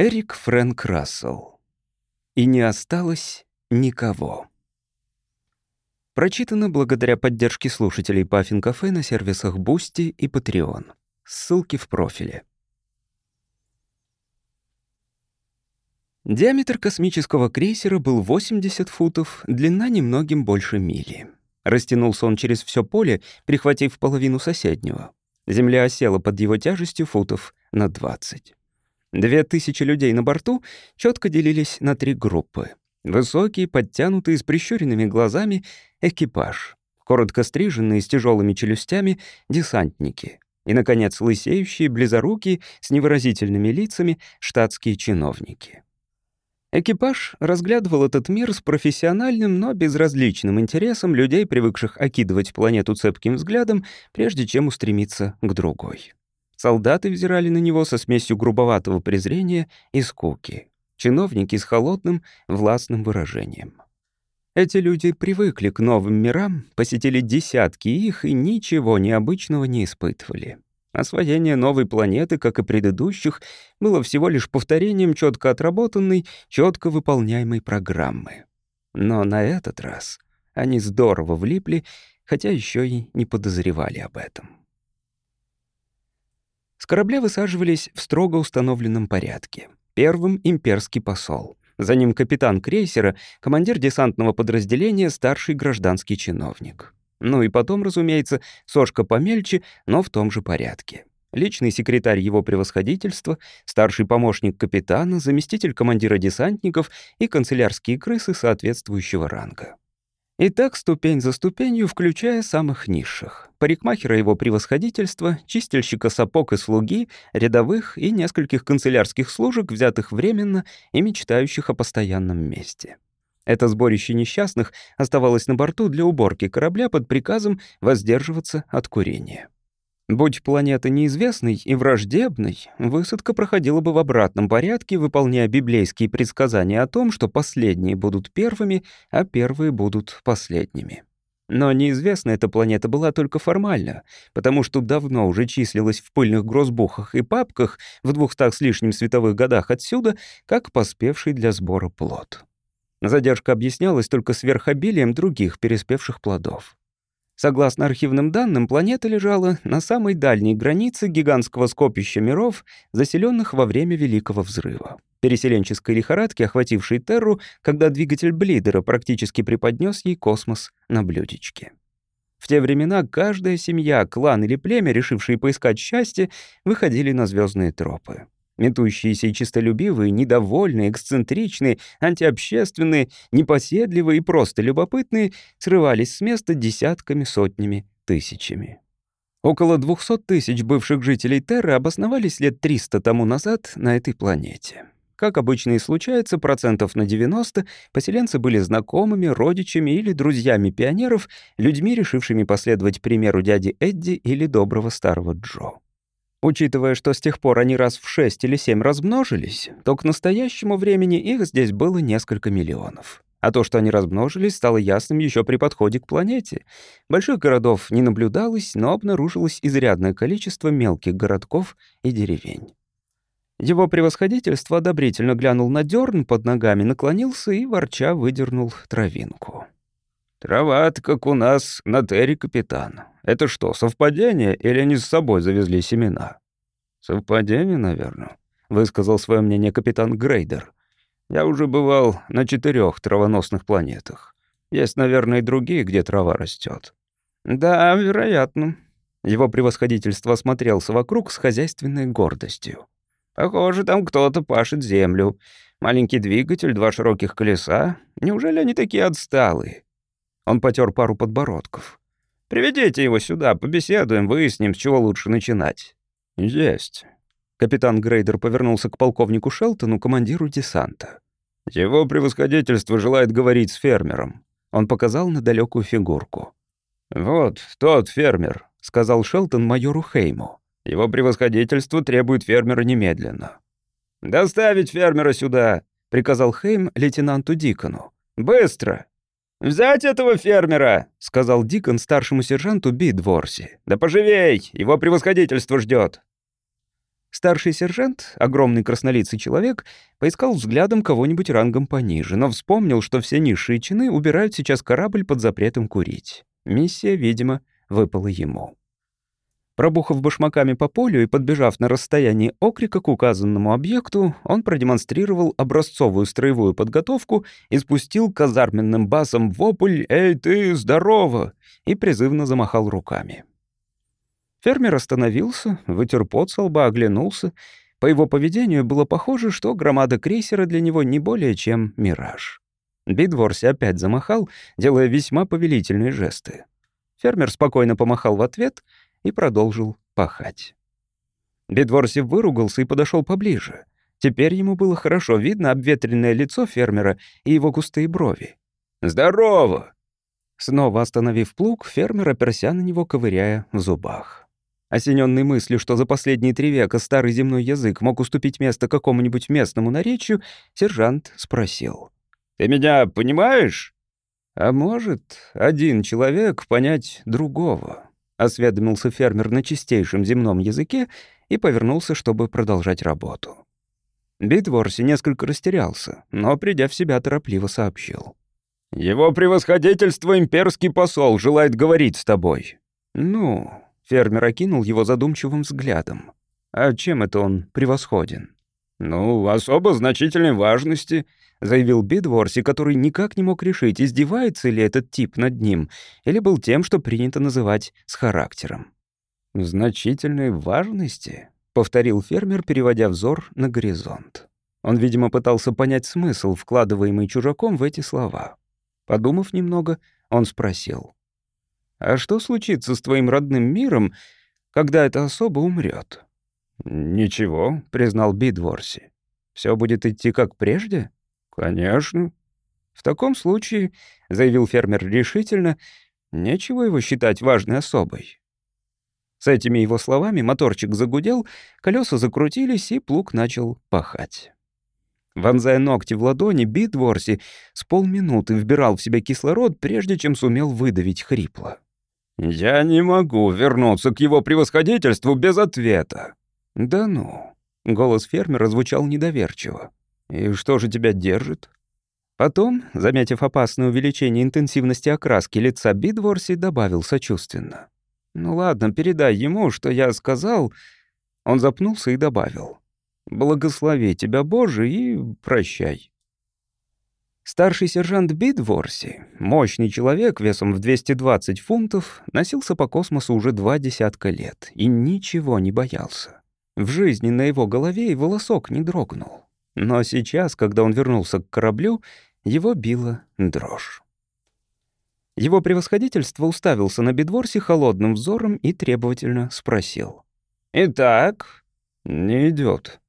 Эрик Фрэнк Рассел. И не осталось никого. Прочитано благодаря поддержке слушателей Puffin Cafe на сервисах Boosty и Patreon. Ссылки в профиле. Диаметр космического крейсера был 80 футов, длина немногим больше мили. Растянулся он через все поле, прихватив половину соседнего. Земля осела под его тяжестью футов на 20. Две тысячи людей на борту четко делились на три группы. Высокие, подтянутые, с прищуренными глазами — экипаж. Коротко стриженные, с тяжелыми челюстями — десантники. И, наконец, лысеющие, близорукие, с невыразительными лицами — штатские чиновники. Экипаж разглядывал этот мир с профессиональным, но безразличным интересом людей, привыкших окидывать планету цепким взглядом, прежде чем устремиться к другой. Солдаты взирали на него со смесью грубоватого презрения и скуки. Чиновники с холодным, властным выражением. Эти люди привыкли к новым мирам, посетили десятки их и ничего необычного не испытывали. Освоение новой планеты, как и предыдущих, было всего лишь повторением четко отработанной, четко выполняемой программы. Но на этот раз они здорово влипли, хотя еще и не подозревали об этом. С корабля высаживались в строго установленном порядке. Первым — имперский посол. За ним капитан крейсера, командир десантного подразделения, старший гражданский чиновник. Ну и потом, разумеется, сошка помельче, но в том же порядке. Личный секретарь его превосходительства, старший помощник капитана, заместитель командира десантников и канцелярские крысы соответствующего ранга. И так ступень за ступенью, включая самых низших. Парикмахера его превосходительства, чистильщика сапог и слуги, рядовых и нескольких канцелярских служек, взятых временно и мечтающих о постоянном месте. Это сборище несчастных оставалось на борту для уборки корабля под приказом воздерживаться от курения. Будь планета неизвестной и враждебной, высадка проходила бы в обратном порядке, выполняя библейские предсказания о том, что последние будут первыми, а первые будут последними. Но неизвестна эта планета была только формально, потому что давно уже числилась в пыльных грозбухах и папках в двухстах с лишним световых годах отсюда, как поспевший для сбора плод. Задержка объяснялась только сверхобилием других переспевших плодов. Согласно архивным данным, планета лежала на самой дальней границе гигантского скопища миров, заселенных во время Великого Взрыва. Переселенческой лихорадки, охватившей Терру, когда двигатель Блидера практически преподнес ей космос на блюдечке. В те времена каждая семья, клан или племя, решившие поискать счастье, выходили на звездные тропы. Метущиеся и чистолюбивые, недовольные, эксцентричные, антиобщественные, непоседливые и просто любопытные срывались с места десятками, сотнями, тысячами. Около 200 тысяч бывших жителей Терры обосновались лет 300 тому назад на этой планете. Как обычно и случается, процентов на 90 поселенцы были знакомыми, родичами или друзьями пионеров, людьми, решившими последовать примеру дяди Эдди или доброго старого Джо. Учитывая, что с тех пор они раз в шесть или семь размножились, то к настоящему времени их здесь было несколько миллионов. А то, что они размножились, стало ясным еще при подходе к планете. Больших городов не наблюдалось, но обнаружилось изрядное количество мелких городков и деревень. Его превосходительство одобрительно глянул на дерн под ногами, наклонился и, ворча, выдернул травинку. трава как у нас на Терри, капитан. Это что, совпадение или они с собой завезли семена? Совпадение, наверное, высказал свое мнение капитан Грейдер. Я уже бывал на четырех травоносных планетах. Есть, наверное, и другие, где трава растет. Да, вероятно. Его превосходительство осмотрелся вокруг с хозяйственной гордостью. Похоже, там кто-то пашет землю. Маленький двигатель, два широких колеса. Неужели они такие отсталые? Он потер пару подбородков. Приведите его сюда, побеседуем, выясним, с чего лучше начинать». «Есть». Капитан Грейдер повернулся к полковнику Шелтону, командиру десанта. «Его превосходительство желает говорить с фермером». Он показал на далекую фигурку. «Вот тот фермер», — сказал Шелтон майору Хейму. «Его превосходительство требует фермера немедленно». «Доставить фермера сюда», — приказал Хейм лейтенанту Дикону. «Быстро!» «Взять этого фермера!» — сказал Дикон старшему сержанту Бидворси. «Да поживей! Его превосходительство ждет!» Старший сержант, огромный краснолицый человек, поискал взглядом кого-нибудь рангом пониже, но вспомнил, что все низшие чины убирают сейчас корабль под запретом курить. Миссия, видимо, выпала ему. Пробухав башмаками по полю и подбежав на расстояние окрика к указанному объекту, он продемонстрировал образцовую строевую подготовку и спустил казарменным басом вопль «Эй, ты, здорово!» и призывно замахал руками. Фермер остановился, вытер пот со лба, оглянулся. По его поведению было похоже, что громада крейсера для него не более чем мираж. Бидворси опять замахал, делая весьма повелительные жесты. Фермер спокойно помахал в ответ — и продолжил пахать. Бедворсив выругался и подошел поближе. Теперь ему было хорошо видно обветренное лицо фермера и его густые брови. «Здорово!» Снова остановив плуг, фермер оперся на него, ковыряя в зубах. Осененный мыслью, что за последние три века старый земной язык мог уступить место какому-нибудь местному наречию, сержант спросил. «Ты меня понимаешь?» «А может, один человек понять другого?» Осведомился фермер на чистейшем земном языке и повернулся, чтобы продолжать работу. Битворси несколько растерялся, но, придя в себя, торопливо сообщил. «Его превосходительство имперский посол желает говорить с тобой». «Ну...» — фермер окинул его задумчивым взглядом. «А чем это он превосходен?» «Ну, особо значительной важности», — заявил Бидворси, который никак не мог решить, издевается ли этот тип над ним, или был тем, что принято называть с характером. «Значительной важности?» — повторил фермер, переводя взор на горизонт. Он, видимо, пытался понять смысл, вкладываемый чужаком в эти слова. Подумав немного, он спросил. «А что случится с твоим родным миром, когда эта особа умрет? «Ничего», — признал Бидворси. Все будет идти как прежде?» «Конечно». «В таком случае», — заявил фермер решительно, — «нечего его считать важной особой». С этими его словами моторчик загудел, колеса закрутились, и плуг начал пахать. Вонзая ногти в ладони, Бидворси с полминуты вбирал в себя кислород, прежде чем сумел выдавить хрипло. «Я не могу вернуться к его превосходительству без ответа». «Да ну». Голос фермера звучал недоверчиво. «И что же тебя держит?» Потом, заметив опасное увеличение интенсивности окраски лица Бидворси, добавил сочувственно. «Ну ладно, передай ему, что я сказал...» Он запнулся и добавил. «Благослови тебя, Боже, и прощай». Старший сержант Бидворси, мощный человек весом в 220 фунтов, носился по космосу уже два десятка лет и ничего не боялся. В жизни на его голове и волосок не дрогнул. Но сейчас, когда он вернулся к кораблю, его била дрожь. Его превосходительство уставился на Бедворсе холодным взором и требовательно спросил. «Итак?» «Не идет.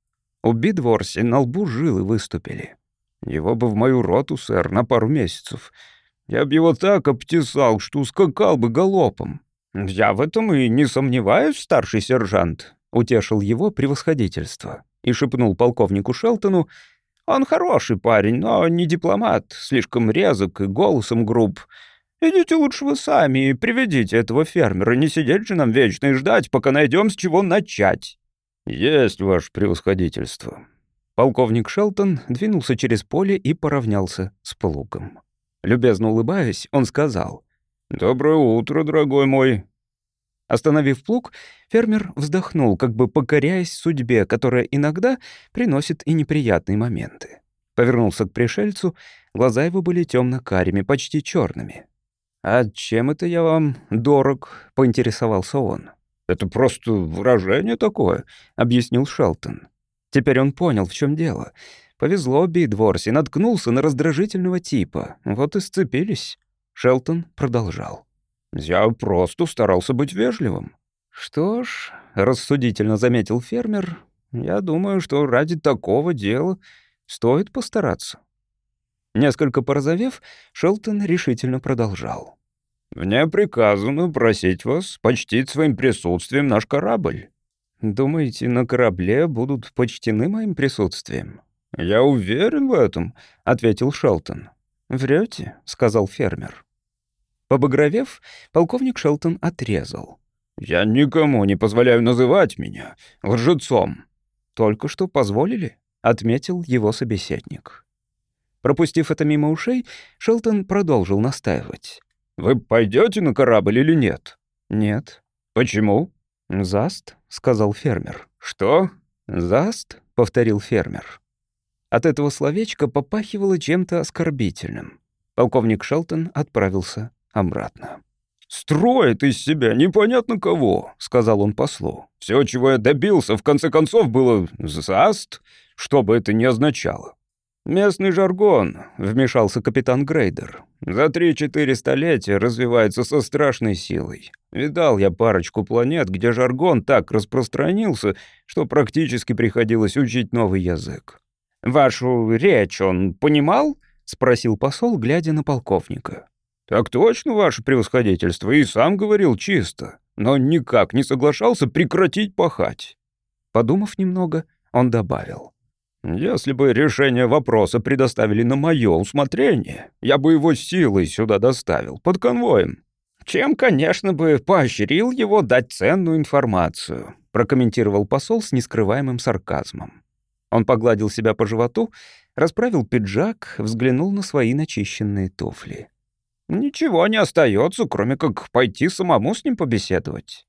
У Бедворси на лбу жилы выступили. Его бы в мою роту, сэр, на пару месяцев. Я бы его так обтесал, что ускакал бы галопом». «Я в этом и не сомневаюсь, старший сержант», — утешил его превосходительство и шепнул полковнику Шелтону, «Он хороший парень, но не дипломат, слишком резок и голосом груб. Идите лучше вы сами и приведите этого фермера, не сидеть же нам вечно и ждать, пока найдем с чего начать». «Есть ваше превосходительство». Полковник Шелтон двинулся через поле и поравнялся с плугом. Любезно улыбаясь, он сказал, «Доброе утро, дорогой мой. Остановив плуг, фермер вздохнул, как бы покоряясь судьбе, которая иногда приносит и неприятные моменты. Повернулся к пришельцу, глаза его были темно-карими, почти черными. «А чем это я вам дорог?» — поинтересовался он. «Это просто выражение такое», — объяснил Шелтон. Теперь он понял, в чем дело. Повезло Бидворси, наткнулся на раздражительного типа. Вот и сцепились. Шелтон продолжал. Я просто старался быть вежливым. Что ж, рассудительно заметил фермер, я думаю, что ради такого дела стоит постараться. Несколько порозовев, Шелтон решительно продолжал. «Мне приказано просить вас почтить своим присутствием наш корабль». «Думаете, на корабле будут почтены моим присутствием?» «Я уверен в этом», — ответил Шелтон. «Врете», — сказал фермер. Побагровев, полковник Шелтон отрезал. «Я никому не позволяю называть меня лжецом». только что позволили», — отметил его собеседник. Пропустив это мимо ушей, Шелтон продолжил настаивать. «Вы пойдете на корабль или нет?» «Нет». «Почему?» «Заст», — сказал фермер. «Что?» «Заст», — повторил фермер. От этого словечка попахивало чем-то оскорбительным. Полковник Шелтон отправился обратно. «Строит из себя непонятно кого», — сказал он послу. «Все, чего я добился, в конце концов, было «заст», что бы это ни означало. «Местный жаргон», — вмешался капитан Грейдер. «За три-четыре столетия развивается со страшной силой. Видал я парочку планет, где жаргон так распространился, что практически приходилось учить новый язык». «Вашу речь он понимал?» — спросил посол, глядя на полковника. «Так точно, ваше превосходительство, и сам говорил чисто, но никак не соглашался прекратить пахать». Подумав немного, он добавил. Если бы решение вопроса предоставили на мое усмотрение, я бы его силой сюда доставил, под конвоем. Чем, конечно, бы поощрил его дать ценную информацию, прокомментировал посол с нескрываемым сарказмом. Он погладил себя по животу, расправил пиджак, взглянул на свои начищенные туфли. Ничего не остается, кроме как пойти самому с ним побеседовать.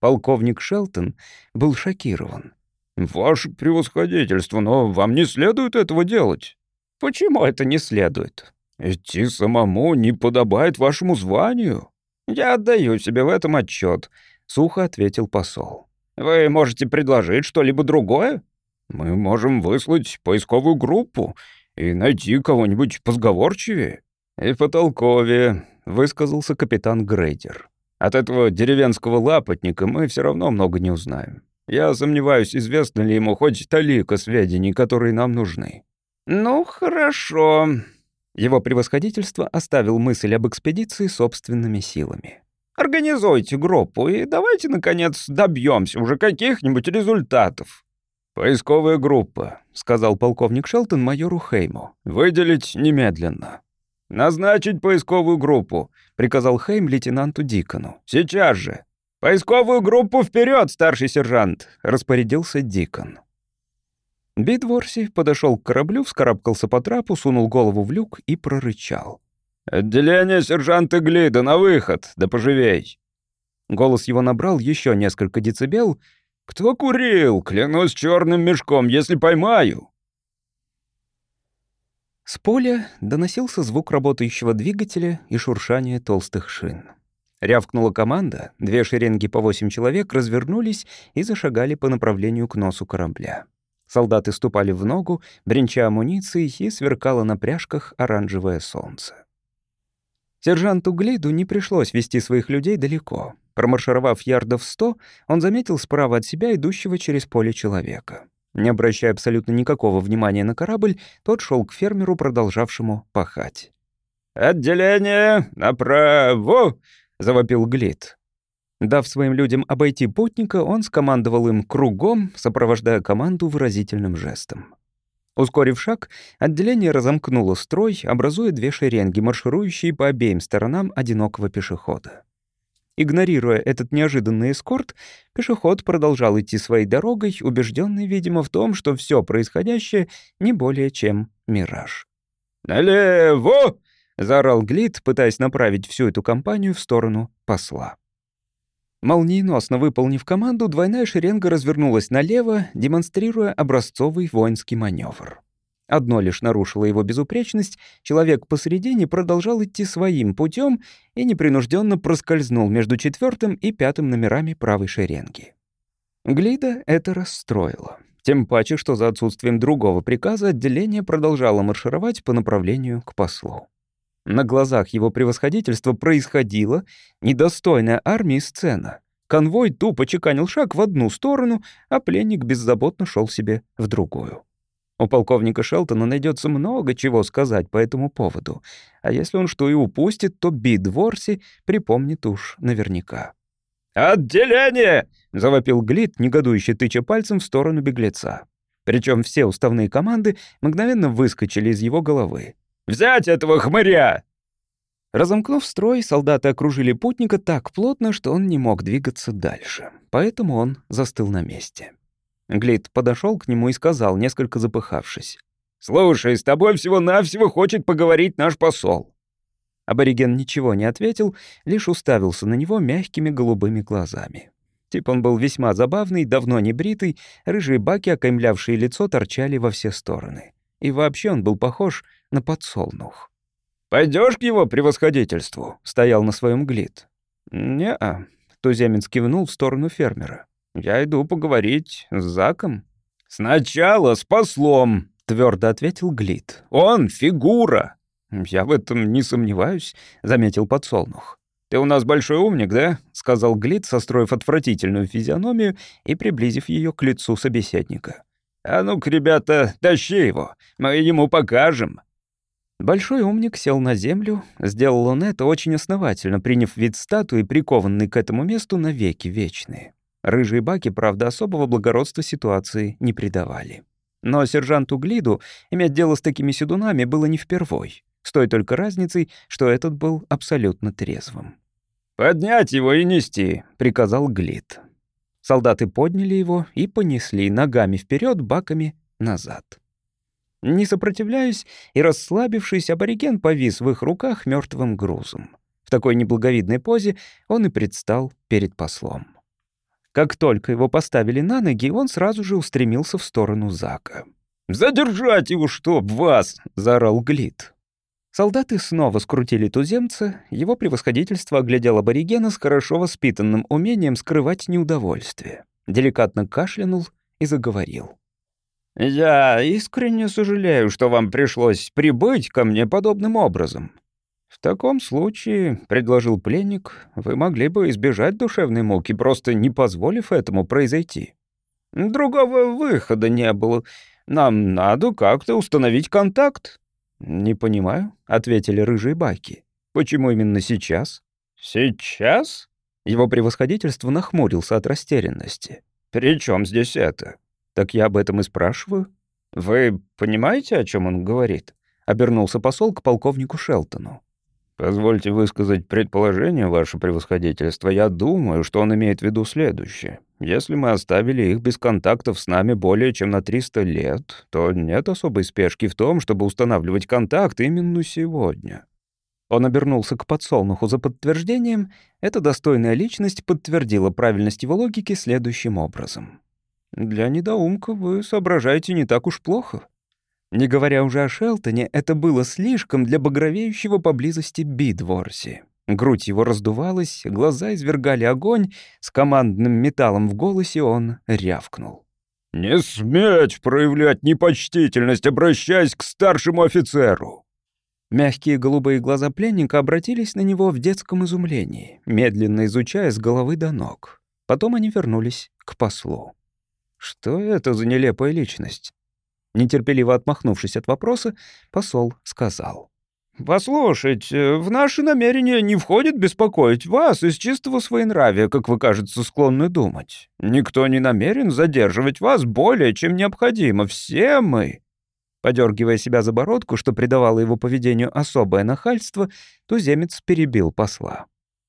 Полковник Шелтон был шокирован. «Ваше превосходительство, но вам не следует этого делать». «Почему это не следует?» «Идти самому не подобает вашему званию». «Я отдаю себе в этом отчет», — сухо ответил посол. «Вы можете предложить что-либо другое?» «Мы можем выслать поисковую группу и найти кого-нибудь позговорчивее». «И потолковее», — высказался капитан Грейдер. «От этого деревенского лапотника мы все равно много не узнаем. Я сомневаюсь, известно ли ему хоть талика сведений, которые нам нужны». «Ну, хорошо». Его превосходительство оставил мысль об экспедиции собственными силами. «Организуйте группу и давайте, наконец, добьемся уже каких-нибудь результатов». «Поисковая группа», — сказал полковник Шелтон майору Хейму. «Выделить немедленно». «Назначить поисковую группу», — приказал Хейм лейтенанту Дикону. «Сейчас же». «Поисковую группу вперед, старший сержант!» — распорядился Дикон. Бидворси подошел к кораблю, вскарабкался по трапу, сунул голову в люк и прорычал. «Отделение сержанта Глида, на выход! Да поживей!» Голос его набрал еще несколько децибел. «Кто курил? Клянусь черным мешком, если поймаю!» С поля доносился звук работающего двигателя и шуршание толстых шин. Рявкнула команда, две шеренги по восемь человек развернулись и зашагали по направлению к носу корабля. Солдаты ступали в ногу, бренча амуницией, и сверкало на пряжках оранжевое солнце. Сержанту Глиду не пришлось вести своих людей далеко. Промаршировав ярдов сто, он заметил справа от себя идущего через поле человека. Не обращая абсолютно никакого внимания на корабль, тот шел к фермеру, продолжавшему пахать. «Отделение направо!» завопил Глит. Дав своим людям обойти путника, он скомандовал им кругом, сопровождая команду выразительным жестом. Ускорив шаг, отделение разомкнуло строй, образуя две шеренги, марширующие по обеим сторонам одинокого пешехода. Игнорируя этот неожиданный эскорт, пешеход продолжал идти своей дорогой, убежденный, видимо, в том, что все происходящее не более чем мираж. «Налево!» заорал Глит, пытаясь направить всю эту компанию в сторону посла. Молниеносно выполнив команду, двойная шеренга развернулась налево, демонстрируя образцовый воинский маневр. Одно лишь нарушило его безупречность, человек посередине продолжал идти своим путем и непринужденно проскользнул между четвертым и пятым номерами правой шеренги. Глида это расстроило. Тем паче, что за отсутствием другого приказа отделение продолжало маршировать по направлению к послу. На глазах его превосходительства происходила недостойная армии сцена. Конвой тупо чеканил шаг в одну сторону, а пленник беззаботно шел себе в другую. У полковника Шелтона найдется много чего сказать по этому поводу, а если он что и упустит, то Бидворси припомнит уж наверняка. «Отделение!» — завопил Глит, негодующе тыча пальцем в сторону беглеца. Причем все уставные команды мгновенно выскочили из его головы. Взять этого хмыря!» Разомкнув строй, солдаты окружили путника так плотно, что он не мог двигаться дальше. Поэтому он застыл на месте. Глит подошел к нему и сказал, несколько запыхавшись. «Слушай, с тобой всего-навсего хочет поговорить наш посол». Абориген ничего не ответил, лишь уставился на него мягкими голубыми глазами. Тип он был весьма забавный, давно не бритый, рыжие баки, окаймлявшие лицо, торчали во все стороны. И вообще он был похож на подсолнух. Пойдешь к его превосходительству?» — стоял на своем глит. «Не-а», — туземец кивнул в сторону фермера. «Я иду поговорить с Заком». «Сначала с послом», — твердо ответил Глит. «Он фигура». «Я в этом не сомневаюсь», — заметил подсолнух. «Ты у нас большой умник, да?» — сказал Глит, состроив отвратительную физиономию и приблизив ее к лицу собеседника. «А ну-ка, ребята, тащи его, мы ему покажем». Большой умник сел на землю. Сделал он это очень основательно, приняв вид статуи, прикованной к этому месту навеки вечные. Рыжие баки, правда, особого благородства ситуации не придавали. Но сержанту Глиду иметь дело с такими седунами было не впервой, с той только разницей, что этот был абсолютно трезвым. «Поднять его и нести», — приказал Глид. Солдаты подняли его и понесли ногами вперед, баками назад. Не сопротивляясь и расслабившись, абориген повис в их руках мертвым грузом. В такой неблаговидной позе он и предстал перед послом. Как только его поставили на ноги, он сразу же устремился в сторону Зака. «Задержать его, чтоб вас!» — заорал Глит. Солдаты снова скрутили туземца, его превосходительство оглядел аборигена с хорошо воспитанным умением скрывать неудовольствие. Деликатно кашлянул и заговорил. «Я искренне сожалею, что вам пришлось прибыть ко мне подобным образом. В таком случае, — предложил пленник, — вы могли бы избежать душевной муки, просто не позволив этому произойти. Другого выхода не было. Нам надо как-то установить контакт». «Не понимаю», — ответили рыжие баки. «Почему именно сейчас?» «Сейчас?» Его превосходительство нахмурился от растерянности. «При чем здесь это?» «Так я об этом и спрашиваю». «Вы понимаете, о чем он говорит?» — обернулся посол к полковнику Шелтону. «Позвольте высказать предположение, ваше превосходительство. Я думаю, что он имеет в виду следующее. Если мы оставили их без контактов с нами более чем на 300 лет, то нет особой спешки в том, чтобы устанавливать контакт именно сегодня». Он обернулся к подсолнуху за подтверждением. Эта достойная личность подтвердила правильность его логики следующим образом. Для недоумка вы соображаете не так уж плохо. Не говоря уже о Шелтоне, это было слишком для багровеющего поблизости Бидворси. Грудь его раздувалась, глаза извергали огонь, с командным металлом в голосе он рявкнул. «Не сметь проявлять непочтительность, обращаясь к старшему офицеру!» Мягкие голубые глаза пленника обратились на него в детском изумлении, медленно изучая с головы до ног. Потом они вернулись к послу. Что это за нелепая личность? Нетерпеливо отмахнувшись от вопроса, посол сказал. «Послушайте, в наши намерения не входит беспокоить вас из чистого своенравия, как вы, кажется, склонны думать. Никто не намерен задерживать вас более, чем необходимо. Все мы...» Подергивая себя за бородку, что придавало его поведению особое нахальство, туземец перебил посла.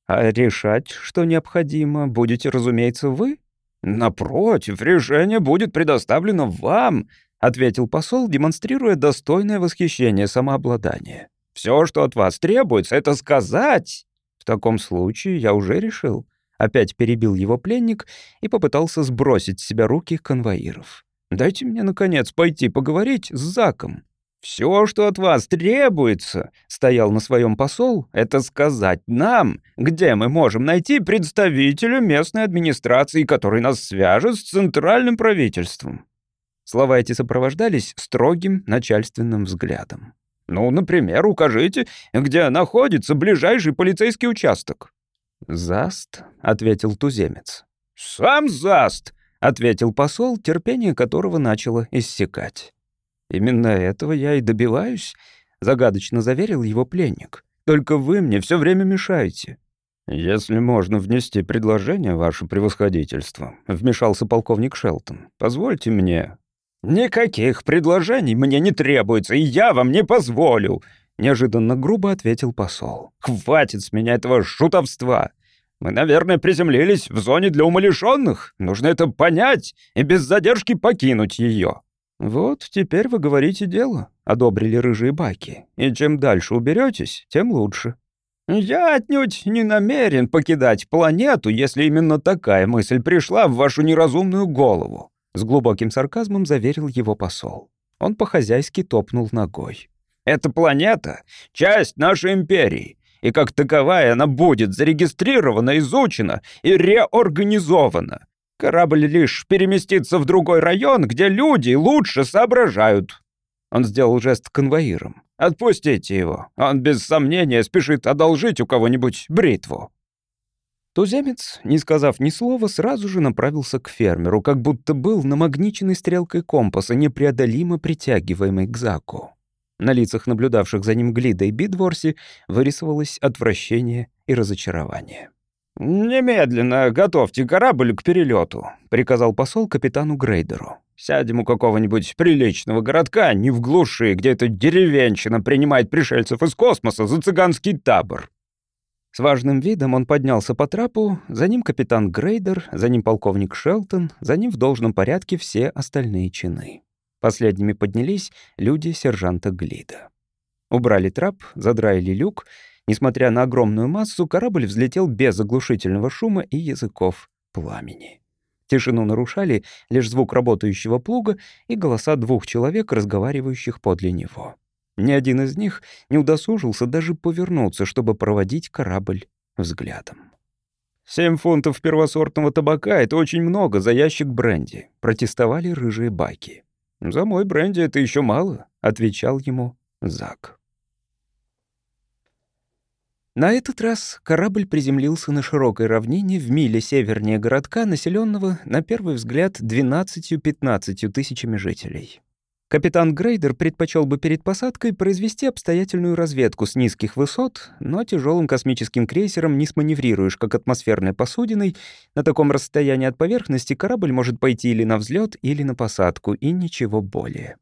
«А решать, что необходимо, будете, разумеется, вы?» «Напротив, решение будет предоставлено вам», — ответил посол, демонстрируя достойное восхищение самообладания. «Все, что от вас требуется, это сказать». «В таком случае я уже решил». Опять перебил его пленник и попытался сбросить с себя руки конвоиров. «Дайте мне, наконец, пойти поговорить с Заком». «Все, что от вас требуется», — стоял на своем посол, — «это сказать нам, где мы можем найти представителя местной администрации, который нас свяжет с центральным правительством». Слова эти сопровождались строгим начальственным взглядом. «Ну, например, укажите, где находится ближайший полицейский участок». «Заст», — ответил туземец. «Сам Заст», — ответил посол, терпение которого начало иссякать. «Именно этого я и добиваюсь», — загадочно заверил его пленник. «Только вы мне все время мешаете». «Если можно внести предложение, ваше превосходительство», — вмешался полковник Шелтон. «Позвольте мне». «Никаких предложений мне не требуется, и я вам не позволю», — неожиданно грубо ответил посол. «Хватит с меня этого шутовства. Мы, наверное, приземлились в зоне для умалишенных. Нужно это понять и без задержки покинуть ее. «Вот теперь вы говорите дело», — одобрили рыжие баки. «И чем дальше уберетесь, тем лучше». «Я отнюдь не намерен покидать планету, если именно такая мысль пришла в вашу неразумную голову», — с глубоким сарказмом заверил его посол. Он по-хозяйски топнул ногой. «Эта планета — часть нашей империи, и как таковая она будет зарегистрирована, изучена и реорганизована. Корабль лишь переместится в другой район, где люди лучше соображают». Он сделал жест конвоирам. «Отпустите его. Он без сомнения спешит одолжить у кого-нибудь бритву». Туземец, не сказав ни слова, сразу же направился к фермеру, как будто был намагниченный стрелкой компаса, непреодолимо притягиваемый к Заку. На лицах наблюдавших за ним Глида и Бидворси вырисовалось отвращение и разочарование. «Немедленно готовьте корабль к перелету», — приказал посол капитану Грейдеру. «Сядем у какого-нибудь приличного городка, не в глуши, где эта деревенщина принимает пришельцев из космоса за цыганский табор». С важным видом он поднялся по трапу, за ним капитан Грейдер, за ним полковник Шелтон, за ним в должном порядке все остальные чины. Последними поднялись люди сержанта Глида. Убрали трап, задраили люк — Несмотря на огромную массу, корабль взлетел без оглушительного шума и языков пламени. Тишину нарушали лишь звук работающего плуга и голоса двух человек, разговаривающих подле него. Ни один из них не удосужился даже повернуться, чтобы проводить корабль взглядом. «Семь фунтов первосортного табака — это очень много за ящик бренди», — протестовали рыжие баки. «За мой бренди это еще мало», — отвечал ему Зак. На этот раз корабль приземлился на широкой равнине в миле севернее городка, населенного на первый взгляд, 12-15 тысячами жителей. Капитан Грейдер предпочел бы перед посадкой произвести обстоятельную разведку с низких высот, но тяжелым космическим крейсером не сманеврируешь, как атмосферной посудиной. На таком расстоянии от поверхности корабль может пойти или на взлет, или на посадку, и ничего более.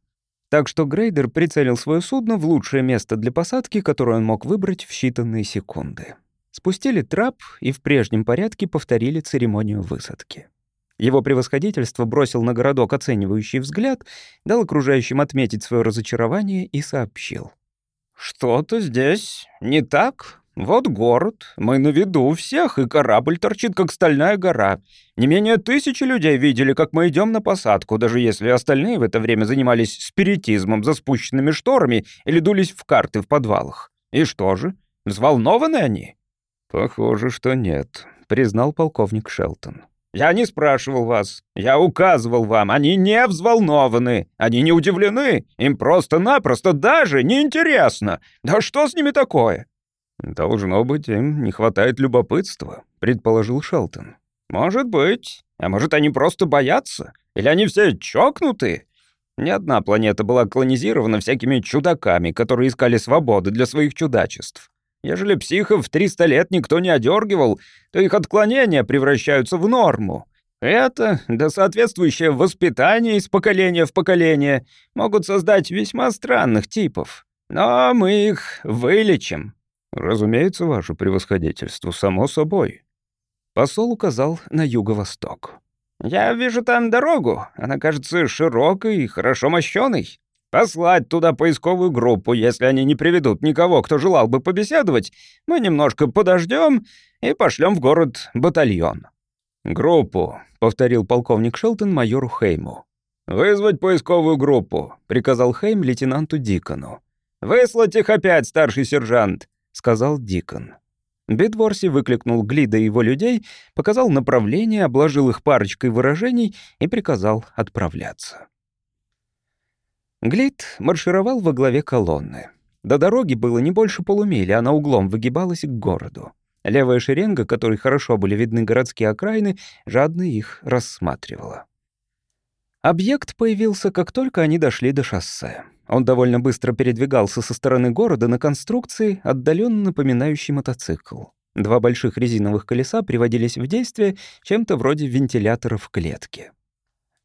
Так что Грейдер прицелил свое судно в лучшее место для посадки, которое он мог выбрать в считанные секунды. Спустили трап и в прежнем порядке повторили церемонию высадки. Его превосходительство бросил на городок оценивающий взгляд, дал окружающим отметить свое разочарование и сообщил. «Что-то здесь не так. Вот город, мы на виду у всех, и корабль торчит, как стальная гора. Не менее тысячи людей видели, как мы идем на посадку, даже если остальные в это время занимались спиритизмом за спущенными шторами или дулись в карты в подвалах. И что же, взволнованы они?» «Похоже, что нет», — признал полковник Шелтон. «Я не спрашивал вас. Я указывал вам. Они не взволнованы. Они не удивлены. Им просто-напросто даже неинтересно. Да что с ними такое?» «Должно быть, им не хватает любопытства», — предположил Шелтон. «Может быть. А может, они просто боятся? Или они все чокнуты?» Ни одна планета была колонизирована всякими чудаками, которые искали свободы для своих чудачеств. Ежели психов 300 лет никто не одергивал, то их отклонения превращаются в норму. Это, да соответствующее воспитание из поколения в поколение, могут создать весьма странных типов. Но мы их вылечим. «Разумеется, ваше превосходительство, само собой». Посол указал на юго-восток. «Я вижу там дорогу. Она кажется широкой и хорошо мощёной. Послать туда поисковую группу, если они не приведут никого, кто желал бы побеседовать, мы немножко подождем и пошлем в город батальон». «Группу», — повторил полковник Шелтон майору Хейму. «Вызвать поисковую группу», — приказал Хейм лейтенанту Дикону. «Выслать их опять, старший сержант сказал Дикон. Бедворси выкликнул Глида и его людей, показал направление, обложил их парочкой выражений и приказал отправляться. Глид маршировал во главе колонны. До дороги было не больше полумили, она углом выгибалась к городу. Левая шеренга, которой хорошо были видны городские окраины, жадно их рассматривала. Объект появился, как только они дошли до шоссе. Он довольно быстро передвигался со стороны города на конструкции, отдаленно напоминающей мотоцикл. Два больших резиновых колеса приводились в действие чем-то вроде вентилятора в клетке.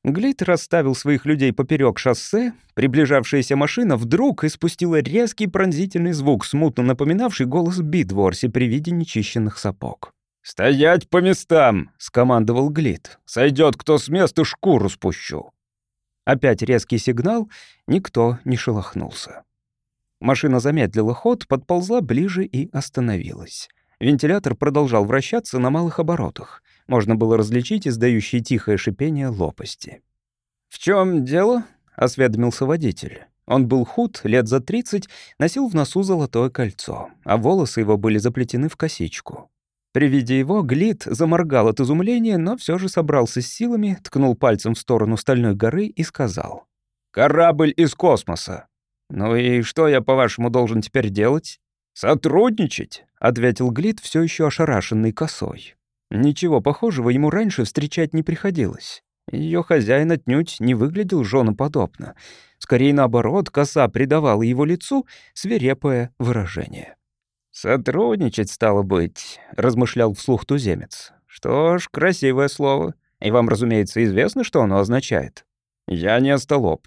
Глит расставил своих людей поперек шоссе. Приближавшаяся машина вдруг испустила резкий пронзительный звук, смутно напоминавший голос Бидворси при виде нечищенных сапог. «Стоять по местам!» — скомандовал Глит. «Сойдет кто с места, шкуру спущу!» Опять резкий сигнал, никто не шелохнулся. Машина замедлила ход, подползла ближе и остановилась. Вентилятор продолжал вращаться на малых оборотах. Можно было различить издающие тихое шипение лопасти. «В чем дело?» — осведомился водитель. Он был худ, лет за тридцать, носил в носу золотое кольцо, а волосы его были заплетены в косичку. При виде его Глит заморгал от изумления, но все же собрался с силами, ткнул пальцем в сторону стальной горы и сказал. «Корабль из космоса». «Ну и что я, по-вашему, должен теперь делать?» «Сотрудничать», — ответил Глит, все еще ошарашенный косой. Ничего похожего ему раньше встречать не приходилось. Ее хозяин отнюдь не выглядел женоподобно. Скорее наоборот, коса придавала его лицу свирепое выражение. «Сотрудничать, стало быть», — размышлял вслух туземец. «Что ж, красивое слово. И вам, разумеется, известно, что оно означает». «Я не остолоп».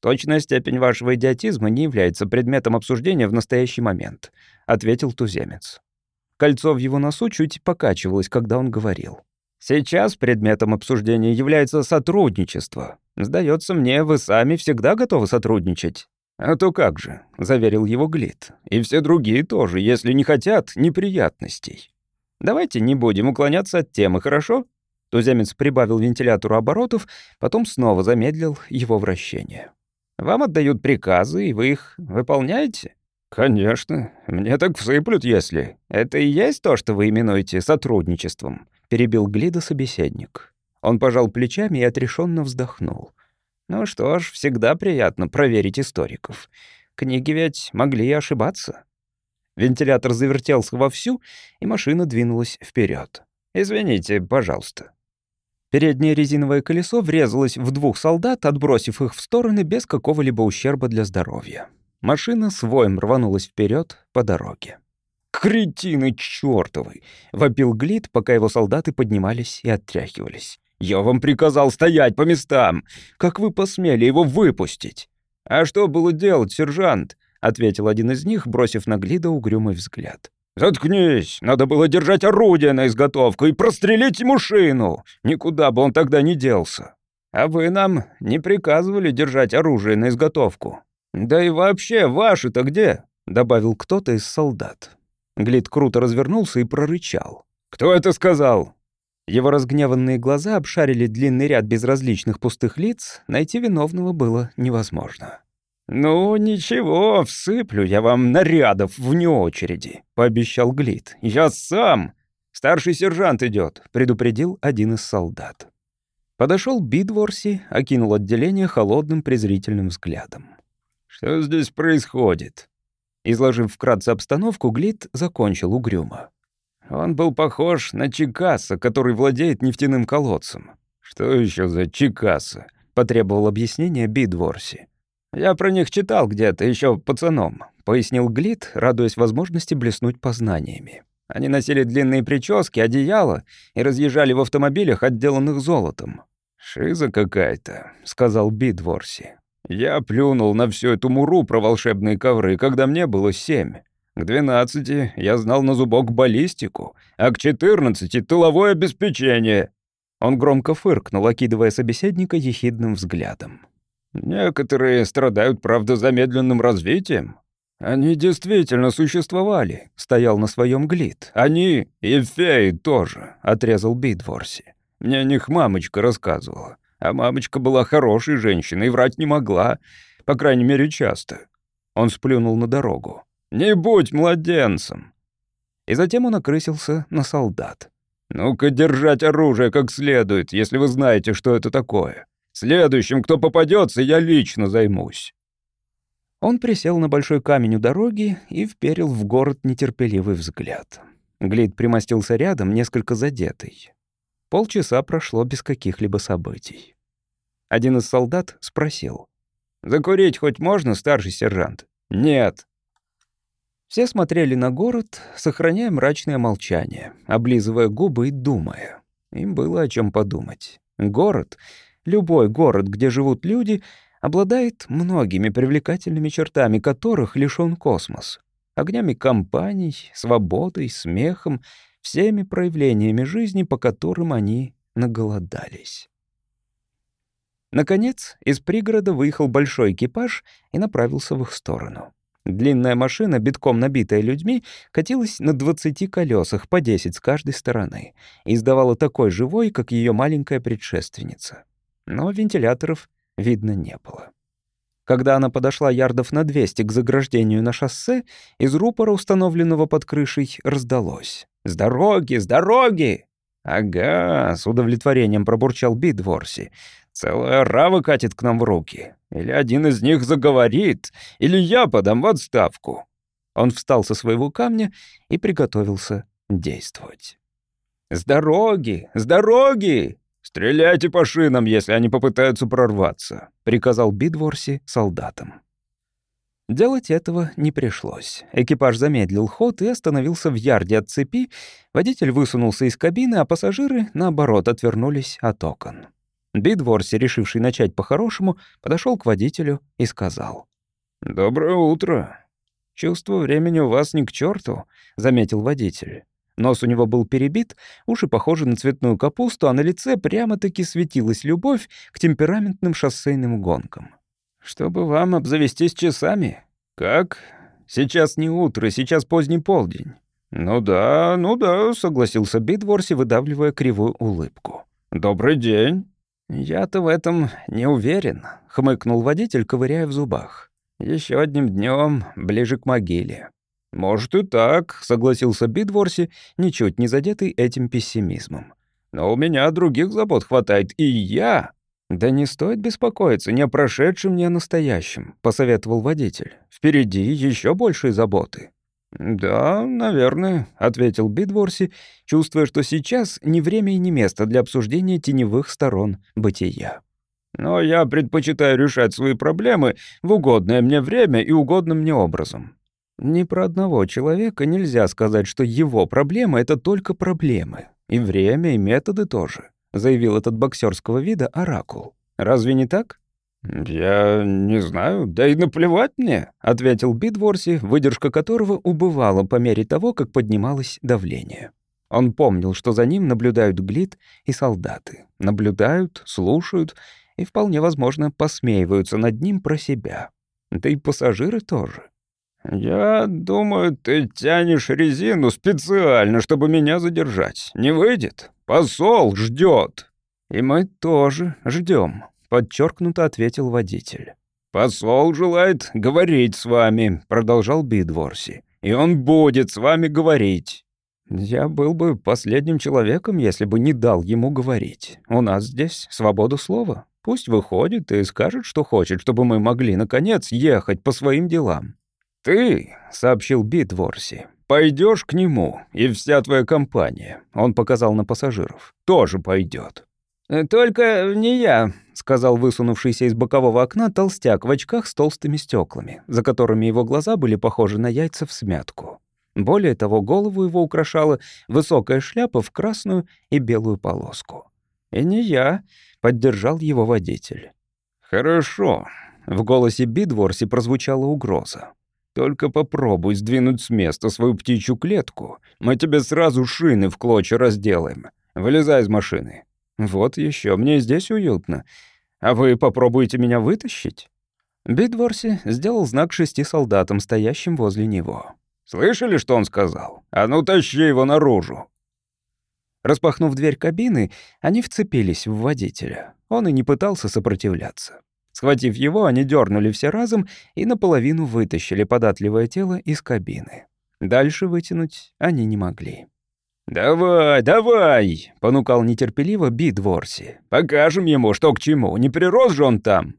«Точная степень вашего идиотизма не является предметом обсуждения в настоящий момент», — ответил туземец. Кольцо в его носу чуть покачивалось, когда он говорил. «Сейчас предметом обсуждения является сотрудничество. Сдается мне, вы сами всегда готовы сотрудничать. «А то как же», — заверил его Глит. «И все другие тоже, если не хотят неприятностей». «Давайте не будем уклоняться от темы, хорошо?» Туземец прибавил вентилятору оборотов, потом снова замедлил его вращение. «Вам отдают приказы, и вы их выполняете?» «Конечно. Мне так всыплют, если...» «Это и есть то, что вы именуете сотрудничеством», — перебил Глида собеседник. Он пожал плечами и отрешенно вздохнул. Ну что ж, всегда приятно проверить историков. Книги ведь могли и ошибаться. Вентилятор завертелся вовсю, и машина двинулась вперед. «Извините, пожалуйста». Переднее резиновое колесо врезалось в двух солдат, отбросив их в стороны без какого-либо ущерба для здоровья. Машина с воем рванулась вперед по дороге. «Кретины чёртовы!» — вопил Глит, пока его солдаты поднимались и оттряхивались. «Я вам приказал стоять по местам! Как вы посмели его выпустить?» «А что было делать, сержант?» — ответил один из них, бросив на Глида угрюмый взгляд. «Заткнись! Надо было держать орудие на изготовку и прострелить ему шину! Никуда бы он тогда не делся!» «А вы нам не приказывали держать оружие на изготовку?» «Да и вообще, ваши-то где?» — добавил кто-то из солдат. Глид круто развернулся и прорычал. «Кто это сказал?» Его разгневанные глаза обшарили длинный ряд безразличных пустых лиц, найти виновного было невозможно. «Ну, ничего, всыплю я вам нарядов вне очереди», — пообещал Глит. «Я сам!» «Старший сержант идет, предупредил один из солдат. Подошел Бидворси, окинул отделение холодным презрительным взглядом. «Что здесь происходит?» Изложив вкратце обстановку, Глит закончил угрюмо. Он был похож на Чикаса, который владеет нефтяным колодцем. «Что еще за Чикаса?» — потребовал объяснения Бидворси. «Я про них читал где-то еще пацаном», — пояснил Глит, радуясь возможности блеснуть познаниями. Они носили длинные прически, одеяла и разъезжали в автомобилях, отделанных золотом. «Шиза какая-то», — сказал Бидворси. «Я плюнул на всю эту муру про волшебные ковры, когда мне было семь. К 12 я знал на зубок баллистику, а к 14 — тыловое обеспечение». Он громко фыркнул, окидывая собеседника ехидным взглядом. «Некоторые страдают, правда, замедленным развитием. Они действительно существовали», — стоял на своем глит. «Они и феи тоже», — отрезал Бидворси. «Мне о них мамочка рассказывала. А мамочка была хорошей женщиной врать не могла, по крайней мере, часто». Он сплюнул на дорогу. «Не будь младенцем!» И затем он окрысился на солдат. «Ну-ка держать оружие как следует, если вы знаете, что это такое. Следующим, кто попадется, я лично займусь». Он присел на большой камень у дороги и вперил в город нетерпеливый взгляд. Глид примостился рядом, несколько задетый. Полчаса прошло без каких-либо событий. Один из солдат спросил. «Закурить хоть можно, старший сержант?» «Нет», все смотрели на город, сохраняя мрачное молчание, облизывая губы и думая. Им было о чем подумать. Город, любой город, где живут люди, обладает многими привлекательными чертами, которых лишён космос. Огнями компаний, свободой, смехом, всеми проявлениями жизни, по которым они наголодались. Наконец, из пригорода выехал большой экипаж и направился в их сторону. Длинная машина, битком набитая людьми, катилась на 20 колесах, по 10 с каждой стороны, и издавала такой живой, как ее маленькая предшественница. Но вентиляторов видно не было. Когда она подошла ярдов на 200 к заграждению на шоссе, из рупора, установленного под крышей, раздалось. «С дороги! С дороги!» «Ага», — с удовлетворением пробурчал Бидворси. «Целая рава катит к нам в руки. Или один из них заговорит, или я подам в отставку». Он встал со своего камня и приготовился действовать. «С дороги! С дороги!» «Стреляйте по шинам, если они попытаются прорваться», — приказал Бидворси солдатам. Делать этого не пришлось. Экипаж замедлил ход и остановился в ярде от цепи, водитель высунулся из кабины, а пассажиры, наоборот, отвернулись от окон. Бидворси, решивший начать по-хорошему, подошел к водителю и сказал. «Доброе утро. Чувство времени у вас ни к черту, заметил водитель. Нос у него был перебит, уши похожи на цветную капусту, а на лице прямо-таки светилась любовь к темпераментным шоссейным гонкам. «Чтобы вам обзавестись часами? Как? Сейчас не утро, сейчас поздний полдень». «Ну да, ну да», — согласился Бидворси, выдавливая кривую улыбку. «Добрый день». «Я-то в этом не уверен», — хмыкнул водитель, ковыряя в зубах. Еще одним днем ближе к могиле». «Может и так», — согласился Бидворси, ничуть не задетый этим пессимизмом. «Но у меня других забот хватает, и я...» «Да не стоит беспокоиться ни о прошедшем, ни о настоящем», — посоветовал водитель. «Впереди еще большие заботы». «Да, наверное», — ответил Бидворси, чувствуя, что сейчас не время и не место для обсуждения теневых сторон бытия. «Но я предпочитаю решать свои проблемы в угодное мне время и угодным мне образом. Ни про одного человека нельзя сказать, что его проблемы — это только проблемы. И время, и методы тоже», — заявил этот боксерского вида оракул. «Разве не так?» «Я не знаю, да и наплевать мне», — ответил Бидворси, выдержка которого убывала по мере того, как поднималось давление. Он помнил, что за ним наблюдают Глит и солдаты. Наблюдают, слушают и, вполне возможно, посмеиваются над ним про себя. Да и пассажиры тоже. «Я думаю, ты тянешь резину специально, чтобы меня задержать. Не выйдет? Посол ждет. «И мы тоже ждем, подчеркнуто ответил водитель. «Посол желает говорить с вами», — продолжал Бидворси. «И он будет с вами говорить». «Я был бы последним человеком, если бы не дал ему говорить. У нас здесь свобода слова. Пусть выходит и скажет, что хочет, чтобы мы могли, наконец, ехать по своим делам. «Ты», — сообщил Битворси, — «пойдешь к нему, и вся твоя компания», — он показал на пассажиров, — «тоже пойдет». «Э, «Только не я», — сказал высунувшийся из бокового окна толстяк в очках с толстыми стеклами, за которыми его глаза были похожи на яйца в смятку. Более того, голову его украшала высокая шляпа в красную и белую полоску. «И не я», — поддержал его водитель. «Хорошо», — в голосе Бидворси прозвучала угроза. Только попробуй сдвинуть с места свою птичью клетку. Мы тебе сразу шины в клочья разделаем. Вылезай из машины. Вот еще, мне здесь уютно. А вы попробуете меня вытащить?» Бидворси сделал знак шести солдатам, стоящим возле него. «Слышали, что он сказал? А ну тащи его наружу!» Распахнув дверь кабины, они вцепились в водителя. Он и не пытался сопротивляться. Схватив его, они дернули все разом и наполовину вытащили податливое тело из кабины. Дальше вытянуть они не могли. «Давай, давай!» — понукал нетерпеливо Бидворси. «Покажем ему, что к чему. Не прирос же он там!»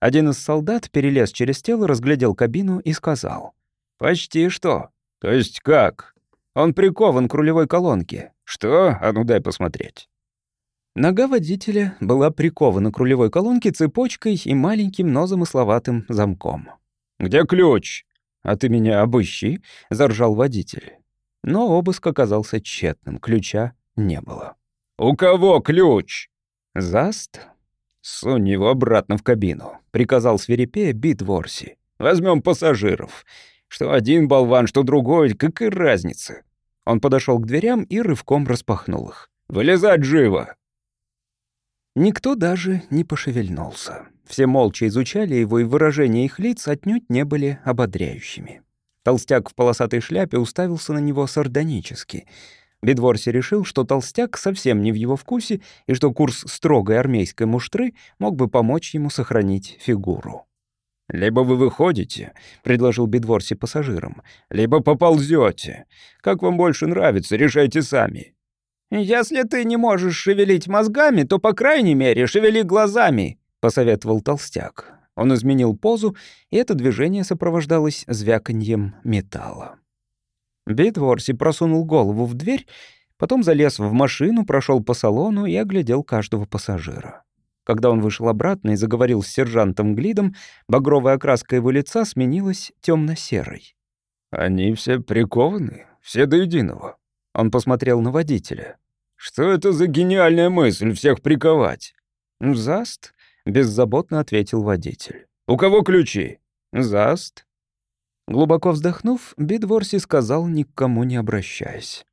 Один из солдат перелез через тело, разглядел кабину и сказал. «Почти что». «То есть как?» «Он прикован к рулевой колонке». «Что? А ну дай посмотреть». Нога водителя была прикована к рулевой колонке цепочкой и маленьким, но замысловатым замком. «Где ключ?» «А ты меня обыщи», — заржал водитель. Но обыск оказался тщетным, ключа не было. «У кого ключ?» «Заст?» «Сунь его обратно в кабину», — приказал свирепея Битворси. «Возьмем пассажиров. Что один болван, что другой, какая разница?» Он подошел к дверям и рывком распахнул их. «Вылезать живо!» Никто даже не пошевельнулся. Все молча изучали его, и выражения их лиц отнюдь не были ободряющими. Толстяк в полосатой шляпе уставился на него сардонически. Бедворси решил, что толстяк совсем не в его вкусе, и что курс строгой армейской муштры мог бы помочь ему сохранить фигуру. «Либо вы выходите», — предложил Бедворси пассажирам, «либо поползете. Как вам больше нравится, решайте сами». «Если ты не можешь шевелить мозгами, то, по крайней мере, шевели глазами», — посоветовал толстяк. Он изменил позу, и это движение сопровождалось звяканьем металла. Битворси просунул голову в дверь, потом залез в машину, прошел по салону и оглядел каждого пассажира. Когда он вышел обратно и заговорил с сержантом Глидом, багровая окраска его лица сменилась темно серой «Они все прикованы, все до единого». Он посмотрел на водителя. «Что это за гениальная мысль всех приковать?» «Заст», — беззаботно ответил водитель. «У кого ключи?» «Заст». Глубоко вздохнув, Бидворси сказал, никому не обращаясь.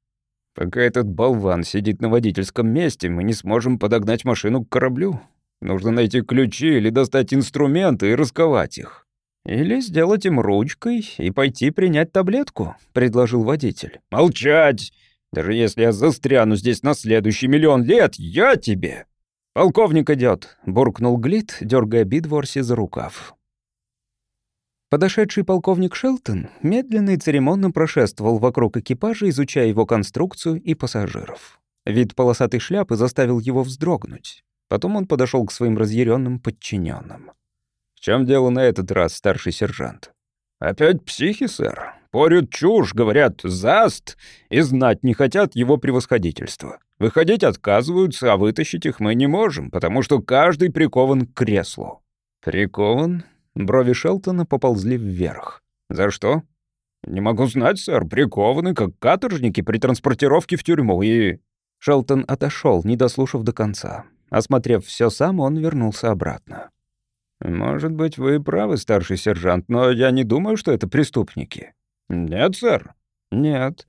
«Пока этот болван сидит на водительском месте, мы не сможем подогнать машину к кораблю. Нужно найти ключи или достать инструменты и расковать их». «Или сделать им ручкой и пойти принять таблетку», — предложил водитель. «Молчать! Даже если я застряну здесь на следующий миллион лет, я тебе!» «Полковник идет, буркнул Глит, дергая Бидворси за рукав. Подошедший полковник Шелтон медленно и церемонно прошествовал вокруг экипажа, изучая его конструкцию и пассажиров. Вид полосатой шляпы заставил его вздрогнуть. Потом он подошел к своим разъяренным подчиненным. «В чем дело на этот раз, старший сержант?» «Опять психи, сэр. Порют чушь, говорят «заст» и знать не хотят его превосходительства. Выходить отказываются, а вытащить их мы не можем, потому что каждый прикован к креслу». «Прикован?» Брови Шелтона поползли вверх. «За что?» «Не могу знать, сэр. Прикованы, как каторжники при транспортировке в тюрьму и...» Шелтон отошел, не дослушав до конца. Осмотрев все сам, он вернулся обратно. «Может быть, вы правы, старший сержант, но я не думаю, что это преступники». «Нет, сэр». «Нет».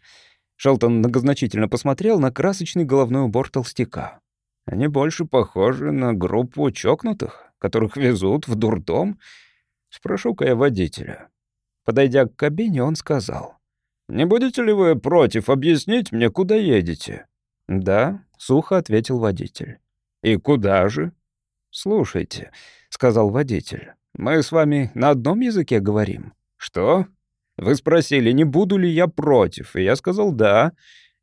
Шелтон многозначительно посмотрел на красочный головной убор толстяка. «Они больше похожи на группу чокнутых, которых везут в дурдом. Спрошу-ка я водителя». Подойдя к кабине, он сказал. «Не будете ли вы против объяснить мне, куда едете?» «Да», — сухо ответил водитель. «И куда же?» «Слушайте», — сказал водитель, — «мы с вами на одном языке говорим». «Что?» Вы спросили, не буду ли я против, и я сказал «да».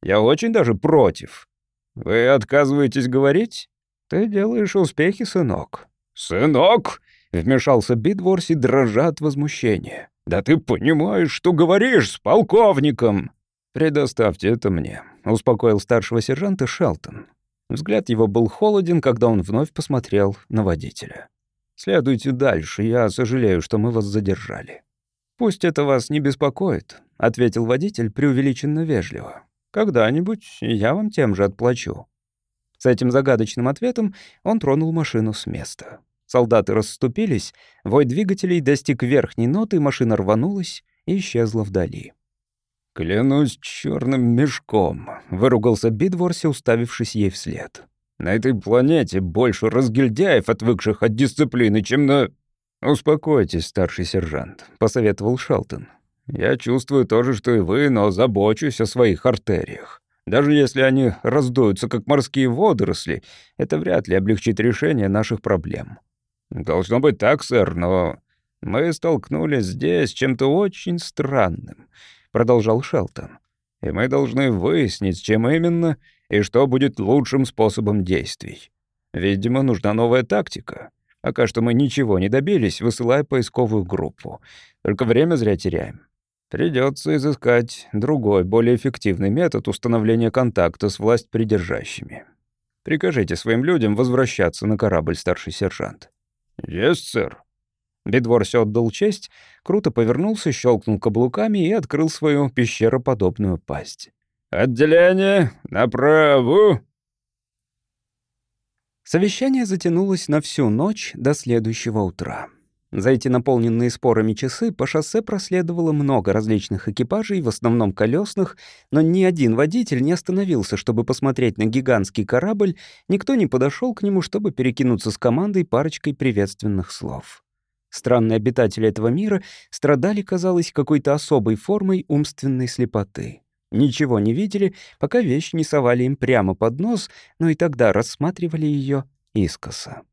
Я очень даже против. Вы отказываетесь говорить? Ты делаешь успехи, сынок. «Сынок!» — вмешался Бидворси, дрожа от возмущения. «Да ты понимаешь, что говоришь с полковником!» «Предоставьте это мне», — успокоил старшего сержанта Шелтон. Взгляд его был холоден, когда он вновь посмотрел на водителя. «Следуйте дальше, я сожалею, что мы вас задержали». «Пусть это вас не беспокоит», — ответил водитель преувеличенно вежливо. «Когда-нибудь я вам тем же отплачу». С этим загадочным ответом он тронул машину с места. Солдаты расступились, вой двигателей достиг верхней ноты, машина рванулась и исчезла вдали. «Клянусь черным мешком», — выругался Бидворси, уставившись ей вслед. «На этой планете больше разгильдяев, отвыкших от дисциплины, чем на...» «Успокойтесь, старший сержант», — посоветовал Шелтон. «Я чувствую то же, что и вы, но забочусь о своих артериях. Даже если они раздуются, как морские водоросли, это вряд ли облегчит решение наших проблем». «Должно быть так, сэр, но мы столкнулись здесь с чем-то очень странным продолжал Шелтон. «И мы должны выяснить, чем именно и что будет лучшим способом действий. Видимо, нужна новая тактика. Пока что мы ничего не добились, высылая поисковую группу. Только время зря теряем. Придется изыскать другой, более эффективный метод установления контакта с власть придержащими. Прикажите своим людям возвращаться на корабль, старший сержант». «Есть, сэр», Бедворс отдал честь, круто повернулся, щелкнул каблуками и открыл свою пещероподобную пасть. «Отделение! Направо!» Совещание затянулось на всю ночь до следующего утра. За эти наполненные спорами часы по шоссе проследовало много различных экипажей, в основном колесных, но ни один водитель не остановился, чтобы посмотреть на гигантский корабль, никто не подошел к нему, чтобы перекинуться с командой парочкой приветственных слов. Странные обитатели этого мира страдали, казалось, какой-то особой формой умственной слепоты. Ничего не видели, пока вещь не совали им прямо под нос, но и тогда рассматривали ее искоса.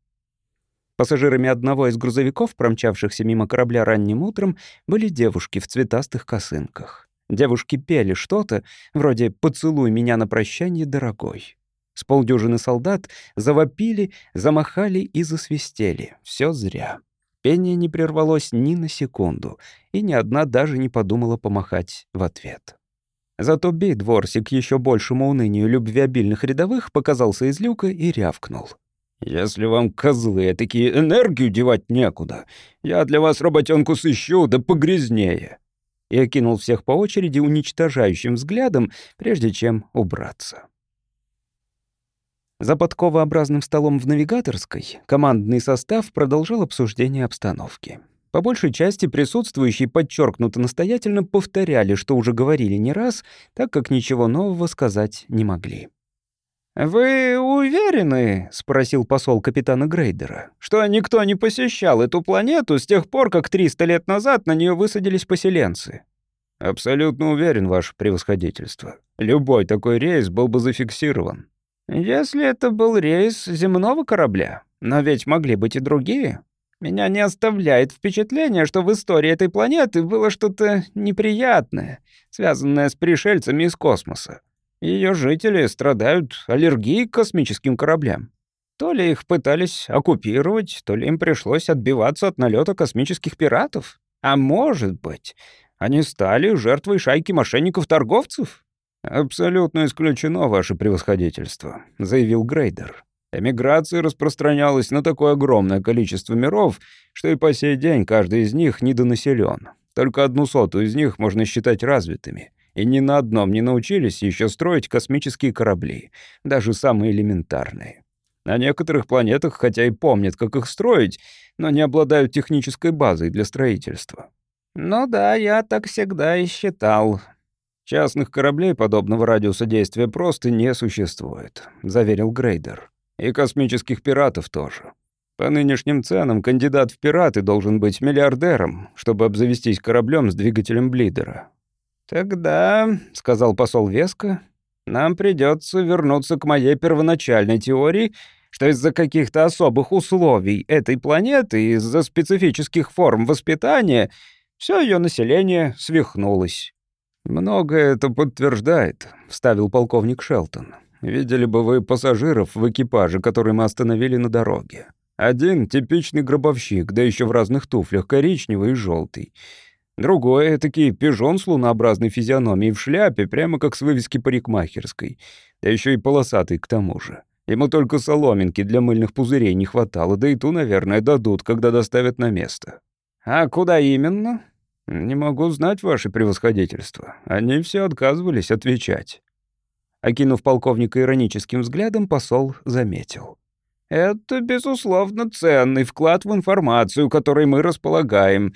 Пассажирами одного из грузовиков, промчавшихся мимо корабля ранним утром, были девушки в цветастых косынках. Девушки пели что-то, вроде «Поцелуй меня на прощание, дорогой». С полдюжины солдат завопили, замахали и засвистели. Все зря. Пение не прервалось ни на секунду, и ни одна даже не подумала помахать в ответ. Зато Бей-дворсик еще большему унынию любвеобильных рядовых показался из люка и рявкнул — «Если вам, козлы, такие энергию девать некуда, я для вас работенку сыщу, да погрязнее». И окинул всех по очереди уничтожающим взглядом, прежде чем убраться. За подковообразным столом в навигаторской командный состав продолжал обсуждение обстановки. По большей части присутствующие подчеркнуто настоятельно повторяли, что уже говорили не раз, так как ничего нового сказать не могли. «Вы уверены, — спросил посол капитана Грейдера, — что никто не посещал эту планету с тех пор, как 300 лет назад на нее высадились поселенцы?» «Абсолютно уверен, ваше превосходительство. Любой такой рейс был бы зафиксирован». «Если это был рейс земного корабля, но ведь могли быть и другие. Меня не оставляет впечатление, что в истории этой планеты было что-то неприятное, связанное с пришельцами из космоса. Ее жители страдают аллергией к космическим кораблям. То ли их пытались оккупировать, то ли им пришлось отбиваться от налета космических пиратов. А может быть, они стали жертвой шайки мошенников-торговцев? «Абсолютно исключено, ваше превосходительство», — заявил Грейдер. «Эмиграция распространялась на такое огромное количество миров, что и по сей день каждый из них недонаселен. Только одну сотую из них можно считать развитыми и ни на одном не научились еще строить космические корабли, даже самые элементарные. На некоторых планетах хотя и помнят, как их строить, но не обладают технической базой для строительства. «Ну да, я так всегда и считал». «Частных кораблей подобного радиуса действия просто не существует», — заверил Грейдер. «И космических пиратов тоже. По нынешним ценам кандидат в пираты должен быть миллиардером, чтобы обзавестись кораблем с двигателем Блидера. «Тогда», — сказал посол Веско, — «нам придется вернуться к моей первоначальной теории, что из-за каких-то особых условий этой планеты, из-за специфических форм воспитания, все ее население свихнулось». «Многое это подтверждает», — вставил полковник Шелтон. «Видели бы вы пассажиров в экипаже, который мы остановили на дороге. Один — типичный гробовщик, да еще в разных туфлях, коричневый и желтый. Другой — этакий пижон с лунообразной физиономией в шляпе, прямо как с вывески парикмахерской. Да еще и полосатый к тому же. Ему только соломинки для мыльных пузырей не хватало, да и ту, наверное, дадут, когда доставят на место. «А куда именно?» «Не могу знать, ваше превосходительство. Они все отказывались отвечать». Окинув полковника ироническим взглядом, посол заметил. «Это, безусловно, ценный вклад в информацию, которой мы располагаем.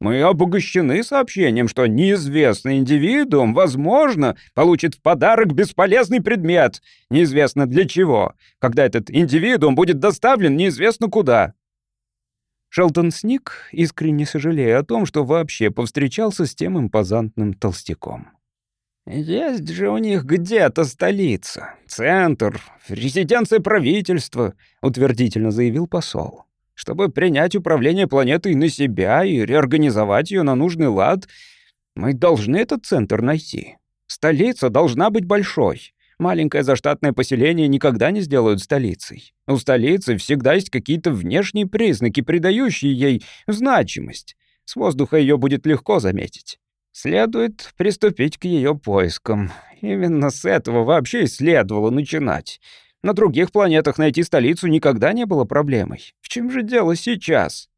Мы обогащены сообщением, что неизвестный индивидуум, возможно, получит в подарок бесполезный предмет, неизвестно для чего, когда этот индивидуум будет доставлен неизвестно куда». Шелтон сник, искренне сожалея о том, что вообще повстречался с тем импозантным толстяком. «Есть же у них где-то столица, центр, резиденция правительства», — утвердительно заявил посол. Чтобы принять управление планетой на себя и реорганизовать ее на нужный лад, мы должны этот центр найти. Столица должна быть большой. Маленькое заштатное поселение никогда не сделают столицей. У столицы всегда есть какие-то внешние признаки, придающие ей значимость. С воздуха ее будет легко заметить. Следует приступить к ее поискам. Именно с этого вообще и следовало начинать. На других планетах найти столицу никогда не было проблемой. В чем же дело сейчас?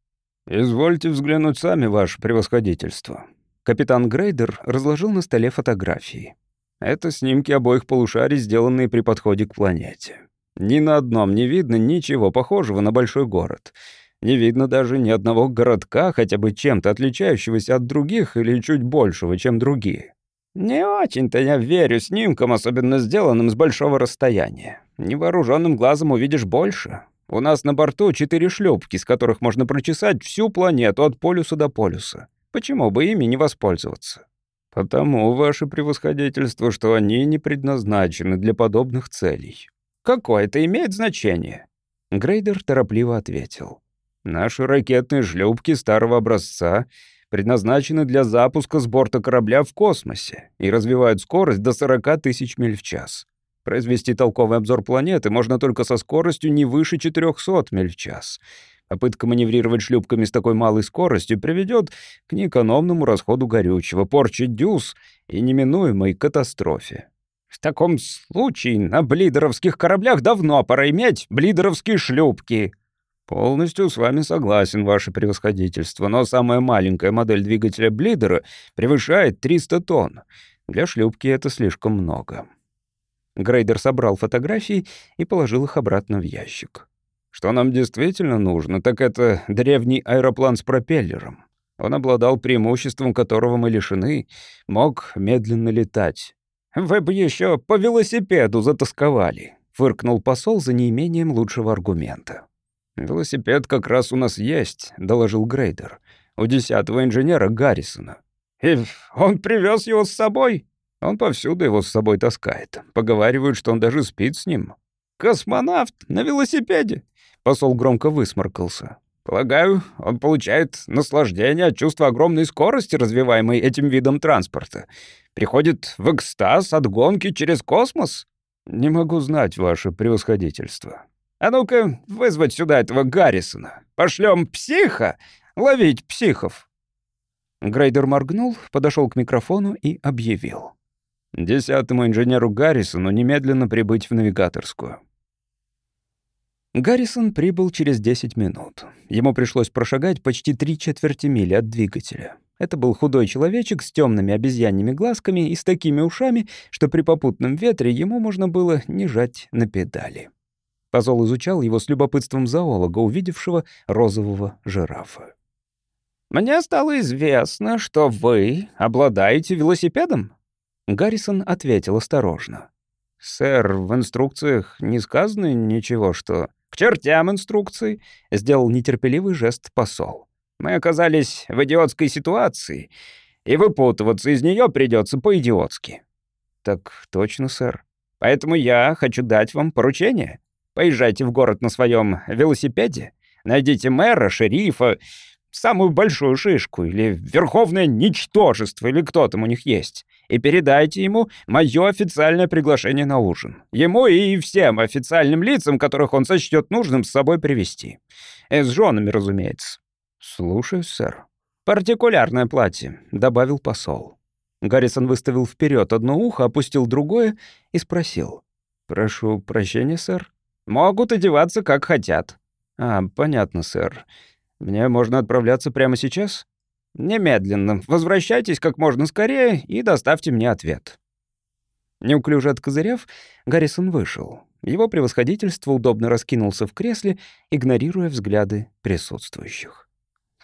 Извольте взглянуть сами, ваше превосходительство. Капитан Грейдер разложил на столе фотографии. Это снимки обоих полушарий, сделанные при подходе к планете. Ни на одном не видно ничего похожего на большой город. Не видно даже ни одного городка, хотя бы чем-то отличающегося от других или чуть большего, чем другие. Не очень-то я верю снимкам, особенно сделанным с большого расстояния. Невооруженным глазом увидишь больше. У нас на борту четыре шлюпки, с которых можно прочесать всю планету от полюса до полюса. Почему бы ими не воспользоваться? Потому, ваше превосходительство, что они не предназначены для подобных целей. Какое это имеет значение? Грейдер торопливо ответил. Наши ракетные шлюпки старого образца предназначены для запуска с борта корабля в космосе и развивают скорость до 40 тысяч миль в час. Произвести толковый обзор планеты можно только со скоростью не выше 400 миль в час. Попытка маневрировать шлюпками с такой малой скоростью приведет к неэкономному расходу горючего, порче дюз и неминуемой катастрофе. В таком случае на блидеровских кораблях давно пора иметь блидеровские шлюпки, «Полностью с вами согласен, ваше превосходительство, но самая маленькая модель двигателя Блидера превышает 300 тонн. Для шлюпки это слишком много». Грейдер собрал фотографии и положил их обратно в ящик. «Что нам действительно нужно, так это древний аэроплан с пропеллером. Он обладал преимуществом, которого мы лишены, мог медленно летать. Вы бы еще по велосипеду затасковали», — фыркнул посол за неимением лучшего аргумента. «Велосипед как раз у нас есть», — доложил Грейдер. «У десятого инженера Гаррисона». «И он привез его с собой?» «Он повсюду его с собой таскает. Поговаривают, что он даже спит с ним». «Космонавт на велосипеде?» Посол громко высморкался. «Полагаю, он получает наслаждение от чувства огромной скорости, развиваемой этим видом транспорта. Приходит в экстаз от гонки через космос?» «Не могу знать, ваше превосходительство. А ну-ка, вызвать сюда этого Гаррисона. Пошлем психа ловить психов». Грейдер моргнул, подошел к микрофону и объявил. «Десятому инженеру Гаррисону немедленно прибыть в навигаторскую». Гаррисон прибыл через 10 минут. Ему пришлось прошагать почти три четверти мили от двигателя. Это был худой человечек с темными обезьяньими глазками и с такими ушами, что при попутном ветре ему можно было не жать на педали. Позол изучал его с любопытством зоолога, увидевшего розового жирафа. «Мне стало известно, что вы обладаете велосипедом?» Гаррисон ответил осторожно. «Сэр, в инструкциях не сказано ничего, что...» «К чертям инструкции!» — сделал нетерпеливый жест посол. «Мы оказались в идиотской ситуации, и выпутываться из нее придется по-идиотски». «Так точно, сэр. Поэтому я хочу дать вам поручение. Поезжайте в город на своем велосипеде, найдите мэра, шерифа, самую большую шишку или верховное ничтожество, или кто там у них есть, и передайте ему мое официальное приглашение на ужин. Ему и всем официальным лицам, которых он сочтет нужным с собой привести. С женами, разумеется. «Слушаю, сэр». «Партикулярное платье», — добавил посол. Гаррисон выставил вперед одно ухо, опустил другое и спросил. «Прошу прощения, сэр». Могут одеваться как хотят». «А, понятно, сэр. Мне можно отправляться прямо сейчас?» «Немедленно. Возвращайтесь как можно скорее и доставьте мне ответ». Неуклюже откозыряв, Гаррисон вышел. Его превосходительство удобно раскинулся в кресле, игнорируя взгляды присутствующих.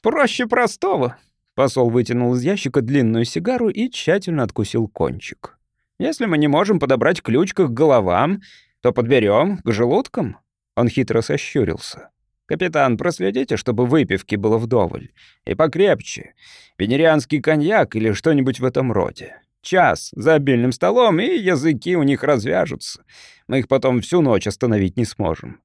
«Проще простого», Посол вытянул из ящика длинную сигару и тщательно откусил кончик. «Если мы не можем подобрать ключ к головам, то подберем к желудкам». Он хитро сощурился. «Капитан, проследите, чтобы выпивки было вдоволь. И покрепче. Венерианский коньяк или что-нибудь в этом роде. Час за обильным столом, и языки у них развяжутся. Мы их потом всю ночь остановить не сможем».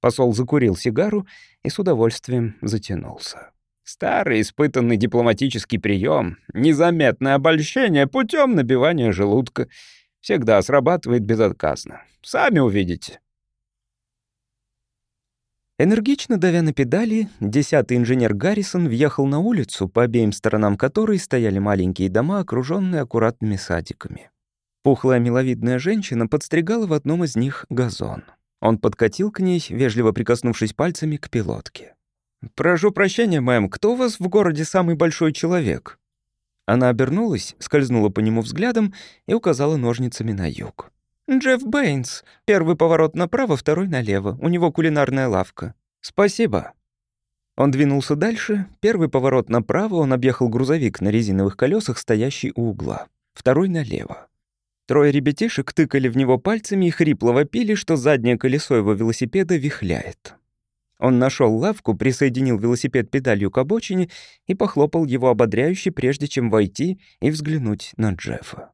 Посол закурил сигару и с удовольствием затянулся. Старый испытанный дипломатический прием, незаметное обольщение путем набивания желудка — Всегда срабатывает безотказно. Сами увидите». Энергично давя на педали, десятый инженер Гаррисон въехал на улицу, по обеим сторонам которой стояли маленькие дома, окруженные аккуратными садиками. Пухлая миловидная женщина подстригала в одном из них газон. Он подкатил к ней, вежливо прикоснувшись пальцами к пилотке. «Прошу прощения, мэм, кто у вас в городе самый большой человек?» Она обернулась, скользнула по нему взглядом и указала ножницами на юг. «Джефф Бэйнс. Первый поворот направо, второй налево. У него кулинарная лавка». «Спасибо». Он двинулся дальше. Первый поворот направо, он объехал грузовик на резиновых колесах, стоящий у угла. Второй налево. Трое ребятишек тыкали в него пальцами и хрипло вопили, что заднее колесо его велосипеда вихляет. Он нашел лавку, присоединил велосипед педалью к обочине и похлопал его ободряюще, прежде чем войти и взглянуть на Джеффа.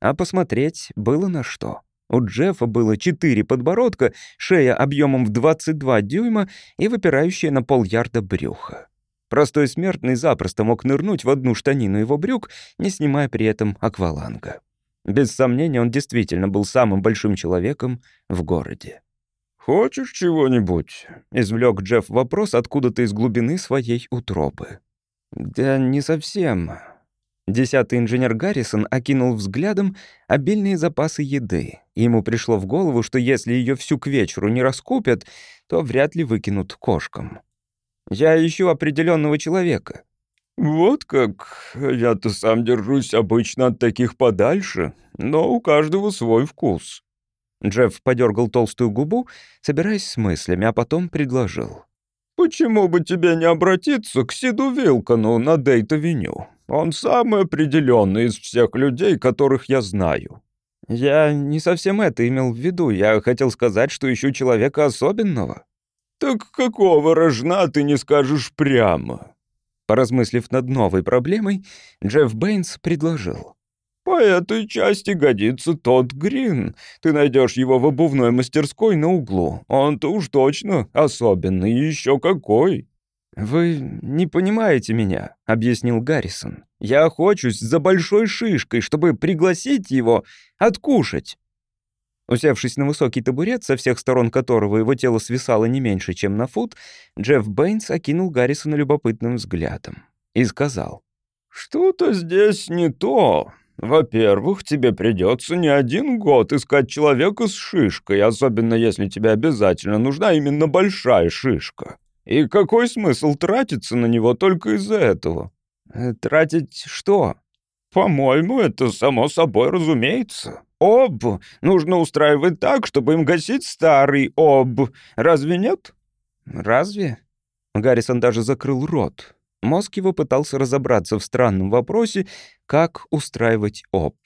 А посмотреть было на что. У Джеффа было четыре подбородка, шея объемом в 22 дюйма и выпирающая на полярда брюха. Простой смертный запросто мог нырнуть в одну штанину его брюк, не снимая при этом акваланга. Без сомнения, он действительно был самым большим человеком в городе. «Хочешь чего-нибудь?» — извлек Джефф вопрос откуда-то из глубины своей утробы. «Да не совсем». Десятый инженер Гаррисон окинул взглядом обильные запасы еды. Ему пришло в голову, что если ее всю к вечеру не раскупят, то вряд ли выкинут кошкам. «Я ищу определенного человека». «Вот как. Я-то сам держусь обычно от таких подальше, но у каждого свой вкус». Джефф подергал толстую губу, собираясь с мыслями, а потом предложил. «Почему бы тебе не обратиться к Сиду Вилкону на Дейт-авеню? Он самый определенный из всех людей, которых я знаю». «Я не совсем это имел в виду. Я хотел сказать, что ищу человека особенного». «Так какого рожна ты не скажешь прямо?» Поразмыслив над новой проблемой, Джефф Бэйнс предложил. По этой части годится тот Грин. Ты найдешь его в обувной мастерской на углу. Он-то уж точно особенный, еще какой. «Вы не понимаете меня», — объяснил Гаррисон. «Я охочусь за большой шишкой, чтобы пригласить его откушать». Усевшись на высокий табурет, со всех сторон которого его тело свисало не меньше, чем на фут, Джефф Бэйнс окинул Гаррисона любопытным взглядом и сказал. «Что-то здесь не то. «Во-первых, тебе придется не один год искать человека с шишкой, особенно если тебе обязательно нужна именно большая шишка. И какой смысл тратиться на него только из-за этого?» э, «Тратить что?» «По-моему, это само собой разумеется. Об нужно устраивать так, чтобы им гасить старый об. Разве нет?» «Разве?» Гаррисон даже закрыл рот. Мозг его пытался разобраться в странном вопросе, как устраивать ОП.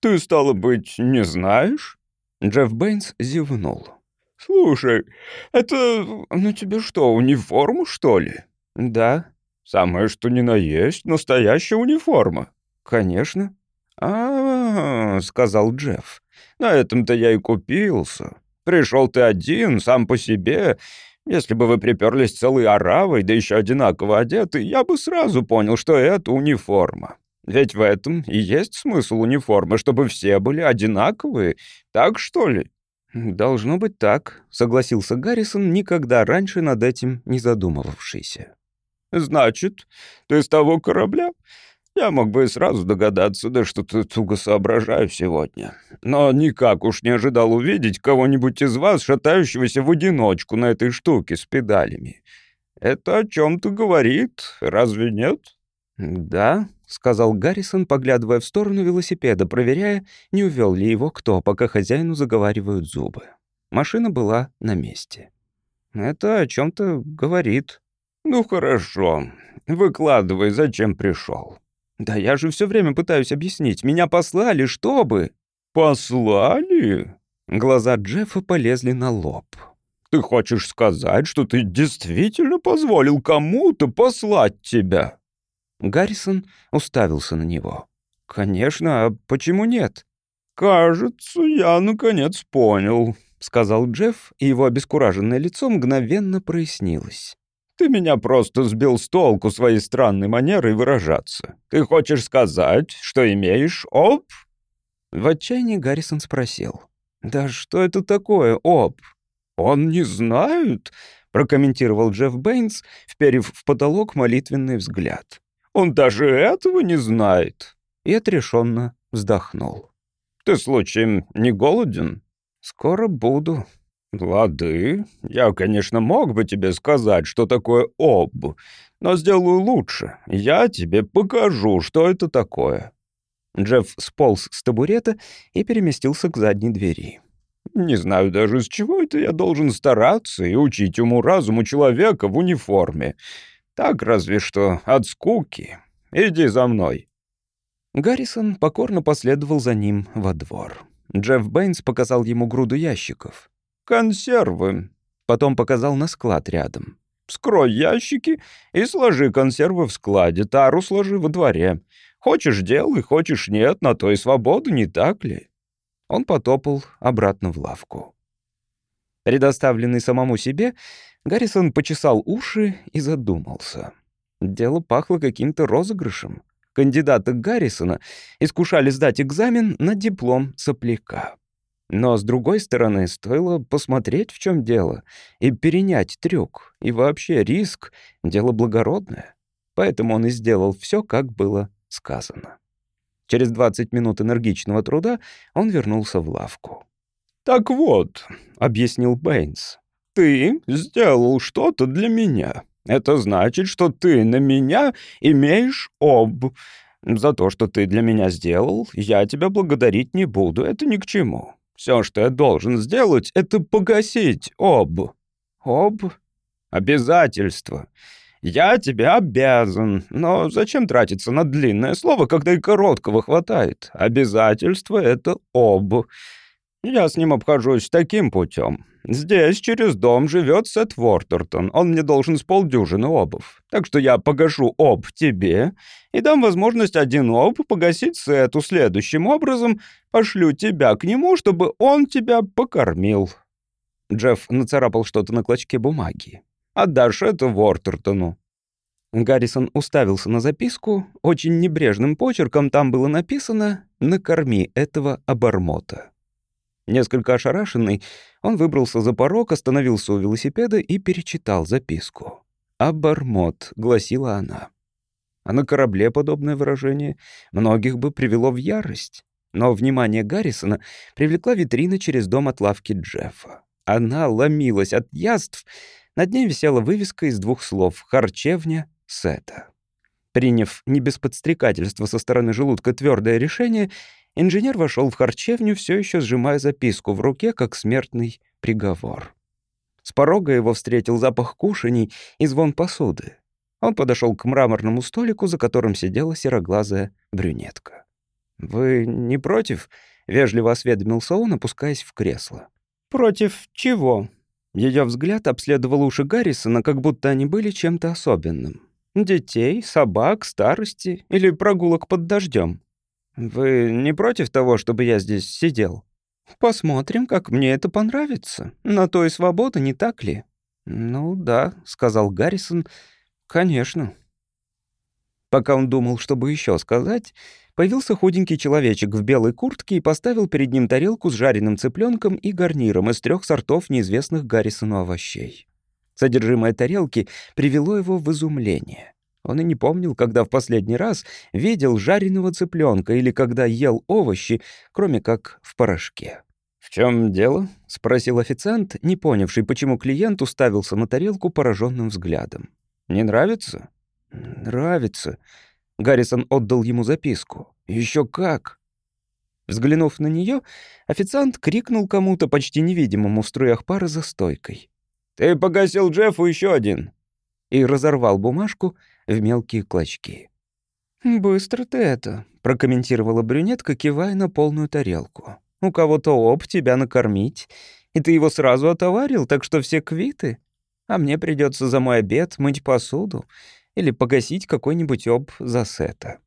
«Ты, стало быть, не знаешь?» Джефф Бэйнс зевнул. «Слушай, это... ну тебе что, униформа, что ли?» «Да». «Самое что ни на есть, настоящая униформа». «Конечно». А, -а, -а сказал Джефф. «На этом-то я и купился. Пришел ты один, сам по себе, если бы вы приперлись целой оравой, да еще одинаково одеты, я бы сразу понял, что это униформа. Ведь в этом и есть смысл униформы, чтобы все были одинаковые. Так что ли?» «Должно быть так», — согласился Гаррисон, никогда раньше над этим не задумывавшийся. «Значит, ты с того корабля? Я мог бы и сразу догадаться, да что-то туго соображаю сегодня. Но никак уж не ожидал увидеть кого-нибудь из вас, шатающегося в одиночку на этой штуке с педалями. Это о чем-то говорит, разве нет? Да, сказал Гаррисон, поглядывая в сторону велосипеда, проверяя, не увел ли его кто, пока хозяину заговаривают зубы. Машина была на месте. Это о чем-то говорит. Ну хорошо, выкладывай, зачем пришел. «Да я же все время пытаюсь объяснить. Меня послали, чтобы...» «Послали?» Глаза Джеффа полезли на лоб. «Ты хочешь сказать, что ты действительно позволил кому-то послать тебя?» Гаррисон уставился на него. «Конечно, а почему нет?» «Кажется, я наконец понял», — сказал Джефф, и его обескураженное лицо мгновенно прояснилось. Ты меня просто сбил с толку своей странной манерой выражаться. Ты хочешь сказать, что имеешь об?» В отчаянии Гаррисон спросил. «Да что это такое об?» «Он не знает», — прокомментировал Джефф Бэйнс, вперев в потолок молитвенный взгляд. «Он даже этого не знает». И отрешенно вздохнул. «Ты, случаем, не голоден?» «Скоро буду», «Лады. Я, конечно, мог бы тебе сказать, что такое об, но сделаю лучше. Я тебе покажу, что это такое». Джефф сполз с табурета и переместился к задней двери. Не знаю даже, с чего это я должен стараться и учить уму-разуму человека в униформе. Так разве что от скуки. Иди за мной». Гаррисон покорно последовал за ним во двор. Джефф Бэйнс показал ему груду ящиков. «Консервы». Потом показал на склад рядом. «Скрой ящики и сложи консервы в складе, тару сложи во дворе. Хочешь — делай, хочешь — нет, на то и свобода, не так ли?» Он потопал обратно в лавку. Предоставленный самому себе, Гаррисон почесал уши и задумался. Дело пахло каким-то розыгрышем. Кандидаты Гаррисона искушали сдать экзамен на диплом сопляка. Но, с другой стороны, стоило посмотреть, в чем дело, и перенять трюк. И вообще риск — дело благородное. Поэтому он и сделал все, как было сказано. Через 20 минут энергичного труда он вернулся в лавку. «Так вот», — объяснил Бэйнс, — «ты сделал что-то для меня. Это значит, что ты на меня имеешь об. За то, что ты для меня сделал, я тебя благодарить не буду, это ни к чему. Все, что я должен сделать, это погасить об. Об? Обязательство. «Я тебе обязан, но зачем тратиться на длинное слово, когда и короткого хватает? Обязательство — это об. Я с ним обхожусь таким путем. Здесь через дом живет Сет Вортертон, он мне должен с полдюжины обов. Так что я погашу об тебе и дам возможность один об погасить Сету следующим образом, пошлю тебя к нему, чтобы он тебя покормил». Джефф нацарапал что-то на клочке бумаги. Отдашь это Вортертону». Гаррисон уставился на записку. Очень небрежным почерком там было написано «Накорми этого обормота». Несколько ошарашенный, он выбрался за порог, остановился у велосипеда и перечитал записку. «Обормот», — гласила она. А на корабле подобное выражение многих бы привело в ярость. Но внимание Гаррисона привлекла витрина через дом от лавки Джеффа. Она ломилась от яств, над ней висела вывеска из двух слов «Харчевня Сета». Приняв не без подстрекательства со стороны желудка твердое решение, инженер вошел в харчевню, все еще сжимая записку в руке, как смертный приговор. С порога его встретил запах кушаний и звон посуды. Он подошел к мраморному столику, за которым сидела сероглазая брюнетка. «Вы не против?» — вежливо осведомился он, опускаясь в кресло. «Против чего?» Ее взгляд обследовал уши Гаррисона, как будто они были чем-то особенным. Детей, собак, старости или прогулок под дождем. Вы не против того, чтобы я здесь сидел? Посмотрим, как мне это понравится. На то и свобода, не так ли? Ну да, сказал Гаррисон. Конечно. Пока он думал, чтобы еще сказать, Появился худенький человечек в белой куртке и поставил перед ним тарелку с жареным цыпленком и гарниром из трех сортов неизвестных Гаррисону овощей. Содержимое тарелки привело его в изумление. Он и не помнил, когда в последний раз видел жареного цыпленка или когда ел овощи, кроме как в порошке. «В чем дело?» — спросил официант, не понявший, почему клиент уставился на тарелку пораженным взглядом. «Не нравится?» «Нравится», Гаррисон отдал ему записку. Еще как!» Взглянув на нее, официант крикнул кому-то почти невидимому в струях пара за стойкой. «Ты погасил Джеффу еще один!» И разорвал бумажку в мелкие клочки. «Быстро ты это», — прокомментировала брюнетка, кивая на полную тарелку. «У кого-то об тебя накормить, и ты его сразу отоварил, так что все квиты. А мне придется за мой обед мыть посуду или погасить какой-нибудь об за сета.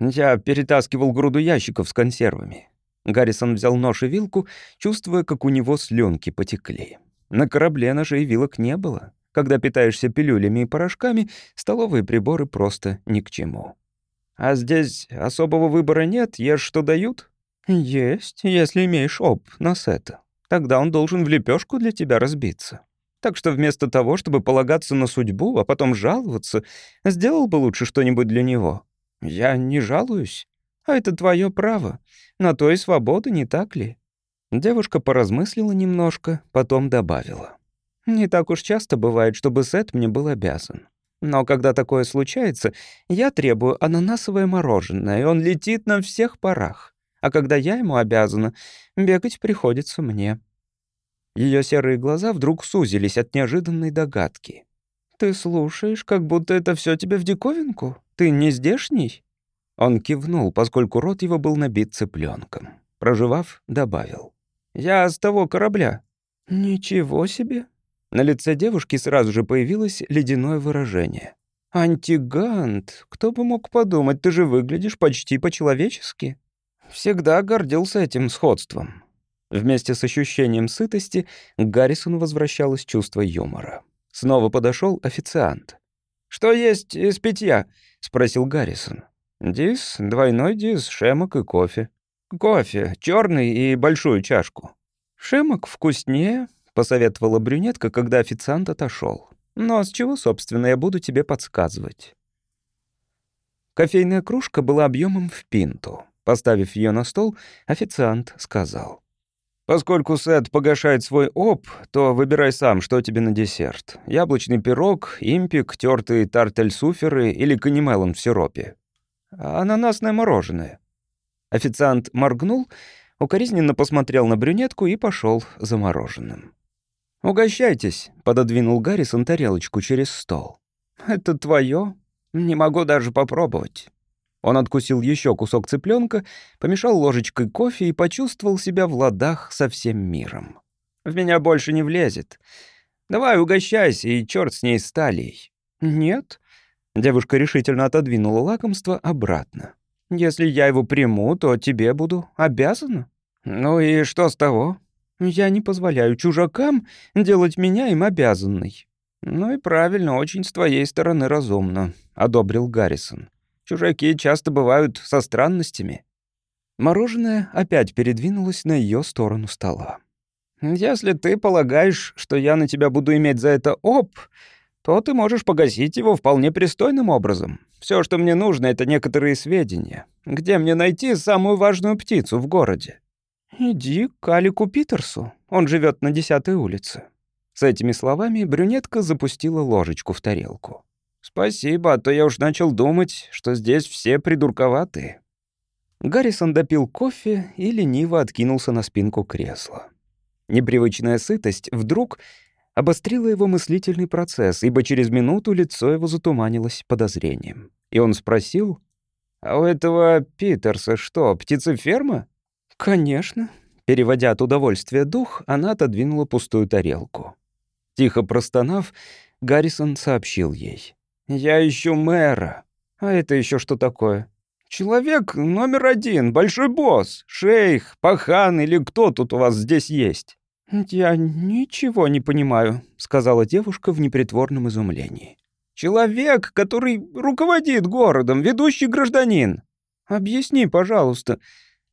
Я перетаскивал груду ящиков с консервами. Гаррисон взял нож и вилку, чувствуя, как у него слюнки потекли. На корабле ножей и вилок не было. Когда питаешься пилюлями и порошками, столовые приборы просто ни к чему. А здесь особого выбора нет, ешь, что дают? Есть, если имеешь оп на сета. Тогда он должен в лепешку для тебя разбиться. Так что вместо того, чтобы полагаться на судьбу, а потом жаловаться, сделал бы лучше что-нибудь для него. Я не жалуюсь. А это твое право. На то и свобода, не так ли? Девушка поразмыслила немножко, потом добавила. Не так уж часто бывает, чтобы Сет мне был обязан. Но когда такое случается, я требую ананасовое мороженое, и он летит на всех парах. А когда я ему обязана, бегать приходится мне. Ее серые глаза вдруг сузились от неожиданной догадки. «Ты слушаешь, как будто это все тебе в диковинку? Ты не здешний?» Он кивнул, поскольку рот его был набит цыпленком. Проживав, добавил. «Я с того корабля». «Ничего себе!» На лице девушки сразу же появилось ледяное выражение. «Антигант! Кто бы мог подумать, ты же выглядишь почти по-человечески». Всегда гордился этим сходством. Вместе с ощущением сытости к Гаррисону возвращалось чувство юмора. Снова подошел официант. «Что есть из питья?» — спросил Гаррисон. «Дис, двойной дис, шемок и кофе». «Кофе, черный и большую чашку». «Шемок вкуснее», — посоветовала брюнетка, когда официант отошел. «Но с чего, собственно, я буду тебе подсказывать?» Кофейная кружка была объемом в пинту. Поставив ее на стол, официант сказал. Поскольку Сет погашает свой оп, то выбирай сам, что тебе на десерт. Яблочный пирог, импик, тертые тартель-суферы или канимелон в сиропе. Ананасное мороженое. Официант моргнул, укоризненно посмотрел на брюнетку и пошел за мороженым. «Угощайтесь», — пододвинул Гаррисон тарелочку через стол. «Это твое? Не могу даже попробовать». Он откусил еще кусок цыпленка, помешал ложечкой кофе и почувствовал себя в ладах со всем миром. «В меня больше не влезет. Давай угощайся, и черт с ней сталей». «Нет». Девушка решительно отодвинула лакомство обратно. «Если я его приму, то тебе буду обязана». «Ну и что с того?» «Я не позволяю чужакам делать меня им обязанной». «Ну и правильно, очень с твоей стороны разумно», — одобрил Гаррисон. Чужаки часто бывают со странностями». Мороженое опять передвинулось на ее сторону стола. «Если ты полагаешь, что я на тебя буду иметь за это оп, то ты можешь погасить его вполне пристойным образом. Все, что мне нужно, это некоторые сведения. Где мне найти самую важную птицу в городе?» «Иди к Алику Питерсу. Он живет на десятой улице». С этими словами брюнетка запустила ложечку в тарелку. «Спасибо, а то я уж начал думать, что здесь все придурковатые». Гаррисон допил кофе и лениво откинулся на спинку кресла. Непривычная сытость вдруг обострила его мыслительный процесс, ибо через минуту лицо его затуманилось подозрением. И он спросил, «А у этого Питерса что, птицеферма?» «Конечно». Переводя от удовольствия дух, она отодвинула пустую тарелку. Тихо простонав, Гаррисон сообщил ей. «Я ищу мэра». «А это еще что такое?» «Человек номер один, большой босс, шейх, пахан или кто тут у вас здесь есть?» «Я ничего не понимаю», — сказала девушка в непритворном изумлении. «Человек, который руководит городом, ведущий гражданин». «Объясни, пожалуйста».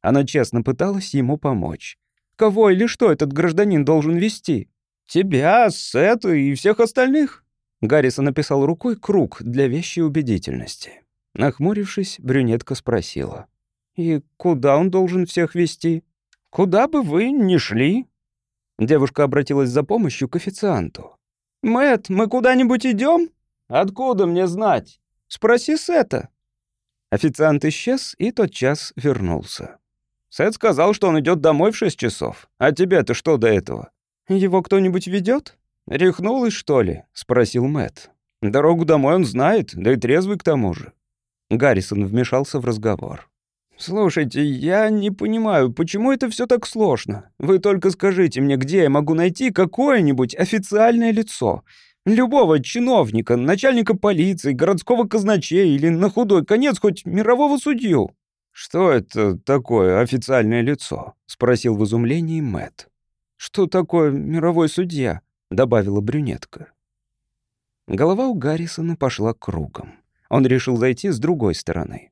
Она честно пыталась ему помочь. «Кого или что этот гражданин должен вести?» «Тебя, Сета и всех остальных?» Гаррисон написал рукой круг для вещей убедительности. Нахмурившись, брюнетка спросила. «И куда он должен всех вести? Куда бы вы ни шли?» Девушка обратилась за помощью к официанту. Мэт, мы куда-нибудь идем? Откуда мне знать? Спроси Сета». Официант исчез и тотчас вернулся. Сет сказал, что он идет домой в шесть часов. А тебе-то что до этого? Его кто-нибудь ведет? «Рехнулась, что ли?» — спросил Мэт. «Дорогу домой он знает, да и трезвый к тому же». Гаррисон вмешался в разговор. «Слушайте, я не понимаю, почему это все так сложно? Вы только скажите мне, где я могу найти какое-нибудь официальное лицо? Любого чиновника, начальника полиции, городского казначея или, на худой конец, хоть мирового судью?» «Что это такое официальное лицо?» — спросил в изумлении Мэт. «Что такое мировой судья?» — добавила брюнетка. Голова у Гаррисона пошла кругом. Он решил зайти с другой стороны.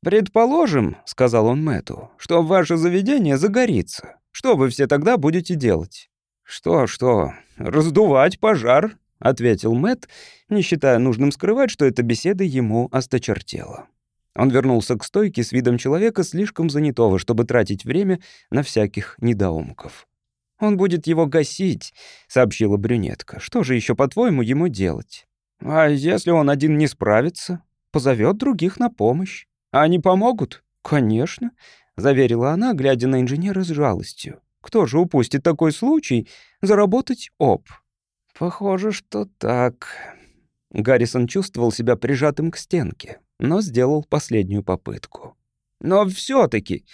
«Предположим, — сказал он Мэту, — что ваше заведение загорится. Что вы все тогда будете делать?» «Что, что? Раздувать пожар?» — ответил Мэт, не считая нужным скрывать, что эта беседа ему осточертела. Он вернулся к стойке с видом человека, слишком занятого, чтобы тратить время на всяких недоумков. «Он будет его гасить», — сообщила брюнетка. «Что же еще, по-твоему, ему делать? А если он один не справится, позовет других на помощь. А они помогут?» «Конечно», — заверила она, глядя на инженера с жалостью. Кто же упустит такой случай заработать об? Похоже, что так. Гаррисон чувствовал себя прижатым к стенке, но сделал последнюю попытку. Но все таки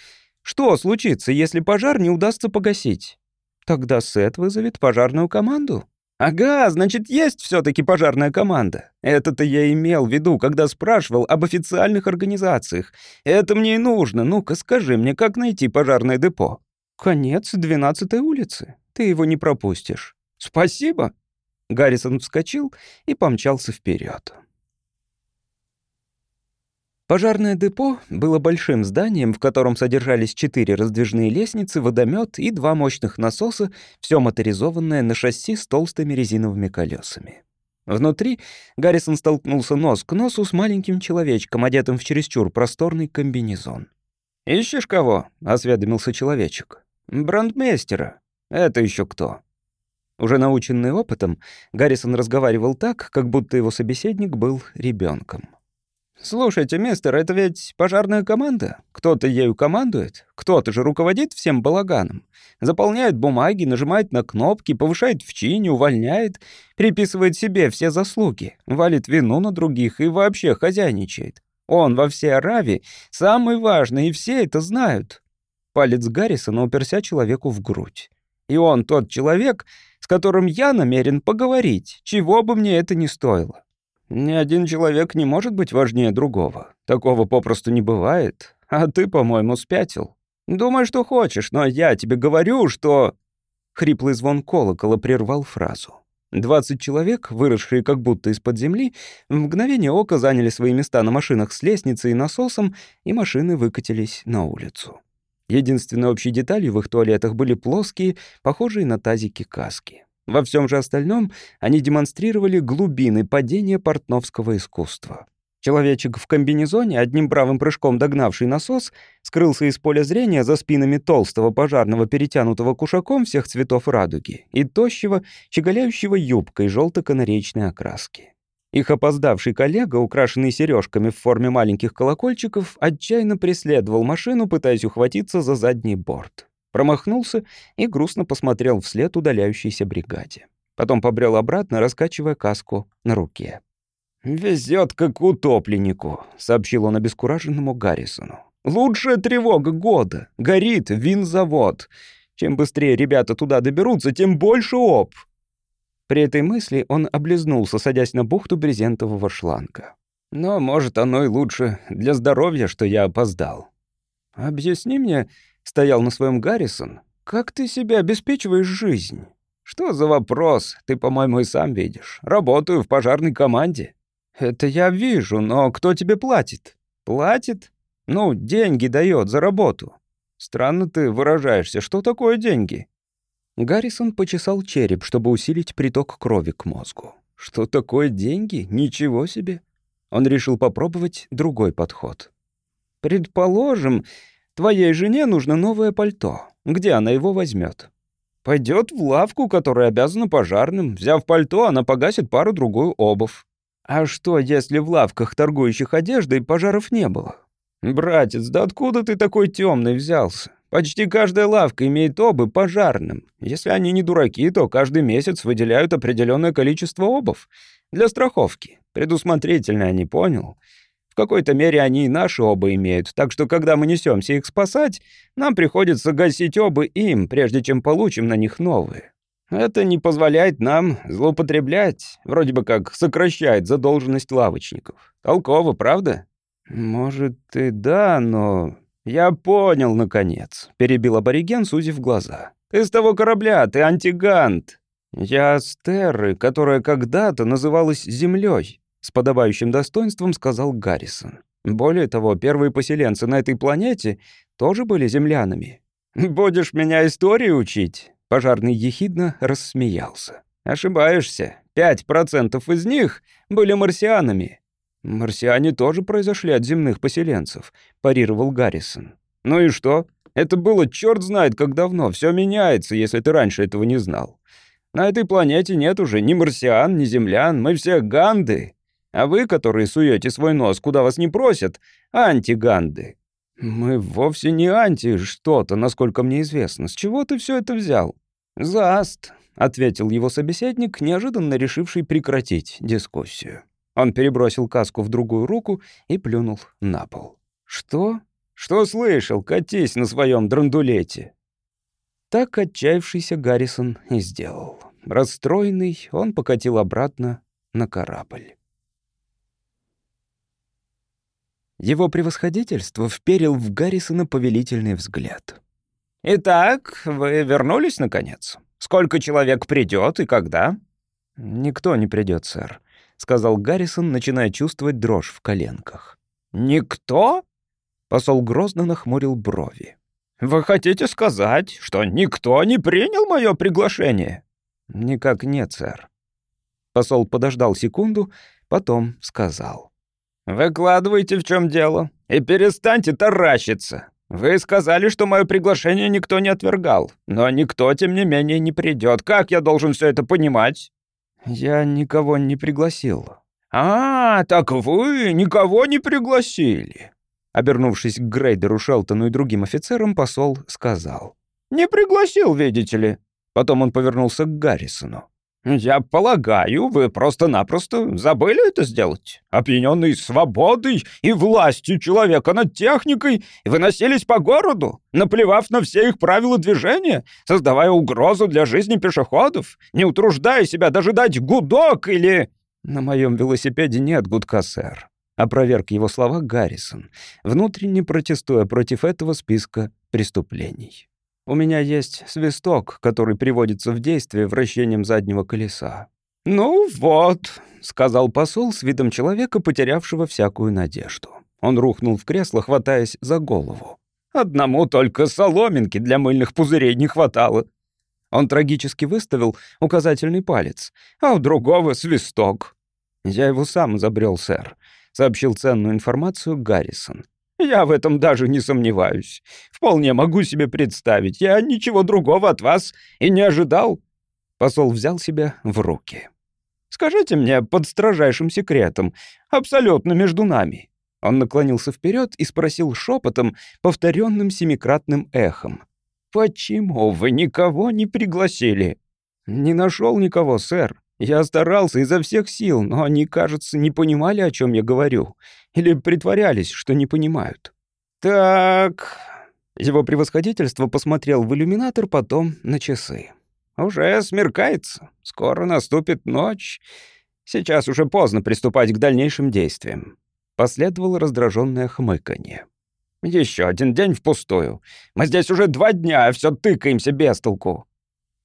что случится, если пожар не удастся погасить? Тогда Сет вызовет пожарную команду. Ага, значит, есть все таки пожарная команда. Это-то я имел в виду, когда спрашивал об официальных организациях. Это мне и нужно. Ну-ка, скажи мне, как найти пожарное депо? Конец 12-й улицы. Ты его не пропустишь. Спасибо. Гаррисон вскочил и помчался вперед. Пожарное депо было большим зданием, в котором содержались четыре раздвижные лестницы, водомет и два мощных насоса, все моторизованное на шасси с толстыми резиновыми колесами. Внутри Гаррисон столкнулся нос к носу с маленьким человечком, одетым в чересчур просторный комбинезон. «Ищешь кого?» — осведомился человечек. «Брандмейстера. Это еще кто?» Уже наученный опытом, Гаррисон разговаривал так, как будто его собеседник был ребенком. «Слушайте, мистер, это ведь пожарная команда. Кто-то ею командует, кто-то же руководит всем балаганом. Заполняет бумаги, нажимает на кнопки, повышает в чине, увольняет, приписывает себе все заслуги, валит вину на других и вообще хозяйничает. Он во всей Аравии самый важный, и все это знают». Палец Гаррисона уперся человеку в грудь. «И он тот человек, с которым я намерен поговорить, чего бы мне это ни стоило. Ни один человек не может быть важнее другого. Такого попросту не бывает. А ты, по-моему, спятил. Думай, что хочешь, но я тебе говорю, что...» Хриплый звон колокола прервал фразу. Двадцать человек, выросшие как будто из-под земли, в мгновение ока заняли свои места на машинах с лестницей и насосом, и машины выкатились на улицу. Единственной общей деталью в их туалетах были плоские, похожие на тазики каски. Во всем же остальном они демонстрировали глубины падения портновского искусства. Человечек в комбинезоне, одним правым прыжком догнавший насос, скрылся из поля зрения за спинами толстого пожарного, перетянутого кушаком всех цветов радуги, и тощего, щеголяющего юбкой желто-канаречной окраски. Их опоздавший коллега, украшенный сережками в форме маленьких колокольчиков, отчаянно преследовал машину, пытаясь ухватиться за задний борт. Промахнулся и грустно посмотрел вслед удаляющейся бригаде. Потом побрел обратно, раскачивая каску на руке. «Везет как утопленнику», — сообщил он обескураженному Гаррисону. «Лучшая тревога года. Горит винзавод. Чем быстрее ребята туда доберутся, тем больше оп». При этой мысли он облизнулся, садясь на бухту брезентового шланга. «Но, может, оно и лучше для здоровья, что я опоздал. Объясни мне, Стоял на своем Гаррисон. «Как ты себя обеспечиваешь жизнь?» «Что за вопрос? Ты, по-моему, и сам видишь. Работаю в пожарной команде». «Это я вижу, но кто тебе платит?» «Платит? Ну, деньги дает за работу». «Странно ты выражаешься. Что такое деньги?» Гаррисон почесал череп, чтобы усилить приток крови к мозгу. «Что такое деньги? Ничего себе!» Он решил попробовать другой подход. «Предположим, Твоей жене нужно новое пальто. Где она его возьмет? Пойдет в лавку, которая обязана пожарным. Взяв пальто, она погасит пару-другую обувь. А что, если в лавках, торгующих одеждой, пожаров не было? Братец, да откуда ты такой темный взялся? Почти каждая лавка имеет обувь пожарным. Если они не дураки, то каждый месяц выделяют определенное количество обув для страховки. Предусмотрительно, я не понял какой-то мере они и наши оба имеют, так что когда мы несемся их спасать, нам приходится гасить оба им, прежде чем получим на них новые. Это не позволяет нам злоупотреблять, вроде бы как сокращает задолженность лавочников. Толково, правда? Может, и да, но... Я понял, наконец, перебил абориген, сузив глаза. Ты с того корабля, ты антигант. Я с Терры, которая когда-то называлась Землей. С подобающим достоинством сказал Гаррисон. Более того, первые поселенцы на этой планете тоже были землянами. «Будешь меня истории учить?» Пожарный ехидно рассмеялся. «Ошибаешься. Пять процентов из них были марсианами». «Марсиане тоже произошли от земных поселенцев», — парировал Гаррисон. «Ну и что? Это было черт знает как давно. Все меняется, если ты раньше этого не знал. На этой планете нет уже ни марсиан, ни землян. Мы все ганды. А вы, которые суете свой нос, куда вас не просят, антиганды. Мы вовсе не анти что-то, насколько мне известно. С чего ты все это взял? Заст, ответил его собеседник, неожиданно решивший прекратить дискуссию. Он перебросил каску в другую руку и плюнул на пол. «Что? Что слышал? Катись на своем драндулете!» Так отчаявшийся Гаррисон и сделал. Расстроенный, он покатил обратно на корабль. Его превосходительство вперил в Гаррисона повелительный взгляд. «Итак, вы вернулись, наконец? Сколько человек придет и когда?» «Никто не придет, сэр», — сказал Гаррисон, начиная чувствовать дрожь в коленках. «Никто?» — посол грозно нахмурил брови. «Вы хотите сказать, что никто не принял мое приглашение?» «Никак нет, сэр». Посол подождал секунду, потом сказал. «Выкладывайте, в чем дело, и перестаньте таращиться. Вы сказали, что мое приглашение никто не отвергал, но никто, тем не менее, не придет. Как я должен все это понимать?» «Я никого не пригласил». «А, так вы никого не пригласили?» Обернувшись к Грейдеру, Шелтону и другим офицерам, посол сказал. «Не пригласил, видите ли». Потом он повернулся к Гаррисону. «Я полагаю, вы просто-напросто забыли это сделать. Опьяненный свободой и властью человека над техникой, вы носились по городу, наплевав на все их правила движения, создавая угрозу для жизни пешеходов, не утруждая себя даже дать гудок или...» «На моем велосипеде нет гудка, сэр», — опроверг его слова Гаррисон, внутренне протестуя против этого списка преступлений. У меня есть свисток, который приводится в действие вращением заднего колеса». «Ну вот», — сказал посол с видом человека, потерявшего всякую надежду. Он рухнул в кресло, хватаясь за голову. «Одному только соломинки для мыльных пузырей не хватало». Он трагически выставил указательный палец, а у другого — свисток. «Я его сам изобрел, сэр», — сообщил ценную информацию Гаррисон. Я в этом даже не сомневаюсь. Вполне могу себе представить. Я ничего другого от вас и не ожидал». Посол взял себя в руки. «Скажите мне под строжайшим секретом, абсолютно между нами». Он наклонился вперед и спросил шепотом, повторенным семикратным эхом. «Почему вы никого не пригласили?» «Не нашел никого, сэр. Я старался изо всех сил, но они, кажется, не понимали, о чем я говорю. Или притворялись, что не понимают. «Так...» Его превосходительство посмотрел в иллюминатор, потом на часы. «Уже смеркается. Скоро наступит ночь. Сейчас уже поздно приступать к дальнейшим действиям». Последовало раздраженное хмыканье. Еще один день впустую. Мы здесь уже два дня, а все тыкаемся без толку.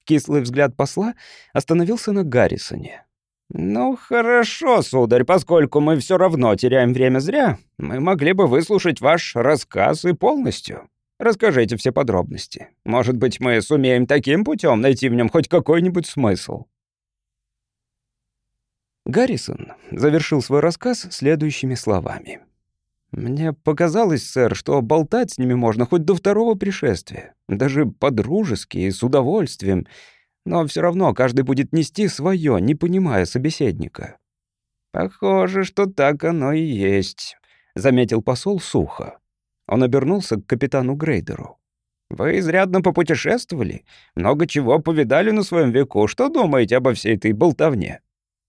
Кислый взгляд посла остановился на Гаррисоне. «Ну, хорошо, сударь, поскольку мы все равно теряем время зря, мы могли бы выслушать ваш рассказ и полностью. Расскажите все подробности. Может быть, мы сумеем таким путем найти в нем хоть какой-нибудь смысл». Гаррисон завершил свой рассказ следующими словами. «Мне показалось, сэр, что болтать с ними можно хоть до второго пришествия, даже по-дружески и с удовольствием, но все равно каждый будет нести свое, не понимая собеседника». «Похоже, что так оно и есть», — заметил посол сухо. Он обернулся к капитану Грейдеру. «Вы изрядно попутешествовали, много чего повидали на своем веку. Что думаете обо всей этой болтовне?»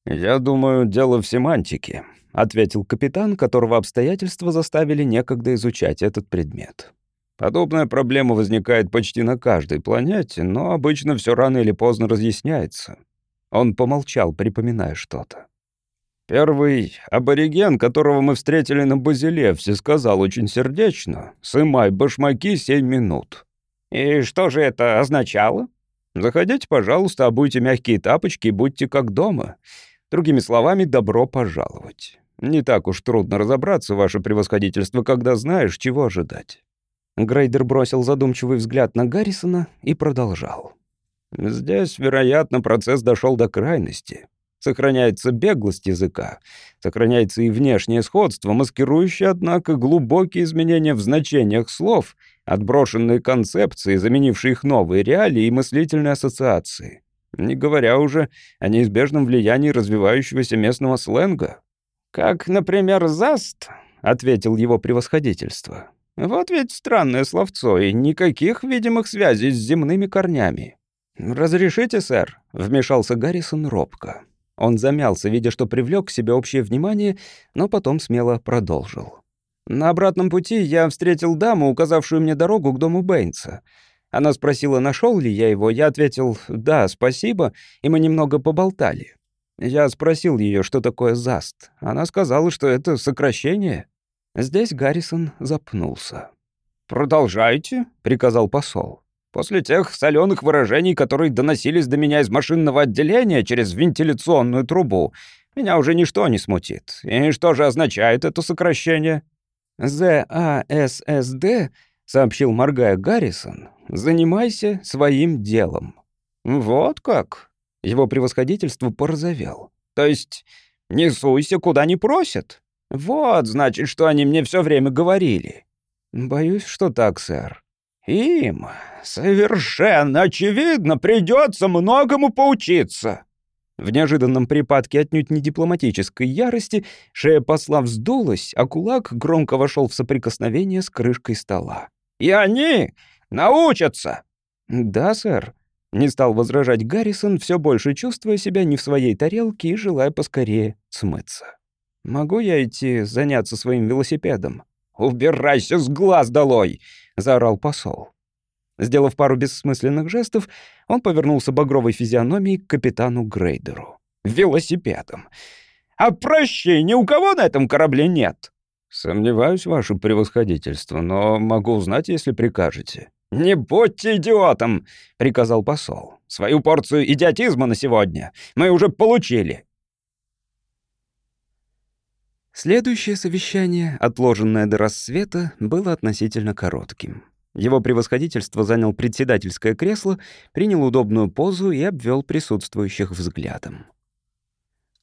«Я думаю, дело в семантике», ответил капитан, которого обстоятельства заставили некогда изучать этот предмет. Подобная проблема возникает почти на каждой планете, но обычно все рано или поздно разъясняется. Он помолчал, припоминая что-то. Первый абориген, которого мы встретили на Базилевсе, сказал очень сердечно «Сымай башмаки семь минут». «И что же это означало?» «Заходите, пожалуйста, обуйте мягкие тапочки и будьте как дома». Другими словами, добро пожаловать. Не так уж трудно разобраться, ваше превосходительство, когда знаешь, чего ожидать». Грейдер бросил задумчивый взгляд на Гаррисона и продолжал. «Здесь, вероятно, процесс дошел до крайности. Сохраняется беглость языка, сохраняется и внешнее сходство, маскирующее, однако, глубокие изменения в значениях слов, отброшенные концепции, заменившие их новые реалии и мыслительные ассоциации. Не говоря уже о неизбежном влиянии развивающегося местного сленга. «Как, например, Заст», — ответил его превосходительство. Вот ведь странное словцо, и никаких видимых связей с земными корнями. «Разрешите, сэр?» — вмешался Гаррисон робко. Он замялся, видя, что привлек к себе общее внимание, но потом смело продолжил. «На обратном пути я встретил даму, указавшую мне дорогу к дому Бэйнса. Она спросила, нашел ли я его. Я ответил «да, спасибо», и мы немного поболтали. Я спросил ее, что такое ЗАСТ. Она сказала, что это сокращение. Здесь Гаррисон запнулся. «Продолжайте», — приказал посол. «После тех соленых выражений, которые доносились до меня из машинного отделения через вентиляционную трубу, меня уже ничто не смутит. И что же означает это сокращение?» «ЗАССД», — сообщил моргая Гаррисон, Занимайся своим делом». «Вот как?» Его превосходительство порозовел. «То есть не суйся, куда не просят? Вот, значит, что они мне все время говорили». «Боюсь, что так, сэр». «Им совершенно очевидно придется многому поучиться». В неожиданном припадке отнюдь не дипломатической ярости шея посла вздулась, а кулак громко вошел в соприкосновение с крышкой стола. «И они Научатся!» «Да, сэр», — не стал возражать Гаррисон, все больше чувствуя себя не в своей тарелке и желая поскорее смыться. «Могу я идти заняться своим велосипедом?» «Убирайся с глаз долой!» — заорал посол. Сделав пару бессмысленных жестов, он повернулся багровой физиономией к капитану Грейдеру. «Велосипедом! А прощения у кого на этом корабле нет?» «Сомневаюсь, ваше превосходительство, но могу узнать, если прикажете». «Не будьте идиотом!» — приказал посол. «Свою порцию идиотизма на сегодня мы уже получили». Следующее совещание, отложенное до рассвета, было относительно коротким. Его превосходительство занял председательское кресло, принял удобную позу и обвел присутствующих взглядом.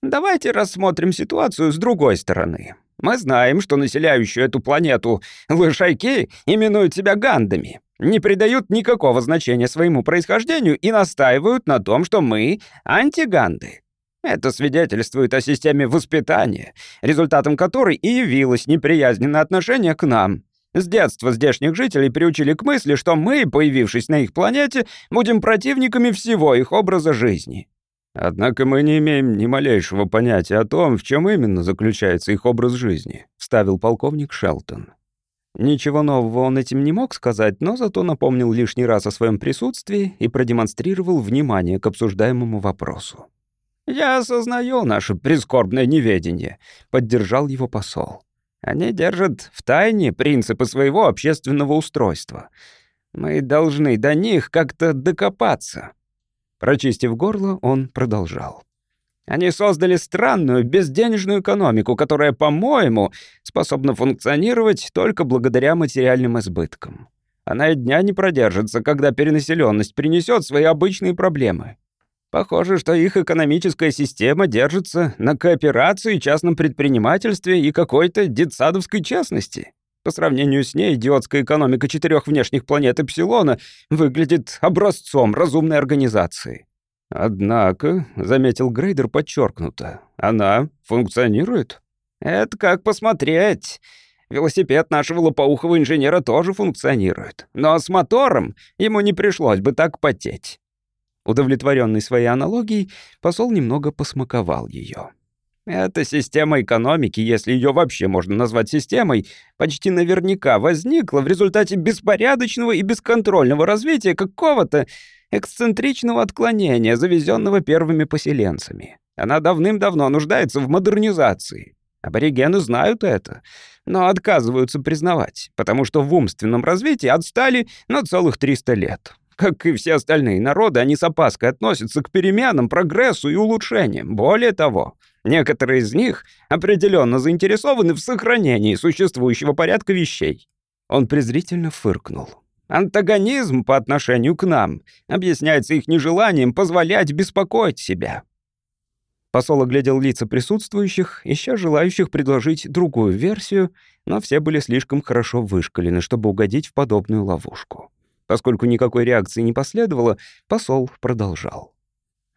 «Давайте рассмотрим ситуацию с другой стороны. Мы знаем, что населяющие эту планету лышайки именуют себя гандами не придают никакого значения своему происхождению и настаивают на том, что мы антиганды. Это свидетельствует о системе воспитания, результатом которой и явилось неприязненное отношение к нам. С детства здешних жителей приучили к мысли, что мы, появившись на их планете, будем противниками всего их образа жизни. Однако мы не имеем ни малейшего понятия о том, в чем именно заключается их образ жизни, вставил полковник Шелтон. Ничего нового он этим не мог сказать, но зато напомнил лишний раз о своем присутствии и продемонстрировал внимание к обсуждаемому вопросу. «Я осознаю наше прискорбное неведение», — поддержал его посол. «Они держат в тайне принципы своего общественного устройства. Мы должны до них как-то докопаться». Прочистив горло, он продолжал. Они создали странную безденежную экономику, которая, по-моему, способна функционировать только благодаря материальным избыткам. Она и дня не продержится, когда перенаселенность принесет свои обычные проблемы. Похоже, что их экономическая система держится на кооперации, частном предпринимательстве и какой-то детсадовской честности. По сравнению с ней, идиотская экономика четырех внешних планет Эпсилона выглядит образцом разумной организации. «Однако», — заметил Грейдер подчеркнуто, — «она функционирует?» «Это как посмотреть. Велосипед нашего лопоухого инженера тоже функционирует. Но с мотором ему не пришлось бы так потеть». Удовлетворенный своей аналогией, посол немного посмаковал ее. Эта система экономики, если ее вообще можно назвать системой, почти наверняка возникла в результате беспорядочного и бесконтрольного развития какого-то эксцентричного отклонения, завезенного первыми поселенцами. Она давным-давно нуждается в модернизации. Аборигены знают это, но отказываются признавать, потому что в умственном развитии отстали на целых 300 лет. Как и все остальные народы, они с опаской относятся к переменам, прогрессу и улучшениям. Более того, некоторые из них определенно заинтересованы в сохранении существующего порядка вещей. Он презрительно фыркнул. Антагонизм по отношению к нам объясняется их нежеланием позволять беспокоить себя. Посол оглядел лица присутствующих, ища желающих предложить другую версию, но все были слишком хорошо вышкалены, чтобы угодить в подобную ловушку. Поскольку никакой реакции не последовало, посол продолжал.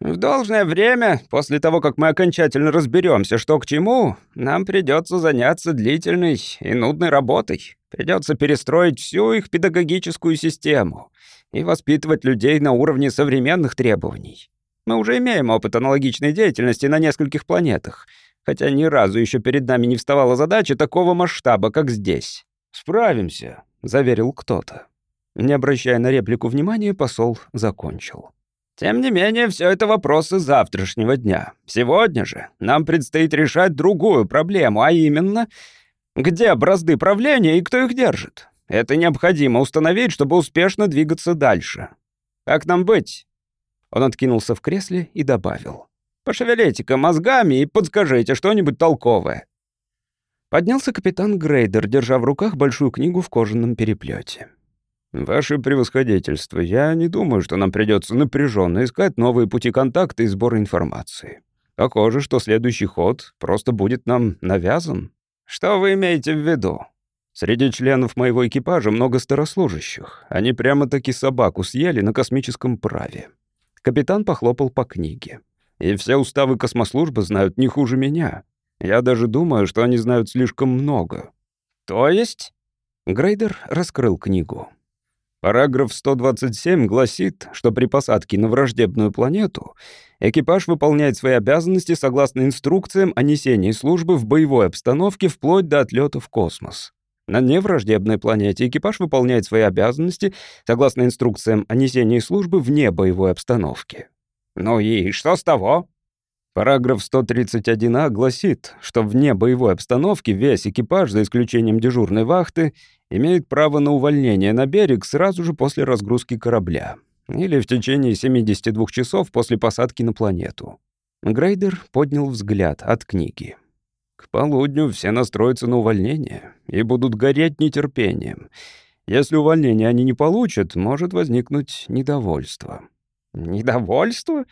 В должное время, после того, как мы окончательно разберемся, что к чему, нам придется заняться длительной и нудной работой. Придется перестроить всю их педагогическую систему и воспитывать людей на уровне современных требований. Мы уже имеем опыт аналогичной деятельности на нескольких планетах, хотя ни разу еще перед нами не вставала задача такого масштаба, как здесь. «Справимся», — заверил кто-то. Не обращая на реплику внимания, посол закончил. Тем не менее, все это вопросы завтрашнего дня. Сегодня же нам предстоит решать другую проблему, а именно, где бразды правления и кто их держит. Это необходимо установить, чтобы успешно двигаться дальше. Как нам быть? Он откинулся в кресле и добавил. «Пошевелите-ка мозгами и подскажите что-нибудь толковое». Поднялся капитан Грейдер, держа в руках большую книгу в кожаном переплете. «Ваше превосходительство, я не думаю, что нам придется напряженно искать новые пути контакта и сбора информации. Похоже, что следующий ход просто будет нам навязан». «Что вы имеете в виду?» Среди членов моего экипажа много старослужащих. Они прямо-таки собаку съели на космическом праве. Капитан похлопал по книге. И все уставы космослужбы знают не хуже меня. Я даже думаю, что они знают слишком много. То есть? Грейдер раскрыл книгу. Параграф 127 гласит, что при посадке на враждебную планету экипаж выполняет свои обязанности согласно инструкциям о несении службы в боевой обстановке вплоть до отлета в космос. На невраждебной планете экипаж выполняет свои обязанности согласно инструкциям о несении службы вне боевой обстановки. Ну и что с того? Параграф 131а гласит, что вне боевой обстановки весь экипаж, за исключением дежурной вахты, имеет право на увольнение на берег сразу же после разгрузки корабля или в течение 72 часов после посадки на планету. Грейдер поднял взгляд от книги. К полудню все настроятся на увольнение и будут гореть нетерпением. Если увольнение они не получат, может возникнуть недовольство. «Недовольство?»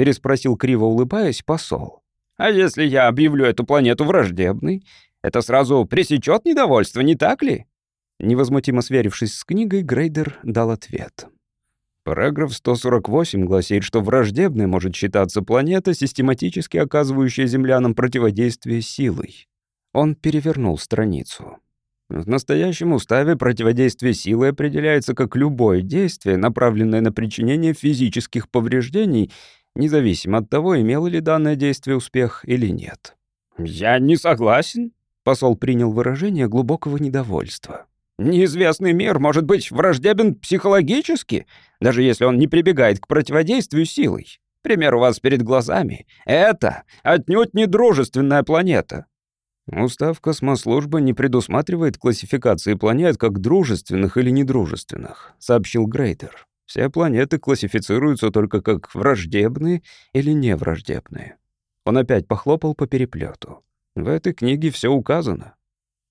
Переспросил криво улыбаясь посол. «А если я объявлю эту планету враждебной, это сразу пресечет недовольство, не так ли?» Невозмутимо сверившись с книгой, Грейдер дал ответ. Параграф 148 гласит, что враждебной может считаться планета, систематически оказывающая землянам противодействие силой. Он перевернул страницу. В настоящем уставе противодействие силы определяется как любое действие, направленное на причинение физических повреждений независимо от того, имело ли данное действие успех или нет. «Я не согласен», — посол принял выражение глубокого недовольства. «Неизвестный мир может быть враждебен психологически, даже если он не прибегает к противодействию силой. Пример у вас перед глазами. Это отнюдь не дружественная планета». Устав космослужбы не предусматривает классификации планет как дружественных или недружественных, сообщил Грейдер. Все планеты классифицируются только как враждебные или невраждебные. Он опять похлопал по переплету. В этой книге все указано.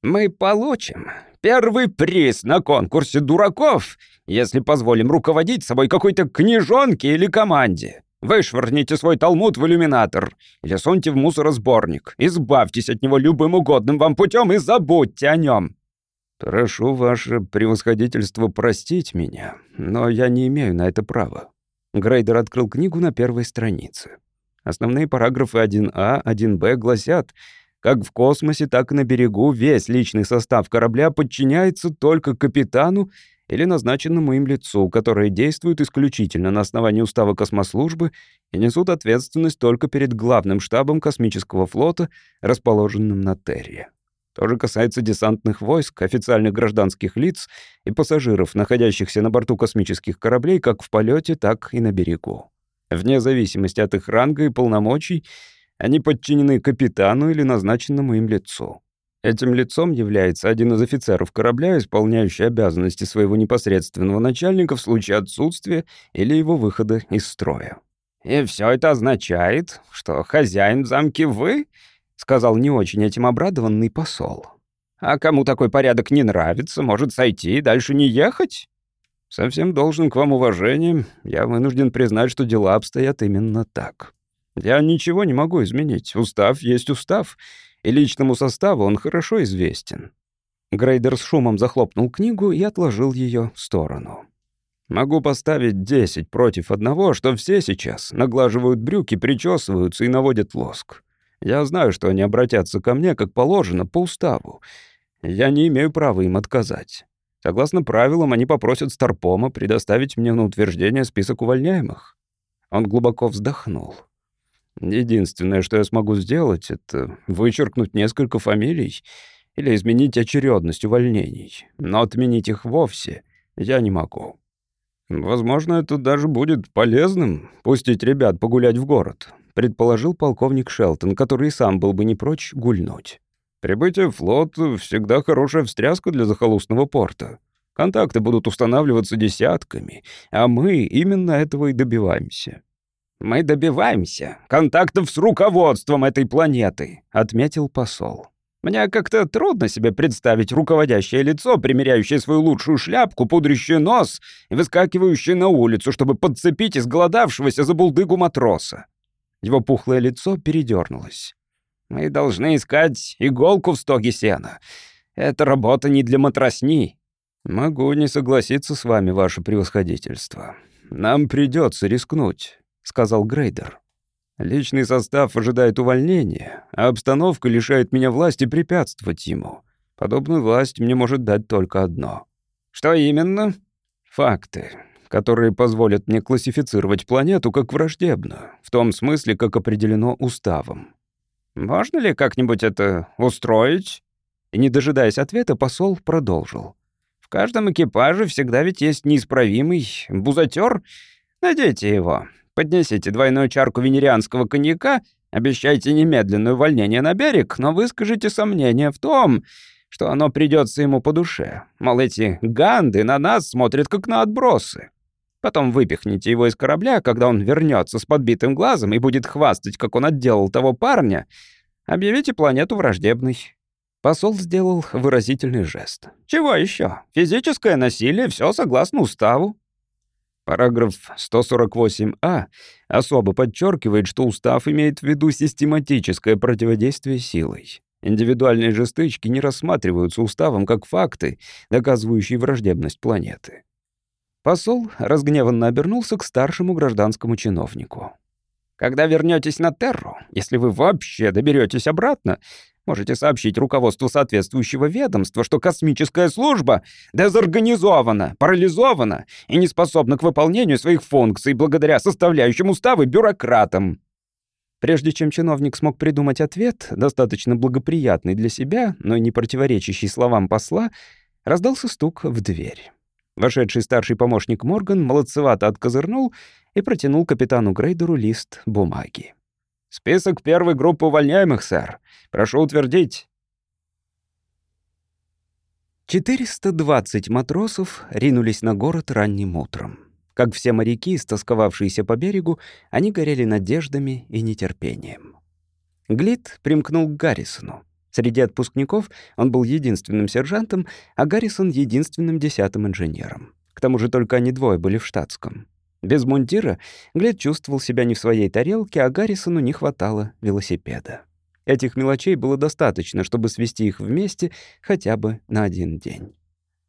«Мы получим первый приз на конкурсе дураков, если позволим руководить собой какой-то книжонке или команде. Вышвырните свой талмуд в иллюминатор или суньте в мусоросборник. Избавьтесь от него любым угодным вам путем и забудьте о нем. «Прошу ваше превосходительство простить меня, но я не имею на это права». Грейдер открыл книгу на первой странице. Основные параграфы 1А, 1Б гласят, как в космосе, так и на берегу весь личный состав корабля подчиняется только капитану или назначенному им лицу, которое действует исключительно на основании устава космослужбы и несут ответственность только перед главным штабом космического флота, расположенным на Терре. То же касается десантных войск, официальных гражданских лиц и пассажиров, находящихся на борту космических кораблей как в полете, так и на берегу. Вне зависимости от их ранга и полномочий, они подчинены капитану или назначенному им лицу. Этим лицом является один из офицеров корабля, исполняющий обязанности своего непосредственного начальника в случае отсутствия или его выхода из строя. «И все это означает, что хозяин в вы?» Сказал не очень этим обрадованный посол. «А кому такой порядок не нравится, может сойти и дальше не ехать?» «Совсем должен к вам уважением, я вынужден признать, что дела обстоят именно так. Я ничего не могу изменить. Устав есть устав, и личному составу он хорошо известен». Грейдер с шумом захлопнул книгу и отложил ее в сторону. «Могу поставить десять против одного, что все сейчас наглаживают брюки, причесываются и наводят лоск. Я знаю, что они обратятся ко мне, как положено, по уставу. Я не имею права им отказать. Согласно правилам, они попросят Старпома предоставить мне на утверждение список увольняемых. Он глубоко вздохнул. Единственное, что я смогу сделать, это вычеркнуть несколько фамилий или изменить очередность увольнений, но отменить их вовсе я не могу. Возможно, это даже будет полезным пустить ребят погулять в город, предположил полковник Шелтон, который сам был бы не прочь гульнуть. Прибытие в флот всегда хорошая встряска для захолустного порта. Контакты будут устанавливаться десятками, а мы именно этого и добиваемся. «Мы добиваемся контактов с руководством этой планеты», — отметил посол. «Мне как-то трудно себе представить руководящее лицо, примеряющее свою лучшую шляпку, пудрящее нос и выскакивающее на улицу, чтобы подцепить изголодавшегося за булдыгу матроса». Его пухлое лицо передернулось. «Мы должны искать иголку в стоге сена. Это работа не для матросни». «Могу не согласиться с вами, ваше превосходительство. Нам придется рискнуть» сказал Грейдер. «Личный состав ожидает увольнения, а обстановка лишает меня власти препятствовать ему. Подобную власть мне может дать только одно». «Что именно?» «Факты, которые позволят мне классифицировать планету как враждебную, в том смысле, как определено уставом». «Можно ли как-нибудь это устроить?» И, не дожидаясь ответа, посол продолжил. «В каждом экипаже всегда ведь есть неисправимый бузатер. Найдите его. Поднесите двойную чарку венерианского коньяка, обещайте немедленное увольнение на берег, но выскажите сомнение в том, что оно придется ему по душе. Мол, эти ганды на нас смотрят как на отбросы. Потом выпихните его из корабля, когда он вернется с подбитым глазом и будет хвастать, как он отделал того парня. Объявите планету враждебной. Посол сделал выразительный жест. Чего еще? Физическое насилие, все согласно уставу. Параграф 148а особо подчеркивает, что устав имеет в виду систематическое противодействие силой. Индивидуальные же стычки не рассматриваются уставом как факты, доказывающие враждебность планеты. Посол разгневанно обернулся к старшему гражданскому чиновнику. «Когда вернетесь на Терру, если вы вообще доберетесь обратно, Можете сообщить руководству соответствующего ведомства, что космическая служба дезорганизована, парализована и не способна к выполнению своих функций благодаря составляющим уставы бюрократам. Прежде чем чиновник смог придумать ответ, достаточно благоприятный для себя, но не противоречащий словам посла, раздался стук в дверь. Вошедший старший помощник Морган молодцевато откозырнул и протянул капитану Грейдеру лист бумаги. «Список первой группы увольняемых, сэр. Прошу утвердить». 420 матросов ринулись на город ранним утром. Как все моряки, стосковавшиеся по берегу, они горели надеждами и нетерпением. Глит примкнул к Гаррисону. Среди отпускников он был единственным сержантом, а Гаррисон — единственным десятым инженером. К тому же только они двое были в штатском. Без мундира Глед чувствовал себя не в своей тарелке, а Гаррисону не хватало велосипеда. Этих мелочей было достаточно, чтобы свести их вместе хотя бы на один день.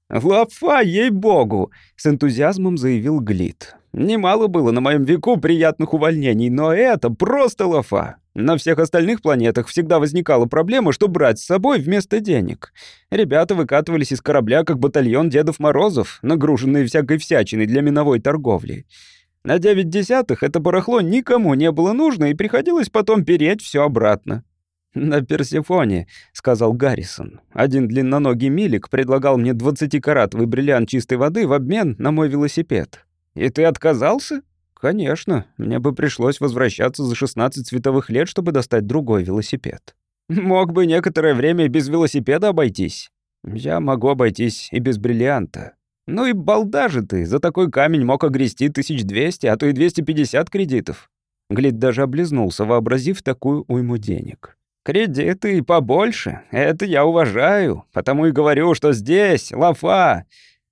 «Лафа, ей-богу!» — с энтузиазмом заявил Глит. «Немало было на моем веку приятных увольнений, но это просто лафа. На всех остальных планетах всегда возникала проблема, что брать с собой вместо денег. Ребята выкатывались из корабля, как батальон Дедов Морозов, нагруженные всякой всячиной для миновой торговли. На девять десятых это барахло никому не было нужно, и приходилось потом переть все обратно. «На Персефоне», — сказал Гаррисон. «Один длинноногий милик предлагал мне двадцатикаратовый бриллиант чистой воды в обмен на мой велосипед». «И ты отказался?» «Конечно, мне бы пришлось возвращаться за 16 световых лет, чтобы достать другой велосипед». «Мог бы некоторое время без велосипеда обойтись». «Я могу обойтись и без бриллианта». «Ну и балда же ты, за такой камень мог огрести 1200, а то и 250 кредитов». Глит даже облизнулся, вообразив такую уйму денег. «Кредиты и побольше, это я уважаю, потому и говорю, что здесь лафа.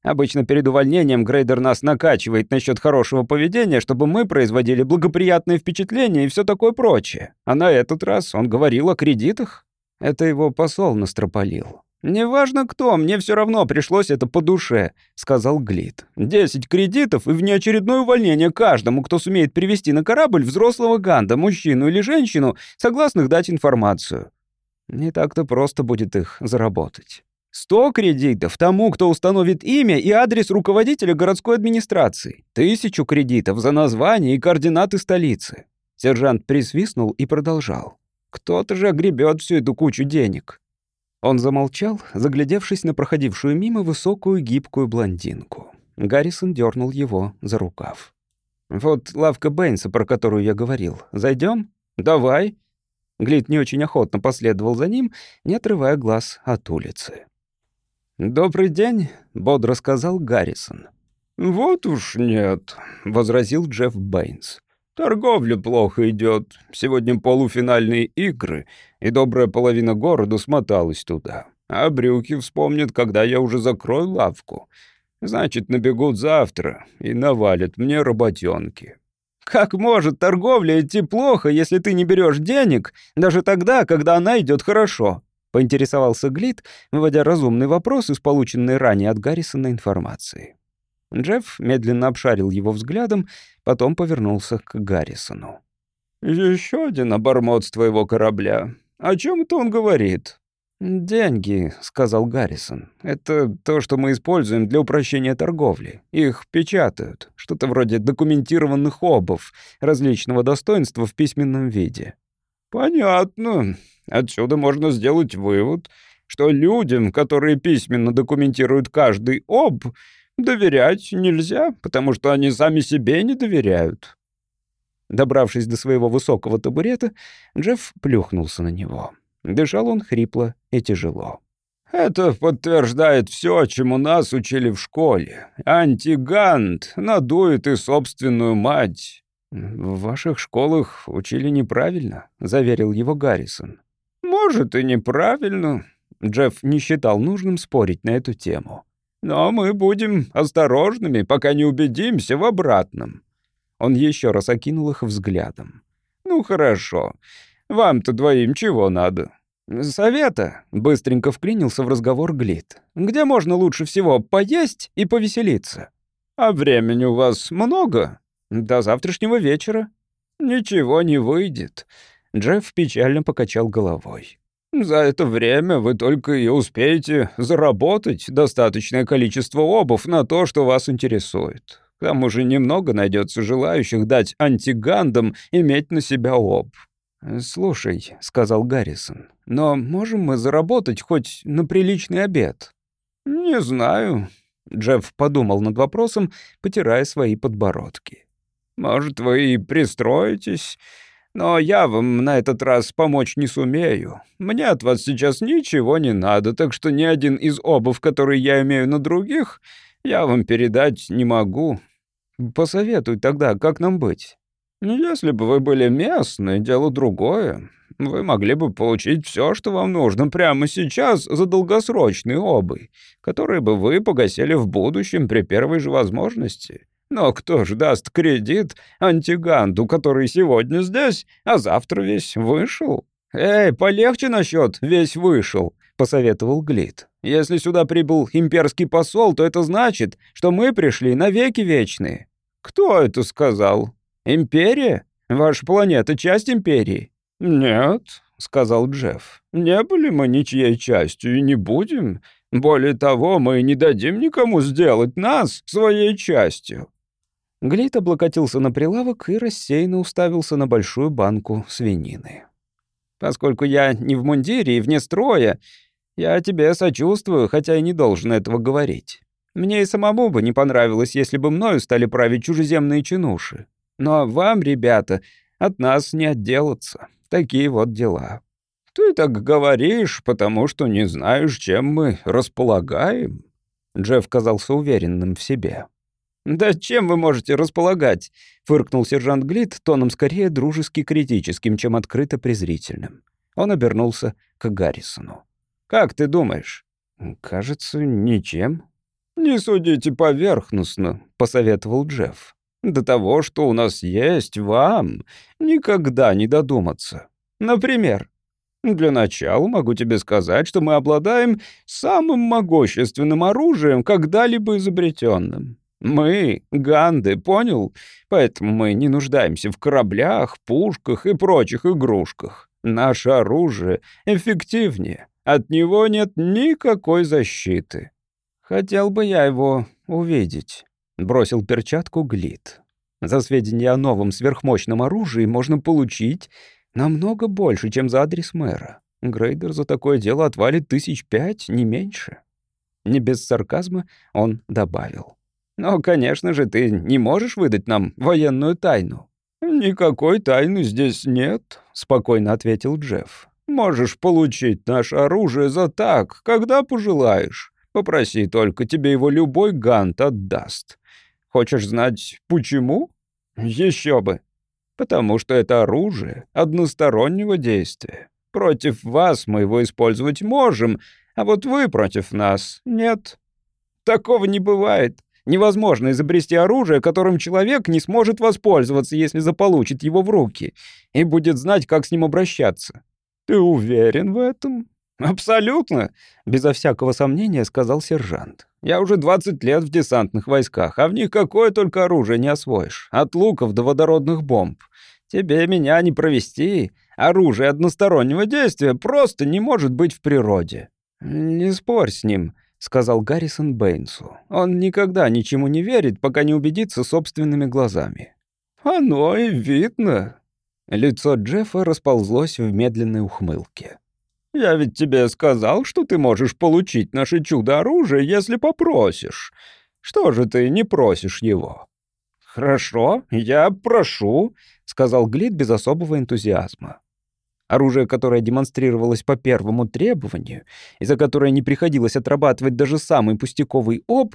Обычно перед увольнением Грейдер нас накачивает насчет хорошего поведения, чтобы мы производили благоприятные впечатления и все такое прочее. А на этот раз он говорил о кредитах. Это его посол настропалил. «Неважно кто, мне все равно пришлось это по душе», — сказал Глит. «Десять кредитов и внеочередное увольнение каждому, кто сумеет привести на корабль взрослого ганда, мужчину или женщину, согласных дать информацию». Не так-то просто будет их заработать. Сто кредитов тому, кто установит имя и адрес руководителя городской администрации. Тысячу кредитов за название и координаты столицы. Сержант присвистнул и продолжал. Кто-то же огребет всю эту кучу денег. Он замолчал, заглядевшись на проходившую мимо высокую гибкую блондинку. Гаррисон дернул его за рукав. «Вот лавка Бэйнса, про которую я говорил. Зайдем? Давай!» Глит не очень охотно последовал за ним, не отрывая глаз от улицы. «Добрый день», — бодро сказал Гаррисон. «Вот уж нет», — возразил Джефф Бэйнс. «Торговля плохо идет. Сегодня полуфинальные игры, и добрая половина города смоталась туда. А брюки вспомнят, когда я уже закрою лавку. Значит, набегут завтра и навалят мне работенки. Как может торговля идти плохо, если ты не берешь денег, даже тогда, когда она идет хорошо? Поинтересовался Глит, выводя разумный вопрос из полученной ранее от Гаррисона информации. Джефф медленно обшарил его взглядом, потом повернулся к Гаррисону. «Еще один обормот с твоего корабля. О чем это он говорит?» «Деньги», — сказал Гаррисон. «Это то, что мы используем для упрощения торговли. Их печатают. Что-то вроде документированных обов различного достоинства в письменном виде». «Понятно. Отсюда можно сделать вывод, что людям, которые письменно документируют каждый об, доверять нельзя, потому что они сами себе не доверяют». Добравшись до своего высокого табурета, Джефф плюхнулся на него. Дышал он хрипло и тяжело. «Это подтверждает все, чему нас учили в школе. Антигант надует и собственную мать». «В ваших школах учили неправильно», — заверил его Гаррисон. «Может, и неправильно». Джефф не считал нужным спорить на эту тему. «Но мы будем осторожными, пока не убедимся в обратном». Он еще раз окинул их взглядом. «Ну хорошо. Вам-то двоим чего надо?» «Совета», — быстренько вклинился в разговор Глит. «Где можно лучше всего поесть и повеселиться?» «А времени у вас много?» «До завтрашнего вечера». «Ничего не выйдет». Джефф печально покачал головой. «За это время вы только и успеете заработать достаточное количество обув на то, что вас интересует. К тому же немного найдется желающих дать антигандам иметь на себя об. «Слушай», — сказал Гаррисон, — «но можем мы заработать хоть на приличный обед?» «Не знаю», — Джефф подумал над вопросом, потирая свои подбородки. «Может, вы и пристроитесь, но я вам на этот раз помочь не сумею. Мне от вас сейчас ничего не надо, так что ни один из обув, которые я имею на других, я вам передать не могу». «Посоветуй тогда, как нам быть?» Если бы вы были местны, дело другое. Вы могли бы получить все, что вам нужно прямо сейчас за долгосрочный обы, которые бы вы погасили в будущем при первой же возможности. Но кто ж даст кредит антиганду, который сегодня здесь, а завтра весь вышел? Эй, полегче насчет «весь вышел», — посоветовал Глит. «Если сюда прибыл имперский посол, то это значит, что мы пришли на веки вечные». «Кто это сказал?» «Империя? Ваша планета — часть Империи?» «Нет», — сказал Джефф. «Не были мы ничьей частью и не будем. Более того, мы не дадим никому сделать нас своей частью». Глейт облокотился на прилавок и рассеянно уставился на большую банку свинины. «Поскольку я не в мундире и вне строя, я тебе сочувствую, хотя и не должен этого говорить. Мне и самому бы не понравилось, если бы мною стали править чужеземные чинуши. Но вам, ребята, от нас не отделаться. Такие вот дела. Ты так говоришь, потому что не знаешь, чем мы располагаем. Джефф казался уверенным в себе. «Да чем вы можете располагать?» — фыркнул сержант Глит тоном скорее дружески критическим, чем открыто презрительным. Он обернулся к Гаррисону. «Как ты думаешь?» «Кажется, ничем». «Не судите поверхностно», — посоветовал Джефф. До того, что у нас есть, вам никогда не додуматься. Например, для начала могу тебе сказать, что мы обладаем самым могущественным оружием, когда-либо изобретенным. Мы — ганды, понял? Поэтому мы не нуждаемся в кораблях, пушках и прочих игрушках. Наше оружие эффективнее, От него нет никакой защиты. Хотел бы я его увидеть, бросил перчатку Глит. За сведения о новом сверхмощном оружии можно получить намного больше, чем за адрес мэра. Грейдер за такое дело отвалит тысяч пять, не меньше. Не без сарказма он добавил. «Но, конечно же, ты не можешь выдать нам военную тайну». «Никакой тайны здесь нет», — спокойно ответил Джефф. «Можешь получить наше оружие за так, когда пожелаешь. Попроси только, тебе его любой гант отдаст. Хочешь знать, почему? Еще бы. Потому что это оружие одностороннего действия. Против вас мы его использовать можем, а вот вы против нас нет. Такого не бывает. Невозможно изобрести оружие, которым человек не сможет воспользоваться, если заполучит его в руки, и будет знать, как с ним обращаться. Ты уверен в этом? Абсолютно, безо всякого сомнения сказал сержант. Я уже 20 лет в десантных войсках, а в них какое только оружие не освоишь, от луков до водородных бомб. Тебе меня не провести. Оружие одностороннего действия просто не может быть в природе. Не спорь с ним, — сказал Гаррисон Бэйнсу. «Он никогда ничему не верит, пока не убедится собственными глазами». «Оно и видно». Лицо Джеффа расползлось в медленной ухмылке. «Я ведь тебе сказал, что ты можешь получить наше чудо-оружие, если попросишь. Что же ты не просишь его?» «Хорошо, я прошу», — сказал Глит без особого энтузиазма. Оружие, которое демонстрировалось по первому требованию, и за которое не приходилось отрабатывать даже самый пустяковый об,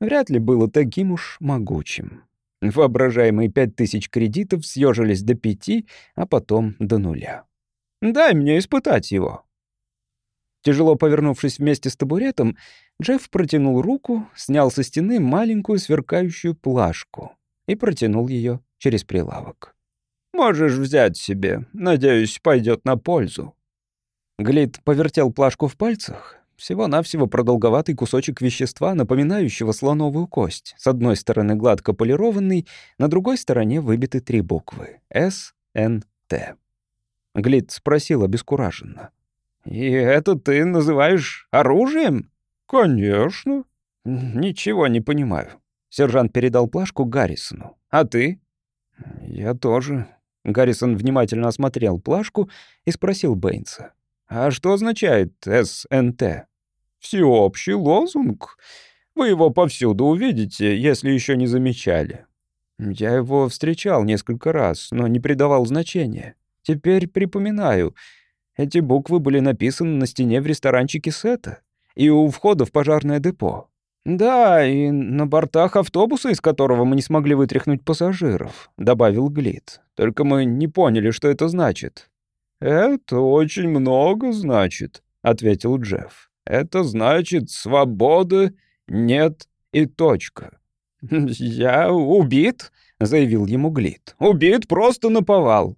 вряд ли было таким уж могучим. Воображаемые пять тысяч кредитов съежились до пяти, а потом до нуля. «Дай мне испытать его». Тяжело повернувшись вместе с табуретом, Джефф протянул руку, снял со стены маленькую сверкающую плашку и протянул ее через прилавок. Можешь взять себе. Надеюсь, пойдет на пользу». Глит повертел плашку в пальцах. Всего-навсего продолговатый кусочек вещества, напоминающего слоновую кость. С одной стороны гладко полированный, на другой стороне выбиты три буквы — С, Н, Т. Глит спросил обескураженно. «И это ты называешь оружием?» «Конечно». «Ничего не понимаю». Сержант передал плашку Гаррисону. «А ты?» «Я тоже. Гаррисон внимательно осмотрел плашку и спросил Бэйнса. «А что означает СНТ?» «Всеобщий лозунг. Вы его повсюду увидите, если еще не замечали». «Я его встречал несколько раз, но не придавал значения. Теперь припоминаю. Эти буквы были написаны на стене в ресторанчике Сета и у входа в пожарное депо. «Да, и на бортах автобуса, из которого мы не смогли вытряхнуть пассажиров», — добавил Глит. «Только мы не поняли, что это значит». «Это очень много значит», — ответил Джефф. «Это значит свобода, нет и точка». «Я убит», — заявил ему Глит. «Убит просто наповал».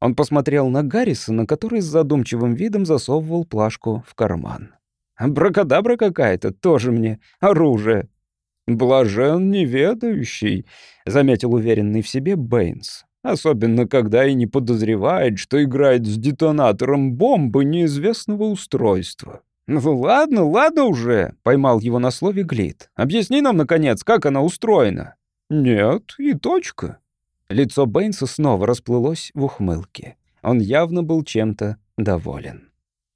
Он посмотрел на Гаррисона, который с задумчивым видом засовывал плашку в карман. Бракадабра какая-то, тоже мне оружие. Блажен неведающий, заметил уверенный в себе Бэйнс. Особенно, когда и не подозревает, что играет с детонатором бомбы неизвестного устройства. «Ну ладно, ладно уже», — поймал его на слове Глит. «Объясни нам, наконец, как она устроена». «Нет, и точка». Лицо Бэйнса снова расплылось в ухмылке. Он явно был чем-то доволен.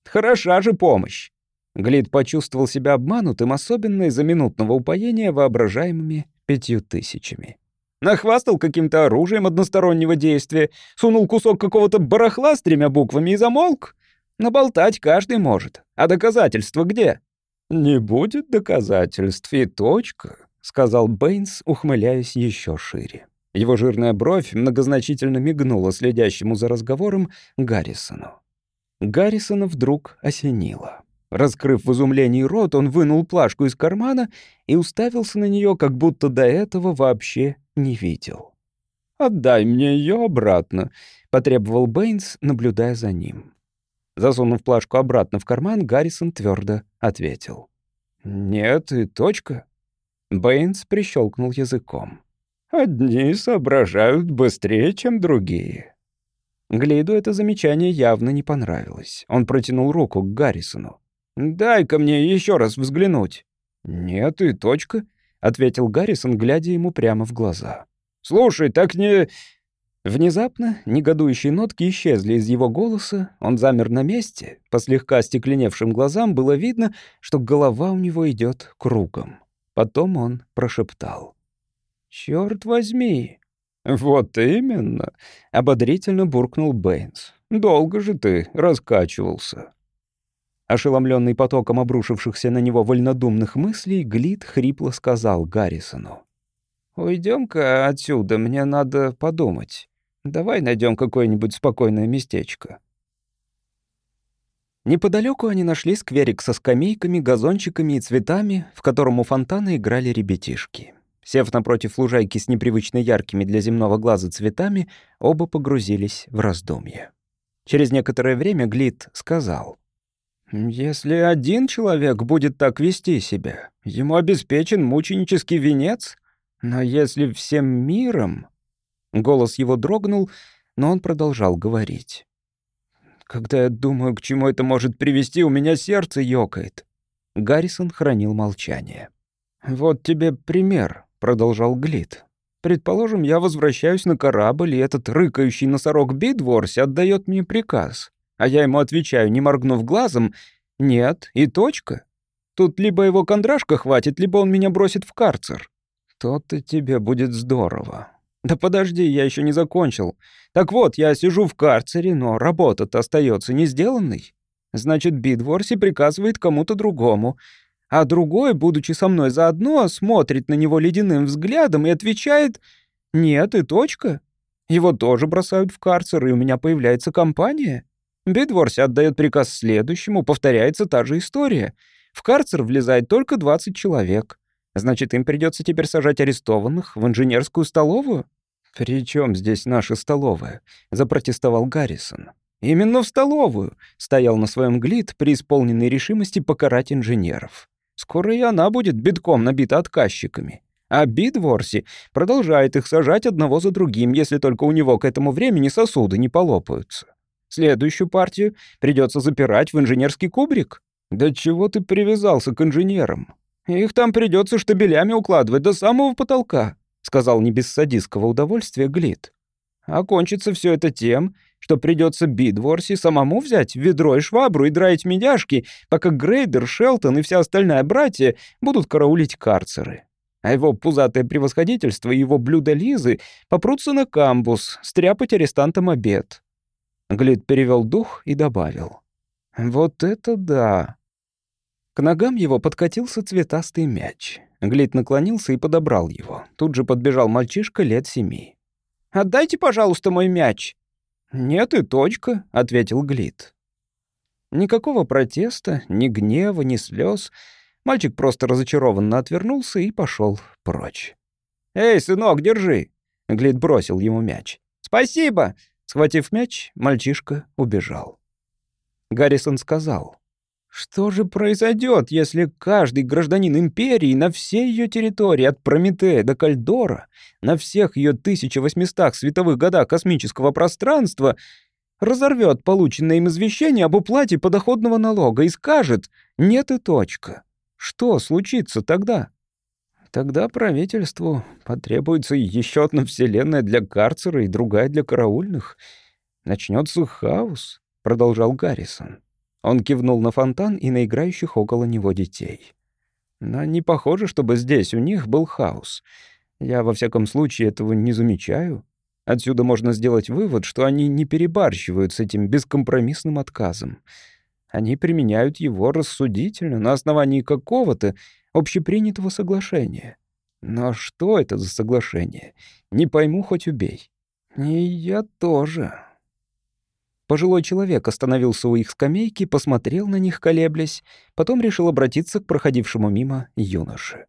«Хороша же помощь. Глид почувствовал себя обманутым, особенно из-за минутного упоения воображаемыми пятью тысячами. Нахвастал каким-то оружием одностороннего действия, сунул кусок какого-то барахла с тремя буквами и замолк. Наболтать каждый может. А доказательства где? «Не будет доказательств и точка», — сказал Бэйнс, ухмыляясь еще шире. Его жирная бровь многозначительно мигнула следящему за разговором Гаррисону. Гаррисона вдруг осенило. Раскрыв в изумлении рот, он вынул плашку из кармана и уставился на нее, как будто до этого вообще не видел. «Отдай мне ее обратно», — потребовал Бэйнс, наблюдая за ним. Засунув плашку обратно в карман, Гаррисон твердо ответил. «Нет, и точка». Бэйнс прищелкнул языком. «Одни соображают быстрее, чем другие». Глиду это замечание явно не понравилось. Он протянул руку к Гаррисону. «Дай-ка мне еще раз взглянуть». «Нет, и точка», — ответил Гаррисон, глядя ему прямо в глаза. «Слушай, так не...» Внезапно негодующие нотки исчезли из его голоса, он замер на месте, по слегка остекленевшим глазам было видно, что голова у него идет кругом. Потом он прошептал. «Чёрт возьми!» «Вот именно!» — ободрительно буркнул Бэйнс. «Долго же ты раскачивался». Ошеломленный потоком обрушившихся на него вольнодумных мыслей, Глит хрипло сказал Гаррисону. «Уйдем-ка отсюда, мне надо подумать. Давай найдем какое-нибудь спокойное местечко». Неподалеку они нашли скверик со скамейками, газончиками и цветами, в котором у фонтана играли ребятишки. Сев напротив лужайки с непривычно яркими для земного глаза цветами, оба погрузились в раздумье. Через некоторое время Глит сказал. «Если один человек будет так вести себя, ему обеспечен мученический венец, но если всем миром...» Голос его дрогнул, но он продолжал говорить. «Когда я думаю, к чему это может привести, у меня сердце ёкает». Гаррисон хранил молчание. «Вот тебе пример», — продолжал Глит. «Предположим, я возвращаюсь на корабль, и этот рыкающий носорог Бидворси отдает мне приказ. А я ему отвечаю, не моргнув глазом, «Нет, и точка. Тут либо его кондрашка хватит, либо он меня бросит в карцер. То-то тебе будет здорово. Да подожди, я еще не закончил. Так вот, я сижу в карцере, но работа-то остается не сделанной. Значит, Бидворси приказывает кому-то другому. А другой, будучи со мной заодно, смотрит на него ледяным взглядом и отвечает «нет» и точка. Его тоже бросают в карцер, и у меня появляется компания. Бидворси отдает приказ следующему, повторяется та же история. В карцер влезает только 20 человек. Значит, им придется теперь сажать арестованных в инженерскую столовую? «При чем здесь наша столовая?» — запротестовал Гаррисон. «Именно в столовую!» — стоял на своем глид, преисполненной решимости покарать инженеров. «Скоро и она будет битком набита отказчиками. А Бидворси продолжает их сажать одного за другим, если только у него к этому времени сосуды не полопаются. Следующую партию придется запирать в инженерский кубрик. Да чего ты привязался к инженерам? Их там придется штабелями укладывать до самого потолка», — сказал не без садистского удовольствия Глит. «А кончится все это тем, что придется Бидворси самому взять ведро и швабру и драить медяшки, пока Грейдер, Шелтон и вся остальная братья будут караулить карцеры. А его пузатое превосходительство и его блюдо Лизы попрутся на камбус, стряпать арестантам обед. Глит перевел дух и добавил. «Вот это да!» К ногам его подкатился цветастый мяч. Глит наклонился и подобрал его. Тут же подбежал мальчишка лет семи. «Отдайте, пожалуйста, мой мяч!» «Нет и точка», — ответил Глит. Никакого протеста, ни гнева, ни слез. Мальчик просто разочарованно отвернулся и пошел прочь. «Эй, сынок, держи!» Глит бросил ему мяч. «Спасибо!» Схватив мяч, мальчишка убежал. Гаррисон сказал, «Что же произойдет, если каждый гражданин империи на всей ее территории, от Прометея до Кальдора, на всех ее 1800 световых годах космического пространства, разорвет полученное им извещение об уплате подоходного налога и скажет «нет и точка». Что случится тогда? Тогда правительству потребуется еще одна вселенная для карцера и другая для караульных. Начнется хаос, продолжал Гаррисон. Он кивнул на фонтан и на играющих около него детей. Но не похоже, чтобы здесь у них был хаос. Я, во всяком случае, этого не замечаю. Отсюда можно сделать вывод, что они не перебарщивают с этим бескомпромиссным отказом. Они применяют его рассудительно, на основании какого-то общепринятого соглашения. Но что это за соглашение? Не пойму, хоть убей. И я тоже. Пожилой человек остановился у их скамейки, посмотрел на них, колеблясь, потом решил обратиться к проходившему мимо юноше.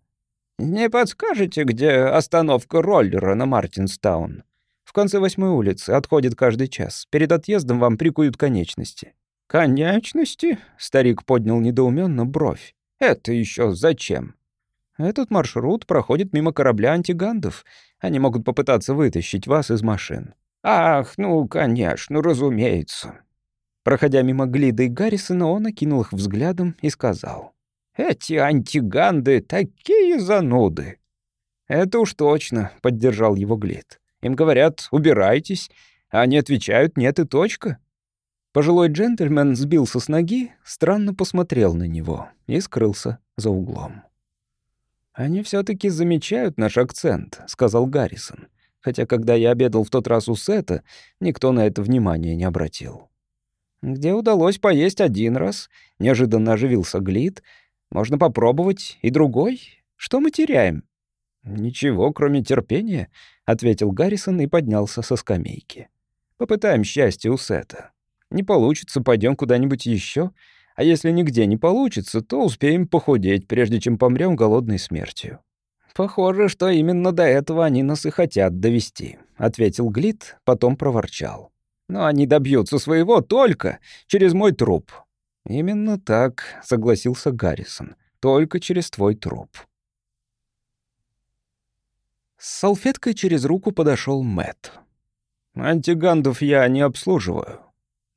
«Не подскажете, где остановка роллера на Мартинстаун? В конце восьмой улицы, отходит каждый час. Перед отъездом вам прикуют конечности». «Конечности?» — старик поднял недоуменно бровь. Это еще зачем? Этот маршрут проходит мимо корабля антигандов. Они могут попытаться вытащить вас из машин. «Ах, ну, конечно, разумеется». Проходя мимо Глида и Гаррисона, он окинул их взглядом и сказал. «Эти антиганды такие зануды!» «Это уж точно», — поддержал его Глид. «Им говорят, убирайтесь, а они отвечают, нет и точка». Пожилой джентльмен сбился с ноги, странно посмотрел на него и скрылся за углом. «Они все таки замечают наш акцент», — сказал Гаррисон. «Хотя, когда я обедал в тот раз у Сета, никто на это внимания не обратил». «Где удалось поесть один раз?» — неожиданно оживился Глид. «Можно попробовать и другой? Что мы теряем?» «Ничего, кроме терпения», — ответил Гаррисон и поднялся со скамейки. «Попытаем счастье у Сета. Не получится, пойдем куда-нибудь еще. А если нигде не получится, то успеем похудеть, прежде чем помрем голодной смертью». «Похоже, что именно до этого они нас и хотят довести», — ответил Глит, потом проворчал. «Но они добьются своего только через мой труп». «Именно так», — согласился Гаррисон. «Только через твой труп». С салфеткой через руку подошел Мэт. «Антигандов я не обслуживаю.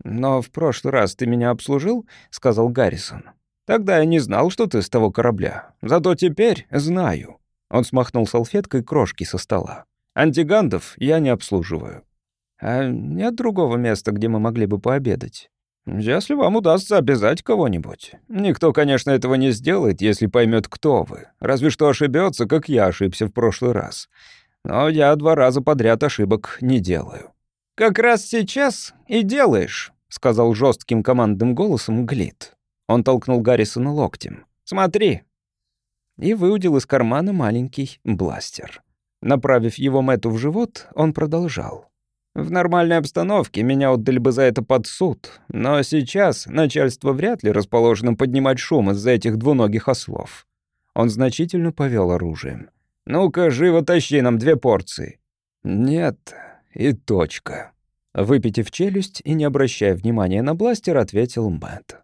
«Но в прошлый раз ты меня обслужил?» — сказал Гаррисон. «Тогда я не знал, что ты с того корабля. Зато теперь знаю». Он смахнул салфеткой крошки со стола. «Антигандов я не обслуживаю». «А нет другого места, где мы могли бы пообедать?» «Если вам удастся обязать кого-нибудь. Никто, конечно, этого не сделает, если поймет, кто вы. Разве что ошибется, как я ошибся в прошлый раз. Но я два раза подряд ошибок не делаю». «Как раз сейчас и делаешь», — сказал жестким командным голосом Глит. Он толкнул Гаррисона локтем. «Смотри». И выудил из кармана маленький бластер. Направив его Мэтту в живот, он продолжал. «В нормальной обстановке меня отдали бы за это под суд, но сейчас начальство вряд ли расположено поднимать шум из-за этих двуногих ослов». Он значительно повел оружием. «Ну-ка, живо тащи нам две порции». «Нет, и точка». Выпитив челюсть и не обращая внимания на бластер, ответил Мэтт.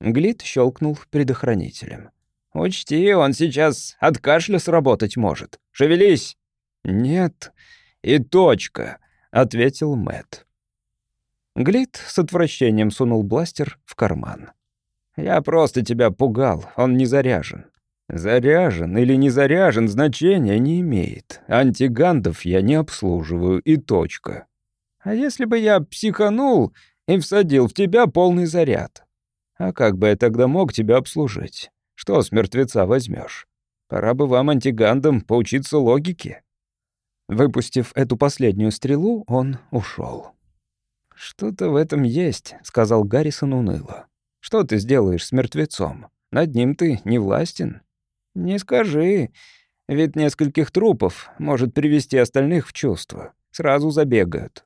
Глит щелкнул предохранителем. «Учти, он сейчас от кашля сработать может. Шевелись!» «Нет, и точка», — ответил Мэтт. Глит с отвращением сунул бластер в карман. «Я просто тебя пугал, он не заряжен». «Заряжен или не заряжен, значения не имеет. Антигандов я не обслуживаю, и точка. А если бы я психанул и всадил в тебя полный заряд? А как бы я тогда мог тебя обслужить? Что с мертвеца возьмешь? Пора бы вам, антигандам, поучиться логике». Выпустив эту последнюю стрелу, он ушел. «Что-то в этом есть», — сказал Гаррисон уныло. «Что ты сделаешь с мертвецом? Над ним ты не властен?» «Не скажи. Вид нескольких трупов может привести остальных в чувство. Сразу забегают.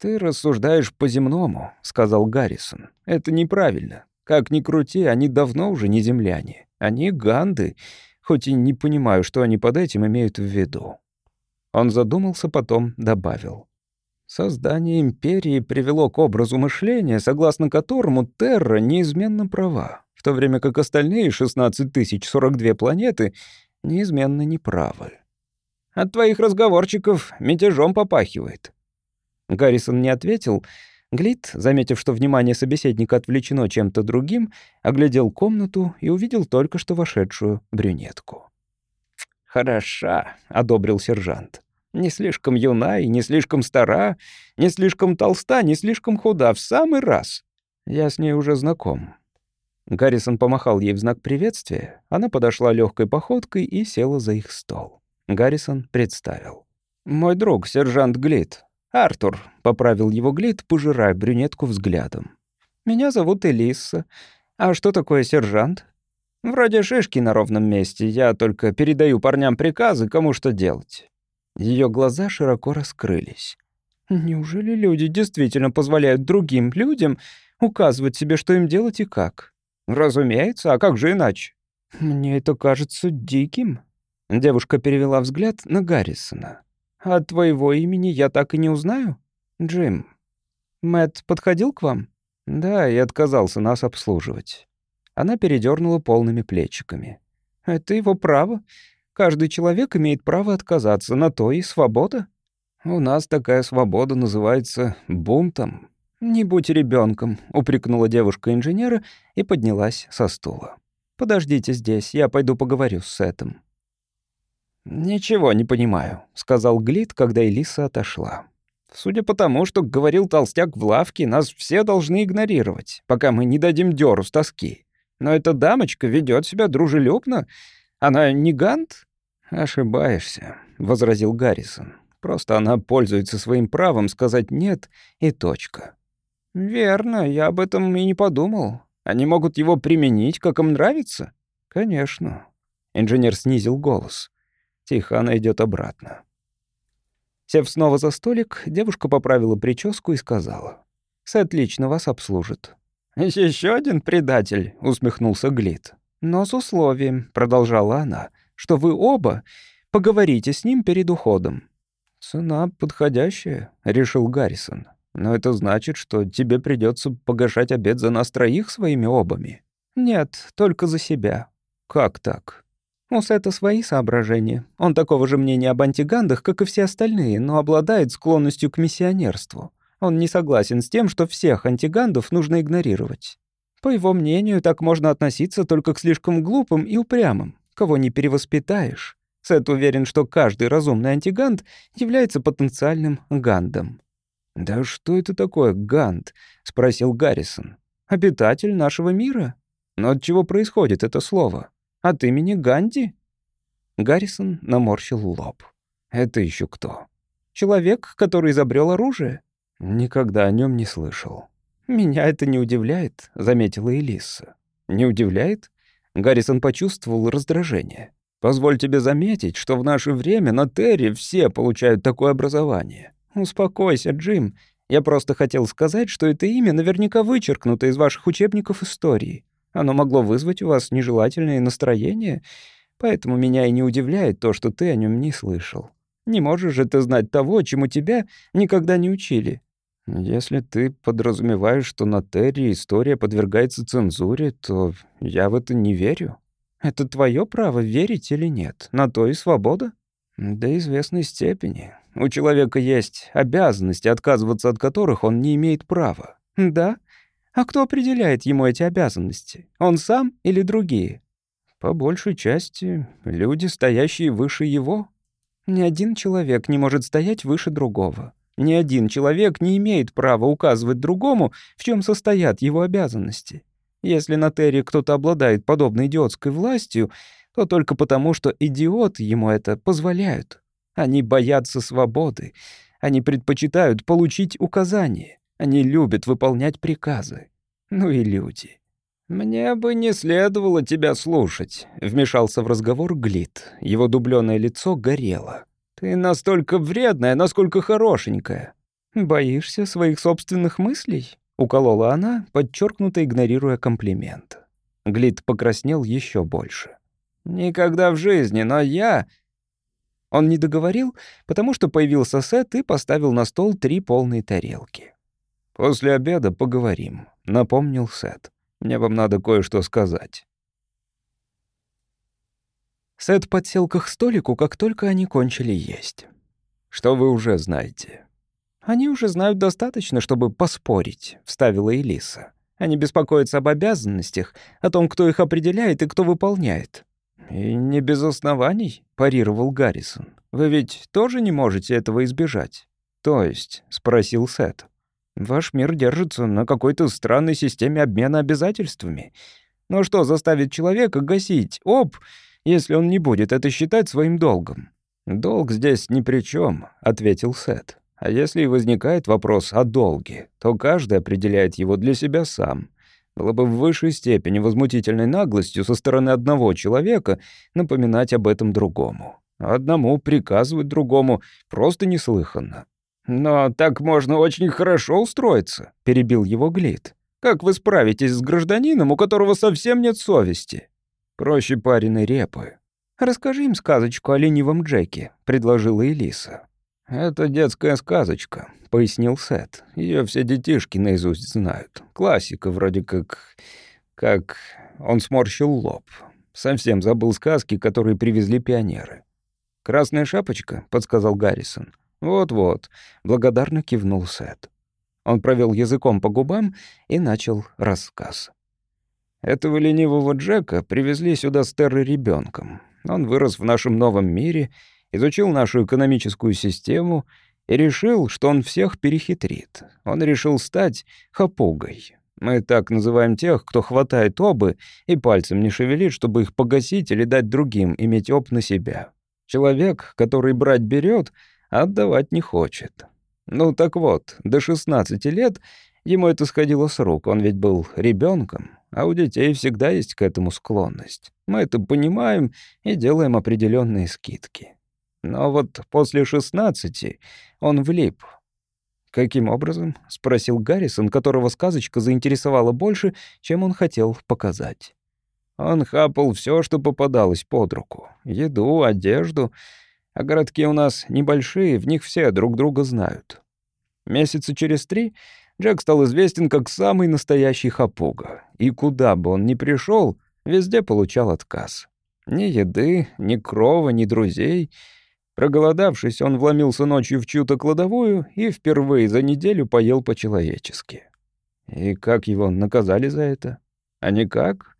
«Ты рассуждаешь по-земному», — сказал Гаррисон. «Это неправильно. Как ни крути, они давно уже не земляне. Они ганды, хоть и не понимаю, что они под этим имеют в виду». Он задумался, потом добавил. Создание империи привело к образу мышления, согласно которому Терра неизменно права, в то время как остальные 16 042 планеты неизменно неправы. От твоих разговорчиков мятежом попахивает. Гаррисон не ответил. Глит, заметив, что внимание собеседника отвлечено чем-то другим, оглядел комнату и увидел только что вошедшую брюнетку. «Хороша», — одобрил сержант. «Не слишком юна и не слишком стара, не слишком толста, не слишком худа, в самый раз. Я с ней уже знаком». Гаррисон помахал ей в знак приветствия. Она подошла легкой походкой и села за их стол. Гаррисон представил. «Мой друг, сержант Глит. «Артур», — поправил его Глит, пожирая брюнетку взглядом. «Меня зовут Элиса. А что такое сержант?» «Вроде шишки на ровном месте. Я только передаю парням приказы, кому что делать». Ее глаза широко раскрылись. «Неужели люди действительно позволяют другим людям указывать себе, что им делать и как?» «Разумеется, а как же иначе?» «Мне это кажется диким». Девушка перевела взгляд на Гаррисона. А твоего имени я так и не узнаю? Джим. Мэт подходил к вам? Да, и отказался нас обслуживать. Она передернула полными плечиками. Это его право. Каждый человек имеет право отказаться, на то и свобода. У нас такая свобода называется бунтом. «Не будь ребенком, упрекнула девушка-инженера и поднялась со стула. «Подождите здесь, я пойду поговорю с Сетом». «Ничего не понимаю», — сказал Глит, когда Элиса отошла. «Судя по тому, что говорил толстяк в лавке, нас все должны игнорировать, пока мы не дадим дёру с тоски. Но эта дамочка ведет себя дружелюбно. Она не Гант?» «Ошибаешься», — возразил Гаррисон. «Просто она пользуется своим правом сказать «нет» и точка». «Верно, я об этом и не подумал. Они могут его применить, как им нравится?» «Конечно». Инженер снизил голос. Тихо, она идет обратно. Сев снова за столик, девушка поправила прическу и сказала. «Сет лично вас обслужит». Еще один предатель», — усмехнулся Глит. «Но с условием», — продолжала она, — «что вы оба поговорите с ним перед уходом». «Цена подходящая», — решил Гаррисон. Но это значит, что тебе придется погашать обед за нас троих своими обами. Нет, только за себя. Как так? У Сета свои соображения. Он такого же мнения об антигандах, как и все остальные, но обладает склонностью к миссионерству. Он не согласен с тем, что всех антигандов нужно игнорировать. По его мнению, так можно относиться только к слишком глупым и упрямым, кого не перевоспитаешь. Сет уверен, что каждый разумный антиганд является потенциальным гандом. «Да что это такое, Гант?» — спросил Гаррисон. «Обитатель нашего мира? Но от чего происходит это слово? От имени Ганди?» Гаррисон наморщил лоб. «Это еще кто?» «Человек, который изобрел оружие?» «Никогда о нем не слышал». «Меня это не удивляет», — заметила Элиса. «Не удивляет?» Гаррисон почувствовал раздражение. «Позволь тебе заметить, что в наше время на Терре все получают такое образование. «Успокойся, Джим. Я просто хотел сказать, что это имя наверняка вычеркнуто из ваших учебников истории. Оно могло вызвать у вас нежелательное настроение, поэтому меня и не удивляет то, что ты о нем не слышал. Не можешь же ты знать того, чему тебя никогда не учили». «Если ты подразумеваешь, что на Терри история подвергается цензуре, то я в это не верю. Это твое право, верить или нет. На то и свобода». «До известной степени. У человека есть обязанности, отказываться от которых он не имеет права. Да? А кто определяет ему эти обязанности? Он сам или другие? По большей части, люди, стоящие выше его. Ни один человек не может стоять выше другого. Ни один человек не имеет права указывать другому, в чем состоят его обязанности. Если на Терре кто-то обладает подобной идиотской властью, то только потому, что идиоты ему это позволяют. Они боятся свободы. Они предпочитают получить указания. Они любят выполнять приказы. Ну и люди. «Мне бы не следовало тебя слушать», — вмешался в разговор Глит. Его дубленое лицо горело. «Ты настолько вредная, насколько хорошенькая». «Боишься своих собственных мыслей?» — уколола она, подчеркнуто игнорируя комплимент. Глит покраснел еще больше. «Никогда в жизни, но я он не договорил, потому что появился Сет и поставил на стол три полные тарелки. «После обеда поговорим», — напомнил Сет. «Мне вам надо кое-что сказать». Сет подсел к их столику, как только они кончили есть. «Что вы уже знаете?» «Они уже знают достаточно, чтобы поспорить», — вставила Элиса. «Они беспокоятся об обязанностях, о том, кто их определяет и кто выполняет. «И не без оснований», — парировал Гаррисон. «Вы ведь тоже не можете этого избежать?» «То есть?» — спросил Сет. «Ваш мир держится на какой-то странной системе обмена обязательствами. Но что заставит человека гасить об, если он не будет это считать своим долгом?» «Долг здесь ни при чем, ответил Сет. «А если и возникает вопрос о долге, то каждый определяет его для себя сам». Было бы в высшей степени возмутительной наглостью со стороны одного человека напоминать об этом другому. Одному приказывать другому просто неслыханно. «Но так можно очень хорошо устроиться», — перебил его Глит. «Как вы справитесь с гражданином, у которого совсем нет совести?» «Проще пареной репы». «Расскажи им сказочку о ленивом Джеке», — предложила Элиса. «Это детская сказочка», — пояснил Сет. Ее все детишки наизусть знают. Классика вроде как... как... Он сморщил лоб. Совсем забыл сказки, которые привезли пионеры. «Красная шапочка», — подсказал Гаррисон. «Вот-вот», — благодарно кивнул Сет. Он провел языком по губам и начал рассказ. «Этого ленивого Джека привезли сюда с Терры ребенком. Он вырос в нашем новом мире, изучил нашу экономическую систему и решил, что он всех перехитрит. Он решил стать хапугой. Мы так называем тех, кто хватает обы и пальцем не шевелит, чтобы их погасить или дать другим иметь об на себя. Человек, который брать берет, отдавать не хочет. Ну так вот, до 16 лет ему это сходило с рук, он ведь был ребенком, а у детей всегда есть к этому склонность. Мы это понимаем и делаем определенные скидки. Но вот после 16 он влип. «Каким образом?» — спросил Гаррисон, которого сказочка заинтересовала больше, чем он хотел показать. Он хапал все, что попадалось под руку. Еду, одежду. А городки у нас небольшие, в них все друг друга знают. Месяца через три Джек стал известен как самый настоящий хапуга. И куда бы он ни пришел, везде получал отказ. Ни еды, ни крова, ни друзей. Проголодавшись, он вломился ночью в чью-то кладовую и впервые за неделю поел по-человечески. И как его наказали за это? А никак.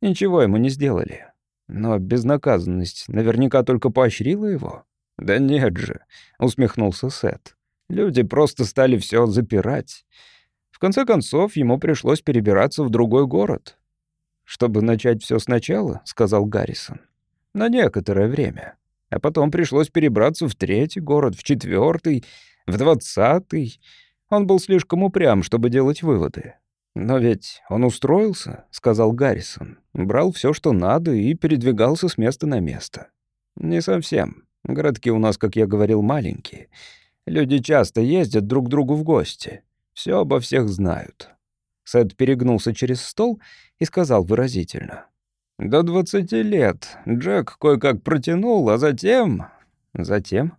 Ничего ему не сделали. Но безнаказанность наверняка только поощрила его. «Да нет же», — усмехнулся Сет. «Люди просто стали все запирать. В конце концов, ему пришлось перебираться в другой город». «Чтобы начать все сначала», — сказал Гаррисон. «На некоторое время. А потом пришлось перебраться в третий город, в четвертый, в двадцатый. Он был слишком упрям, чтобы делать выводы. «Но ведь он устроился», — сказал Гаррисон. «Брал все, что надо, и передвигался с места на место». «Не совсем. Городки у нас, как я говорил, маленькие. Люди часто ездят друг к другу в гости. Все обо всех знают». Сет перегнулся через стол и сказал выразительно. «До двадцати лет Джек кое-как протянул, а затем...» «Затем?»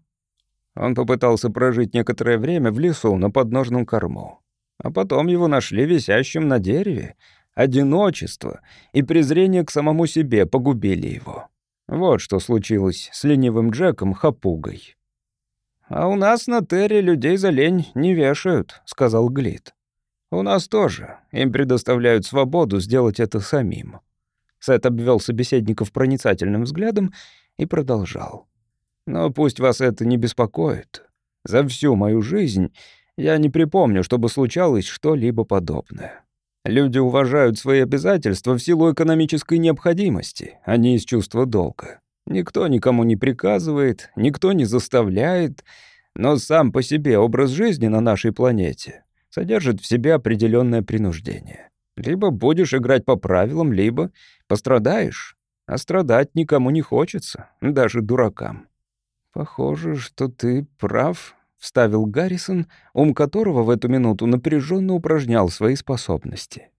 Он попытался прожить некоторое время в лесу на подножном корму. А потом его нашли висящим на дереве. Одиночество и презрение к самому себе погубили его. Вот что случилось с ленивым Джеком Хапугой. «А у нас на Терре людей за лень не вешают», — сказал Глит. «У нас тоже. Им предоставляют свободу сделать это самим». Сет обвел собеседников проницательным взглядом и продолжал. «Но пусть вас это не беспокоит. За всю мою жизнь я не припомню, чтобы случалось что-либо подобное. Люди уважают свои обязательства в силу экономической необходимости, а не из чувства долга. Никто никому не приказывает, никто не заставляет, но сам по себе образ жизни на нашей планете содержит в себе определенное принуждение. Либо будешь играть по правилам, либо пострадаешь. А страдать никому не хочется, даже дуракам. Похоже, что ты прав, — вставил Гаррисон, ум которого в эту минуту напряженно упражнял свои способности.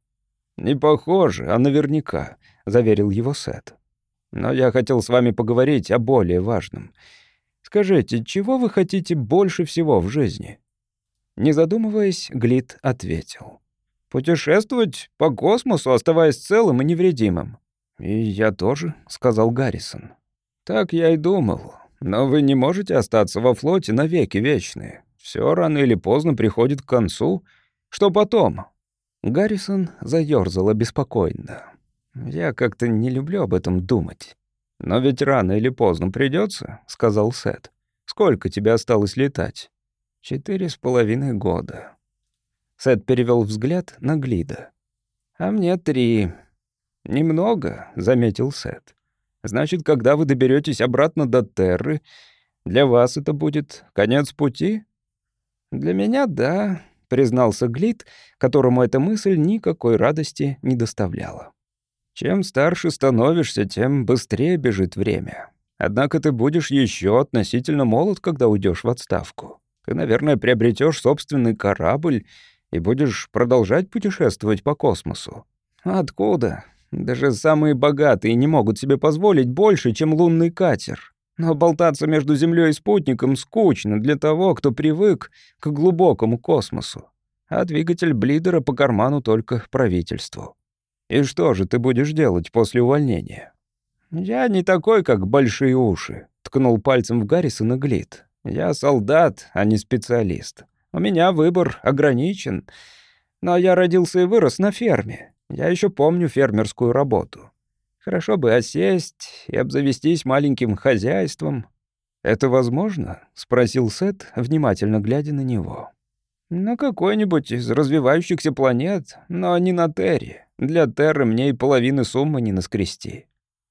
«Не похоже, а наверняка», — заверил его Сет. «Но я хотел с вами поговорить о более важном. Скажите, чего вы хотите больше всего в жизни?» Не задумываясь, Глит ответил. «Путешествовать по космосу, оставаясь целым и невредимым». «И я тоже», — сказал Гаррисон. «Так я и думал. Но вы не можете остаться во флоте навеки вечные. Все рано или поздно приходит к концу. Что потом?» Гаррисон заёрзал обеспокоенно. «Я как-то не люблю об этом думать». «Но ведь рано или поздно придется, сказал Сет. «Сколько тебе осталось летать?» «Четыре с половиной года». Сет перевел взгляд на Глида. «А мне три». «Немного», — заметил Сет. Значит, когда вы доберетесь обратно до Терры, для вас это будет конец пути? Для меня — да, признался Глит, которому эта мысль никакой радости не доставляла. Чем старше становишься, тем быстрее бежит время. Однако ты будешь еще относительно молод, когда уйдешь в отставку. Ты, наверное, приобретешь собственный корабль и будешь продолжать путешествовать по космосу. Откуда? Даже самые богатые не могут себе позволить больше, чем лунный катер. Но болтаться между Землей и спутником скучно для того, кто привык к глубокому космосу. А двигатель Блидера по карману только правительству. И что же ты будешь делать после увольнения? «Я не такой, как большие уши», — ткнул пальцем в Гаррисона Глит. Я солдат, а не специалист. У меня выбор ограничен. Но я родился и вырос на ферме. Я еще помню фермерскую работу. Хорошо бы осесть и обзавестись маленьким хозяйством. «Это возможно?» — спросил Сет, внимательно глядя на него. «На какой-нибудь из развивающихся планет, но не на Терре. Для Терры мне и половины суммы не наскрести».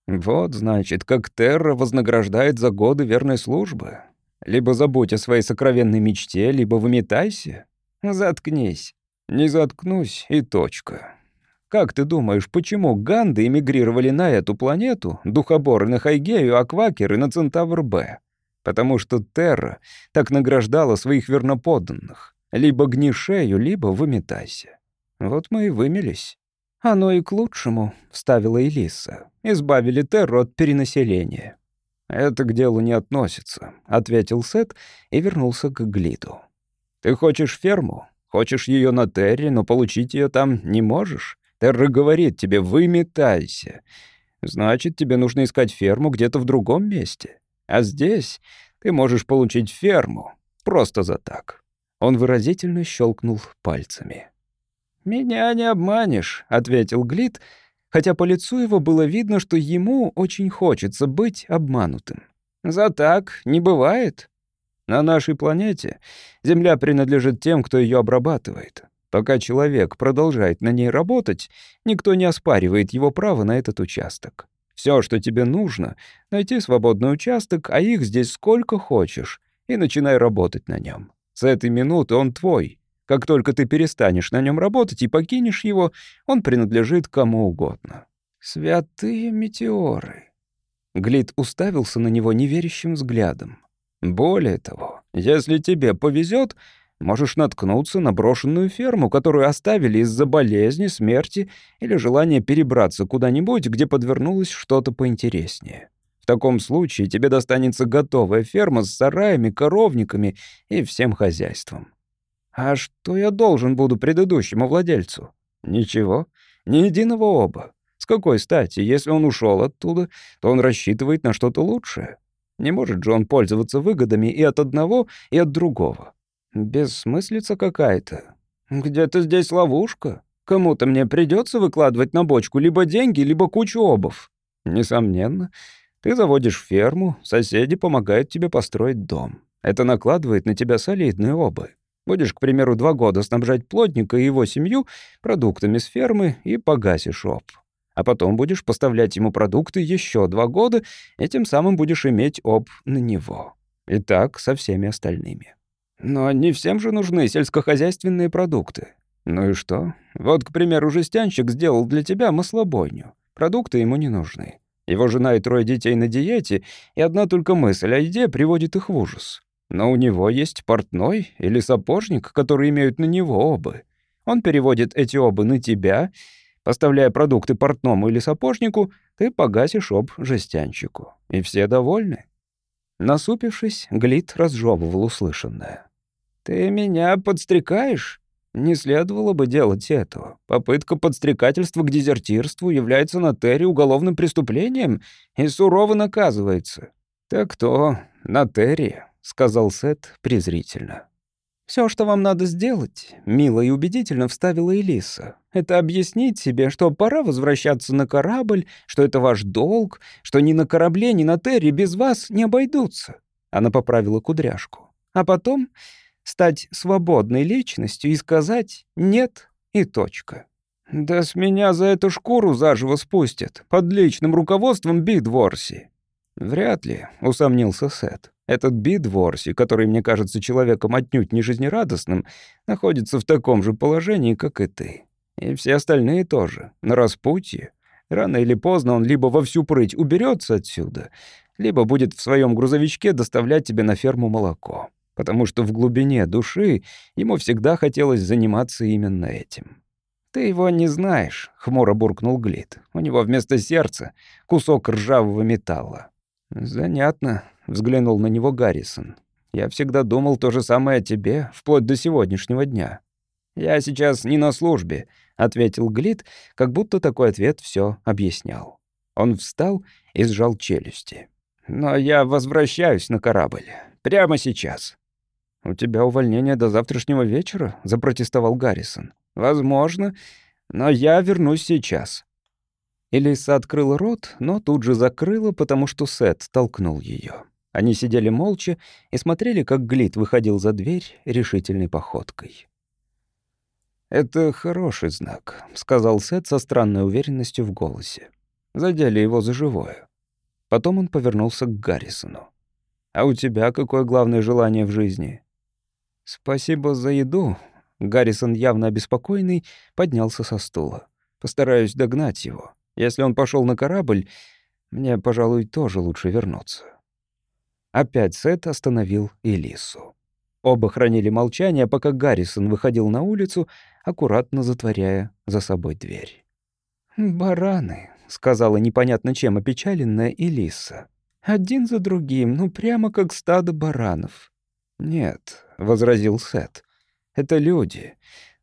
«Вот, значит, как Терра вознаграждает за годы верной службы. Либо забудь о своей сокровенной мечте, либо выметайся. Заткнись. Не заткнусь и точка. Как ты думаешь, почему ганды эмигрировали на эту планету, духоборы на Хайгею, а квакеры на Центавр-Б? Потому что Терра так награждала своих верноподданных. Либо гни шею, либо выметайся. Вот мы и вымелись. «Оно и к лучшему», — вставила Элиса. «Избавили Терру от перенаселения. «Это к делу не относится», — ответил Сет и вернулся к Глиду. «Ты хочешь ферму? Хочешь ее на Терре, но получить ее там не можешь? Терра говорит тебе, выметайся. Значит, тебе нужно искать ферму где-то в другом месте. А здесь ты можешь получить ферму. Просто за так». Он выразительно щелкнул пальцами. «Меня не обманешь», — ответил Глид, — хотя по лицу его было видно, что ему очень хочется быть обманутым. «За так не бывает. На нашей планете Земля принадлежит тем, кто ее обрабатывает. Пока человек продолжает на ней работать, никто не оспаривает его право на этот участок. Все, что тебе нужно, найти свободный участок, а их здесь сколько хочешь, и начинай работать на нем. С этой минуты он твой, как только ты перестанешь на нем работать и покинешь его, он принадлежит кому угодно. Святые метеоры. Глит уставился на него неверящим взглядом. Более того, если тебе повезет, можешь наткнуться на брошенную ферму, которую оставили из-за болезни, смерти или желания перебраться куда-нибудь, где подвернулось что-то поинтереснее. В таком случае тебе достанется готовая ферма с сараями, коровниками и всем хозяйством. А что я должен буду предыдущему владельцу? Ничего, ни единого оба. С какой стати, если он ушел оттуда, то он рассчитывает на что-то лучшее? Не может же он пользоваться выгодами и от одного, и от другого. Бессмыслица какая-то. Где-то здесь ловушка. Кому-то мне придется выкладывать на бочку либо деньги, либо кучу обов. Несомненно. Ты заводишь ферму, соседи помогают тебе построить дом. Это накладывает на тебя солидные обы. Будешь, к примеру, два года снабжать плотника и его семью продуктами с фермы и погасишь оп. А потом будешь поставлять ему продукты еще два года, и тем самым будешь иметь оп на него. И так со всеми остальными. Но не всем же нужны сельскохозяйственные продукты. Ну и что? Вот, к примеру, жестянщик сделал для тебя маслобойню. Продукты ему не нужны. Его жена и трое детей на диете, и одна только мысль о еде приводит их в ужас. Но у него есть портной или сапожник, которые имеют на него обы. Он переводит эти обы на тебя. Поставляя продукты портному или сапожнику, ты погасишь об жестянщику. И все довольны. Насупившись, Глит разжевывал услышанное. «Ты меня подстрекаешь?» Не следовало бы делать этого. Попытка подстрекательства к дезертирству является на Терре уголовным преступлением и сурово наказывается. Так то, на Терре — сказал Сет презрительно. Все, что вам надо сделать», — мило и убедительно вставила Элиса, «это объяснить себе, что пора возвращаться на корабль, что это ваш долг, что ни на корабле, ни на Терре без вас не обойдутся». Она поправила кудряшку. «А потом стать свободной личностью и сказать «нет» и точка». «Да с меня за эту шкуру заживо спустят, под личным руководством Бидворси». «Вряд ли», — усомнился Сет. Этот Бидворси, который мне кажется человеком отнюдь не жизнерадостным, находится в таком же положении, как и ты. И все остальные тоже, на распутье. Рано или поздно он либо во всю прыть уберется отсюда, либо будет в своем грузовичке доставлять тебе на ферму молоко. Потому что в глубине души ему всегда хотелось заниматься именно этим. «Ты его не знаешь», — хмуро буркнул Глит. «У него вместо сердца кусок ржавого металла». «Занятно», взглянул на него Гаррисон. «Я всегда думал то же самое о тебе, вплоть до сегодняшнего дня». «Я сейчас не на службе», — ответил Глит, как будто такой ответ все объяснял. Он встал и сжал челюсти. «Но я возвращаюсь на корабль. Прямо сейчас». «У тебя увольнение до завтрашнего вечера?» — запротестовал Гаррисон. «Возможно, но я вернусь сейчас». Элиса открыла рот, но тут же закрыла, потому что Сет толкнул ее. Они сидели молча и смотрели, как Глит выходил за дверь решительной походкой. «Это хороший знак», — сказал Сет со странной уверенностью в голосе. Задели его за живое. Потом он повернулся к Гаррисону. «А у тебя какое главное желание в жизни?» «Спасибо за еду». Гаррисон, явно обеспокоенный, поднялся со стула. «Постараюсь догнать его. Если он пошел на корабль, мне, пожалуй, тоже лучше вернуться». Опять Сет остановил Элису. Оба хранили молчание, пока Гаррисон выходил на улицу, аккуратно затворяя за собой дверь. «Бараны», — сказала непонятно чем опечаленная Элиса. «Один за другим, ну прямо как стадо баранов». «Нет», — возразил Сет, — «это люди,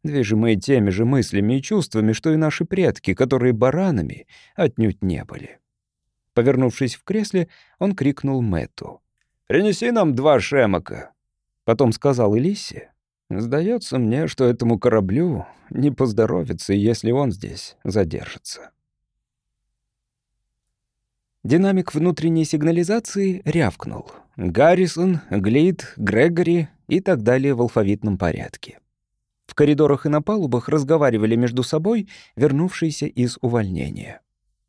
движимые теми же мыслями и чувствами, что и наши предки, которые баранами отнюдь не были». Повернувшись в кресле, он крикнул Мэту. «Принеси нам два шемока». Потом сказал Элисе. «Сдается мне, что этому кораблю не поздоровится, если он здесь задержится». Динамик внутренней сигнализации рявкнул. Гаррисон, Глид, Грегори и так далее в алфавитном порядке. В коридорах и на палубах разговаривали между собой вернувшиеся из увольнения.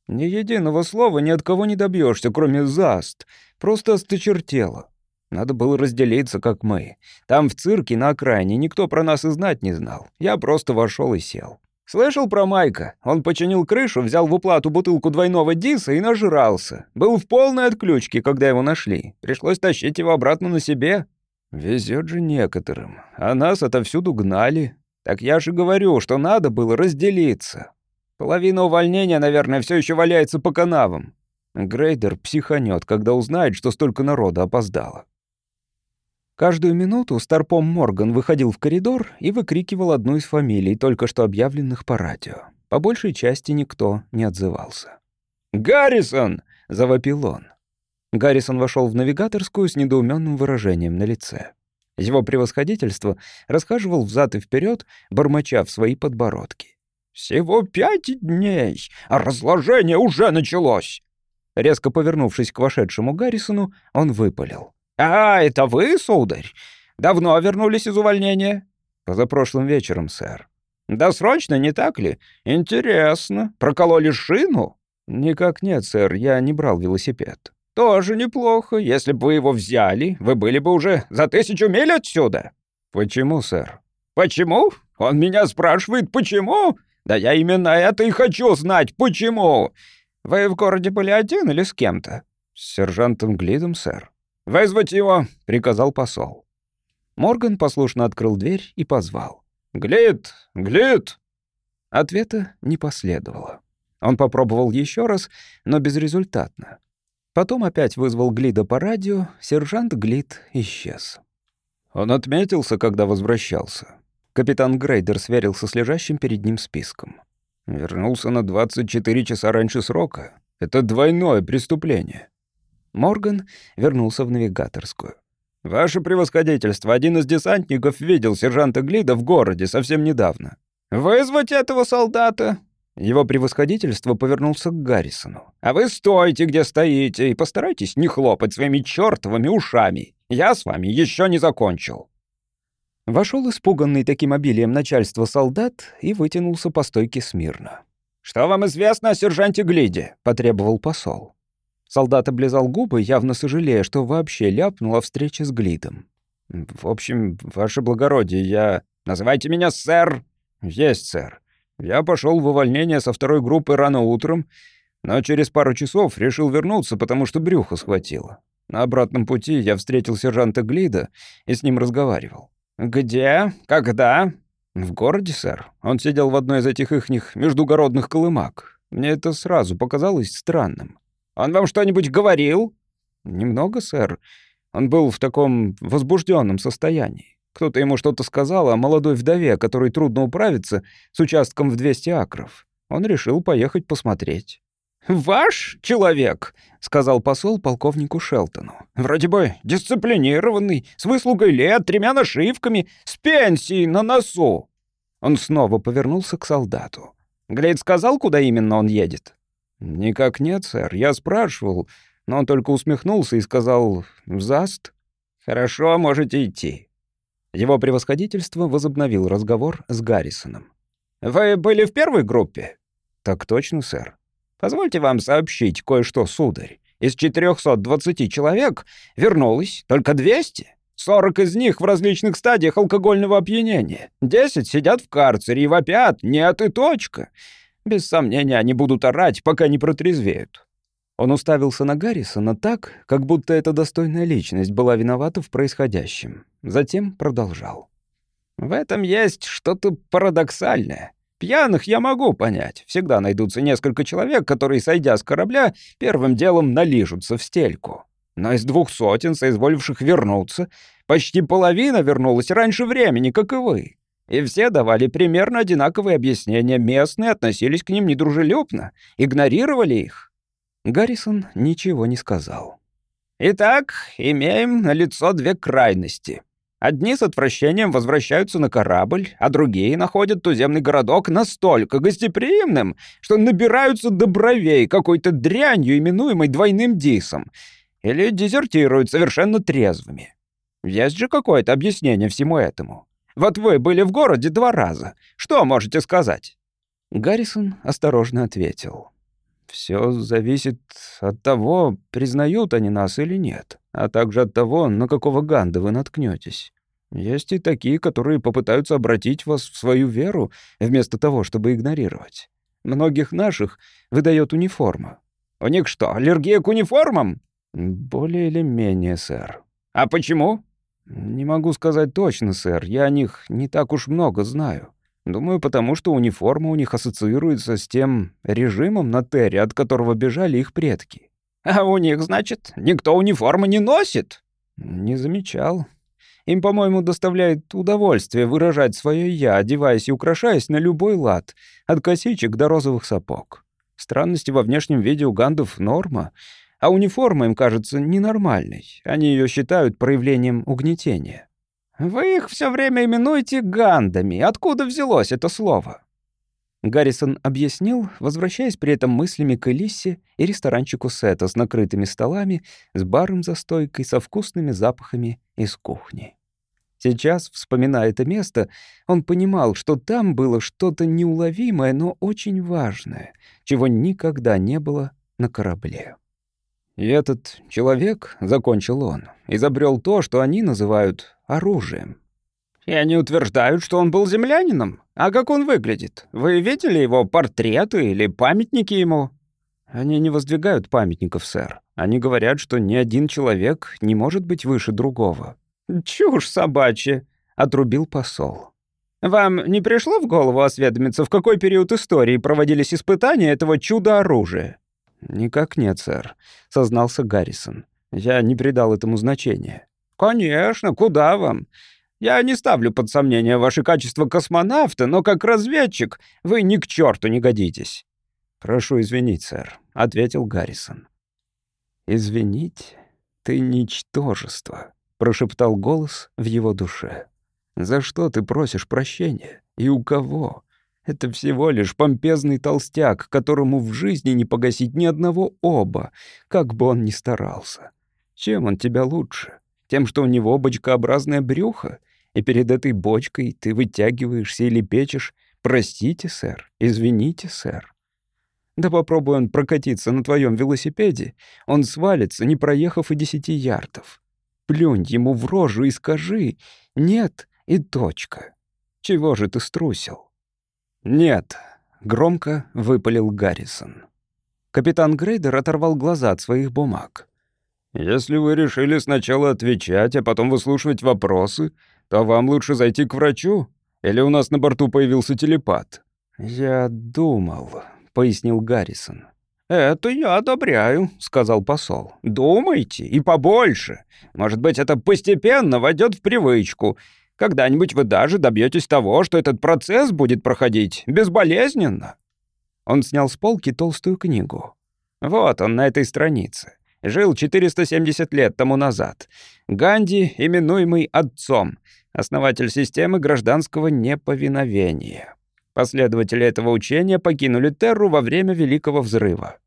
«Ни единого слова ни от кого не добьешься, кроме заст. Просто осточертело. Надо было разделиться, как мы. Там в цирке на окраине никто про нас и знать не знал. Я просто вошел и сел. Слышал про Майка? Он починил крышу, взял в уплату бутылку двойного диса и нажрался. Был в полной отключке, когда его нашли. Пришлось тащить его обратно на себе. Везет же некоторым. А нас отовсюду гнали. Так я же говорю, что надо было разделиться. Половина увольнения, наверное, все еще валяется по канавам. Грейдер психанет, когда узнает, что столько народа опоздало. Каждую минуту Старпом Морган выходил в коридор и выкрикивал одну из фамилий, только что объявленных по радио. По большей части никто не отзывался. «Гаррисон!» — завопил он. Гаррисон вошел в навигаторскую с недоуменным выражением на лице. Его превосходительство расхаживал взад и вперед, бормоча в свои подбородки. «Всего пять дней, а разложение уже началось!» Резко повернувшись к вошедшему Гаррисону, он выпалил. «А, это вы, сударь? Давно вернулись из увольнения?» «Позапрошлым вечером, сэр». «Да срочно, не так ли? Интересно. Прокололи шину?» «Никак нет, сэр, я не брал велосипед». «Тоже неплохо. Если бы вы его взяли, вы были бы уже за тысячу миль отсюда». «Почему, сэр?» «Почему? Он меня спрашивает, почему? Да я именно это и хочу знать, почему. Вы в городе были один или с кем-то?» «С сержантом Глидом, сэр». «Вызвать его!» — приказал посол. Морган послушно открыл дверь и позвал. «Глит! Глит!» Ответа не последовало. Он попробовал еще раз, но безрезультатно. Потом опять вызвал Глида по радио, сержант Глид исчез. Он отметился, когда возвращался. Капитан Грейдер сверился с лежащим перед ним списком. Вернулся на 24 часа раньше срока. Это двойное преступление. Морган вернулся в навигаторскую. «Ваше превосходительство, один из десантников видел сержанта Глида в городе совсем недавно. Вызвать этого солдата?» Его превосходительство повернулся к Гаррисону. «А вы стойте, где стоите, и постарайтесь не хлопать своими чертовыми ушами. Я с вами еще не закончил». Вошел испуганный таким обилием начальства солдат и вытянулся по стойке смирно. «Что вам известно о сержанте Глиде?» — потребовал посол. Солдат облизал губы, явно сожалея, что вообще ляпнул о встрече с Глидом. «В общем, ваше благородие, я... Называйте меня сэр!» «Есть, сэр. Я пошел в увольнение со второй группы рано утром, но через пару часов решил вернуться, потому что брюхо схватило. На обратном пути я встретил сержанта Глида и с ним разговаривал. «Где? Когда?» «В городе, сэр. Он сидел в одной из этих ихних междугородных колымак. Мне это сразу показалось странным. Он вам что-нибудь говорил?» «Немного, сэр. Он был в таком возбужденном состоянии. Кто-то ему что-то сказал о молодой вдове, которой трудно управиться с участком в 200 акров. Он решил поехать посмотреть». «Ваш человек», — сказал посол полковнику Шелтону. Вроде бы дисциплинированный, с выслугой лет, тремя нашивками, с пенсией на носу». Он снова повернулся к солдату. «Глейд сказал, куда именно он едет?» «Никак нет, сэр. Я спрашивал, но он только усмехнулся и сказал «в Заст». «Хорошо, можете идти». Его превосходительство возобновил разговор с Гаррисоном. «Вы были в первой группе?» «Так точно, сэр». «Позвольте вам сообщить кое-что, сударь. Из 420 человек вернулось только 200. 40 из них в различных стадиях алкогольного опьянения. 10 сидят в карцере и вопят «нет» и точка. Без сомнения, они будут орать, пока не протрезвеют. Он уставился на Гаррисона так, как будто эта достойная личность была виновата в происходящем. Затем продолжал. «В этом есть что-то парадоксальное. Пьяных я могу понять. Всегда найдутся несколько человек, которые, сойдя с корабля, первым делом налижутся в стельку. Но из двух сотен, соизволивших вернуться, почти половина вернулась раньше времени, как и вы. И все давали примерно одинаковые объяснения. Местные относились к ним недружелюбно, игнорировали их. Гаррисон ничего не сказал. Итак, имеем на лицо две крайности. Одни с отвращением возвращаются на корабль, а другие находят туземный городок настолько гостеприимным, что набираются до бровей какой-то дрянью, именуемой двойным дисом, или дезертируют совершенно трезвыми. Есть же какое-то объяснение всему этому. Вот вы были в городе два раза. Что можете сказать?» Гаррисон осторожно ответил. Все зависит от того, признают они нас или нет, а также от того, на какого ганда вы наткнетесь. Есть и такие, которые попытаются обратить вас в свою веру, вместо того, чтобы игнорировать. Многих наших выдает униформа. У них что, аллергия к униформам? Более или менее, сэр. А почему? Не могу сказать точно, сэр. Я о них не так уж много знаю. Думаю, потому что униформа у них ассоциируется с тем режимом на Терре, от которого бежали их предки. А у них, значит, никто униформы не носит? Не замечал. Им, по-моему, доставляет удовольствие выражать свое «я», одеваясь и украшаясь на любой лад, от косичек до розовых сапог. Странности во внешнем виде у гандов — норма, а униформа им кажется ненормальной. Они ее считают проявлением угнетения. «Вы их все время именуете гандами. Откуда взялось это слово?» Гаррисон объяснил, возвращаясь при этом мыслями к Элиссе и ресторанчику Сета с накрытыми столами, с баром за стойкой, со вкусными запахами из кухни. Сейчас, вспоминая это место, он понимал, что там было что-то неуловимое, но очень важное, чего никогда не было на корабле. И этот человек, — закончил он, — изобрел то, что они называют оружием. И они утверждают, что он был землянином. А как он выглядит? Вы видели его портреты или памятники ему? Они не воздвигают памятников, сэр. Они говорят, что ни один человек не может быть выше другого. Чушь собачья, — отрубил посол. Вам не пришло в голову осведомиться, в какой период истории проводились испытания этого чудо-оружия? «Никак нет, сэр», — сознался Гаррисон. «Я не придал этому значения». «Конечно, куда вам? Я не ставлю под сомнение ваше качество космонавта, но как разведчик вы ни к черту не годитесь». «Прошу извинить, сэр», — ответил Гаррисон. «Извинить? Ты ничтожество», — прошептал голос в его душе. «За что ты просишь прощения? И у кого? Это всего лишь помпезный толстяк, которому в жизни не погасить ни одного оба, как бы он ни старался. Чем он тебя лучше? Тем, что у него бочкообразное брюхо, и перед этой бочкой ты вытягиваешься или печешь «Простите, сэр», «Извините, сэр». Да попробуй он прокатиться на твоем велосипеде, он свалится, не проехав и десяти ярдов. Плюнь ему в рожу и скажи «нет» и точка. Чего же ты струсил? «Нет», — громко выпалил Гаррисон. Капитан Грейдер оторвал глаза от своих бумаг. «Если вы решили сначала отвечать, а потом выслушивать вопросы, то вам лучше зайти к врачу. Или у нас на борту появился телепат?» «Я думал», — пояснил Гаррисон. «Это я одобряю», — сказал посол. «Думайте, и побольше. Может быть, это постепенно войдет в привычку, когда-нибудь вы даже добьетесь того, что этот процесс будет проходить безболезненно». Он снял с полки толстую книгу. «Вот он на этой странице. Жил 470 лет тому назад. Ганди, именуемый отцом, основатель системы гражданского неповиновения. Последователи этого учения покинули Терру во время Великого Взрыва.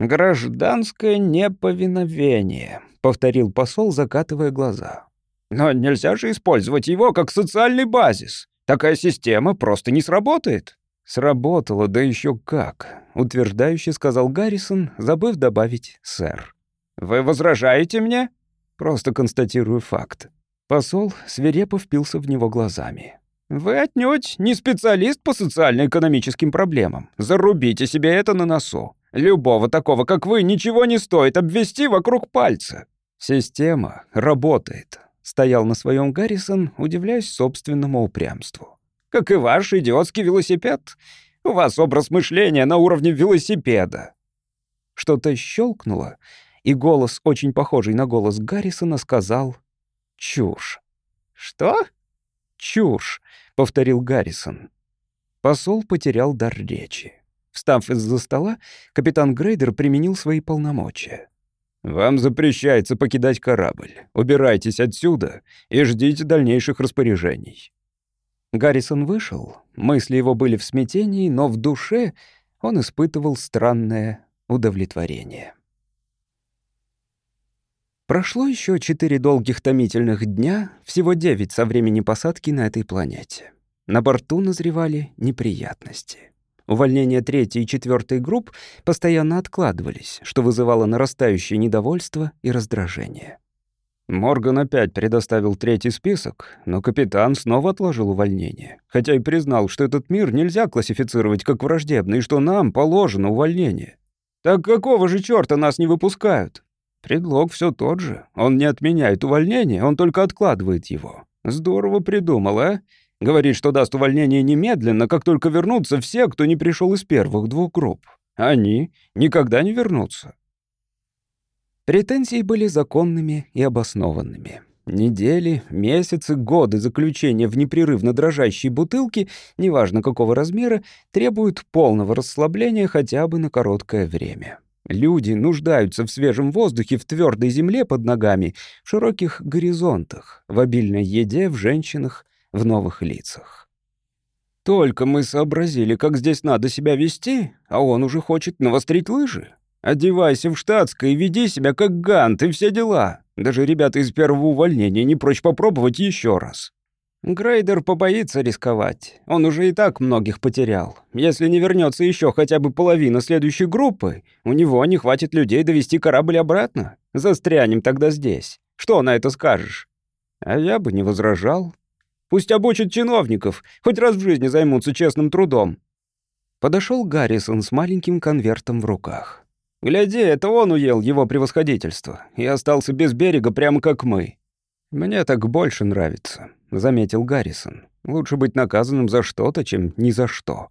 «Гражданское неповиновение», — повторил посол, закатывая глаза. «Но нельзя же использовать его как социальный базис. Такая система просто не сработает». «Сработало, да еще как», — утверждающе сказал Гаррисон, забыв добавить «сэр». «Вы возражаете мне?» «Просто констатирую факт». Посол свирепо впился в него глазами. «Вы отнюдь не специалист по социально-экономическим проблемам. Зарубите себе это на носу. Любого такого, как вы, ничего не стоит обвести вокруг пальца». «Система работает», — стоял на своем Гаррисон, удивляясь собственному упрямству. «Как и ваш идиотский велосипед. У вас образ мышления на уровне велосипеда». Что-то щелкнуло, и голос, очень похожий на голос Гаррисона, сказал «Чушь». «Что?» «Чушь», — повторил Гаррисон. Посол потерял дар речи. Встав из-за стола, капитан Грейдер применил свои полномочия. «Вам запрещается покидать корабль. Убирайтесь отсюда и ждите дальнейших распоряжений». Гаррисон вышел. Мысли его были в смятении, но в душе он испытывал странное удовлетворение. Прошло еще четыре долгих томительных дня, всего девять со времени посадки на этой планете. На борту назревали неприятности. Увольнения третьей и четвертой групп постоянно откладывались, что вызывало нарастающее недовольство и раздражение. Морган опять предоставил третий список, но капитан снова отложил увольнение, хотя и признал, что этот мир нельзя классифицировать как враждебный, и что нам положено увольнение. «Так какого же чёрта нас не выпускают?» Предлог все тот же. Он не отменяет увольнение, он только откладывает его. Здорово придумал, а? Говорит, что даст увольнение немедленно, как только вернутся все, кто не пришел из первых двух групп. Они никогда не вернутся. Претензии были законными и обоснованными. Недели, месяцы, годы заключения в непрерывно дрожащей бутылке, неважно какого размера, требуют полного расслабления хотя бы на короткое время. Люди нуждаются в свежем воздухе, в твердой земле под ногами, в широких горизонтах, в обильной еде, в женщинах, в новых лицах. Только мы сообразили, как здесь надо себя вести, а он уже хочет навострить лыжи. Одевайся в штатское и веди себя как гант и все дела. Даже ребята из первого увольнения не прочь попробовать еще раз. Грейдер побоится рисковать. Он уже и так многих потерял. Если не вернется еще хотя бы половина следующей группы, у него не хватит людей довести корабль обратно. Застрянем тогда здесь. Что на это скажешь? А я бы не возражал. Пусть обучат чиновников, хоть раз в жизни займутся честным трудом. Подошел Гаррисон с маленьким конвертом в руках. Гляди, это он уел его превосходительство и остался без берега прямо как мы. Мне так больше нравится заметил Гаррисон. «Лучше быть наказанным за что-то, чем ни за что».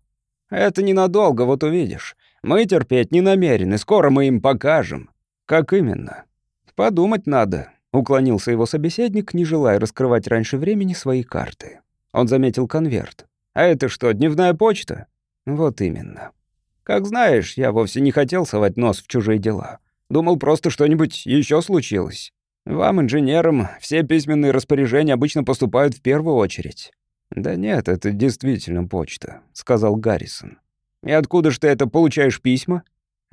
«Это ненадолго, вот увидишь. Мы терпеть не намерены, скоро мы им покажем». «Как именно?» «Подумать надо», — уклонился его собеседник, не желая раскрывать раньше времени свои карты. Он заметил конверт. «А это что, дневная почта?» «Вот именно». «Как знаешь, я вовсе не хотел совать нос в чужие дела. Думал, просто что-нибудь еще случилось». Вам, инженерам, все письменные распоряжения обычно поступают в первую очередь». «Да нет, это действительно почта», — сказал Гаррисон. «И откуда ж ты это получаешь письма?»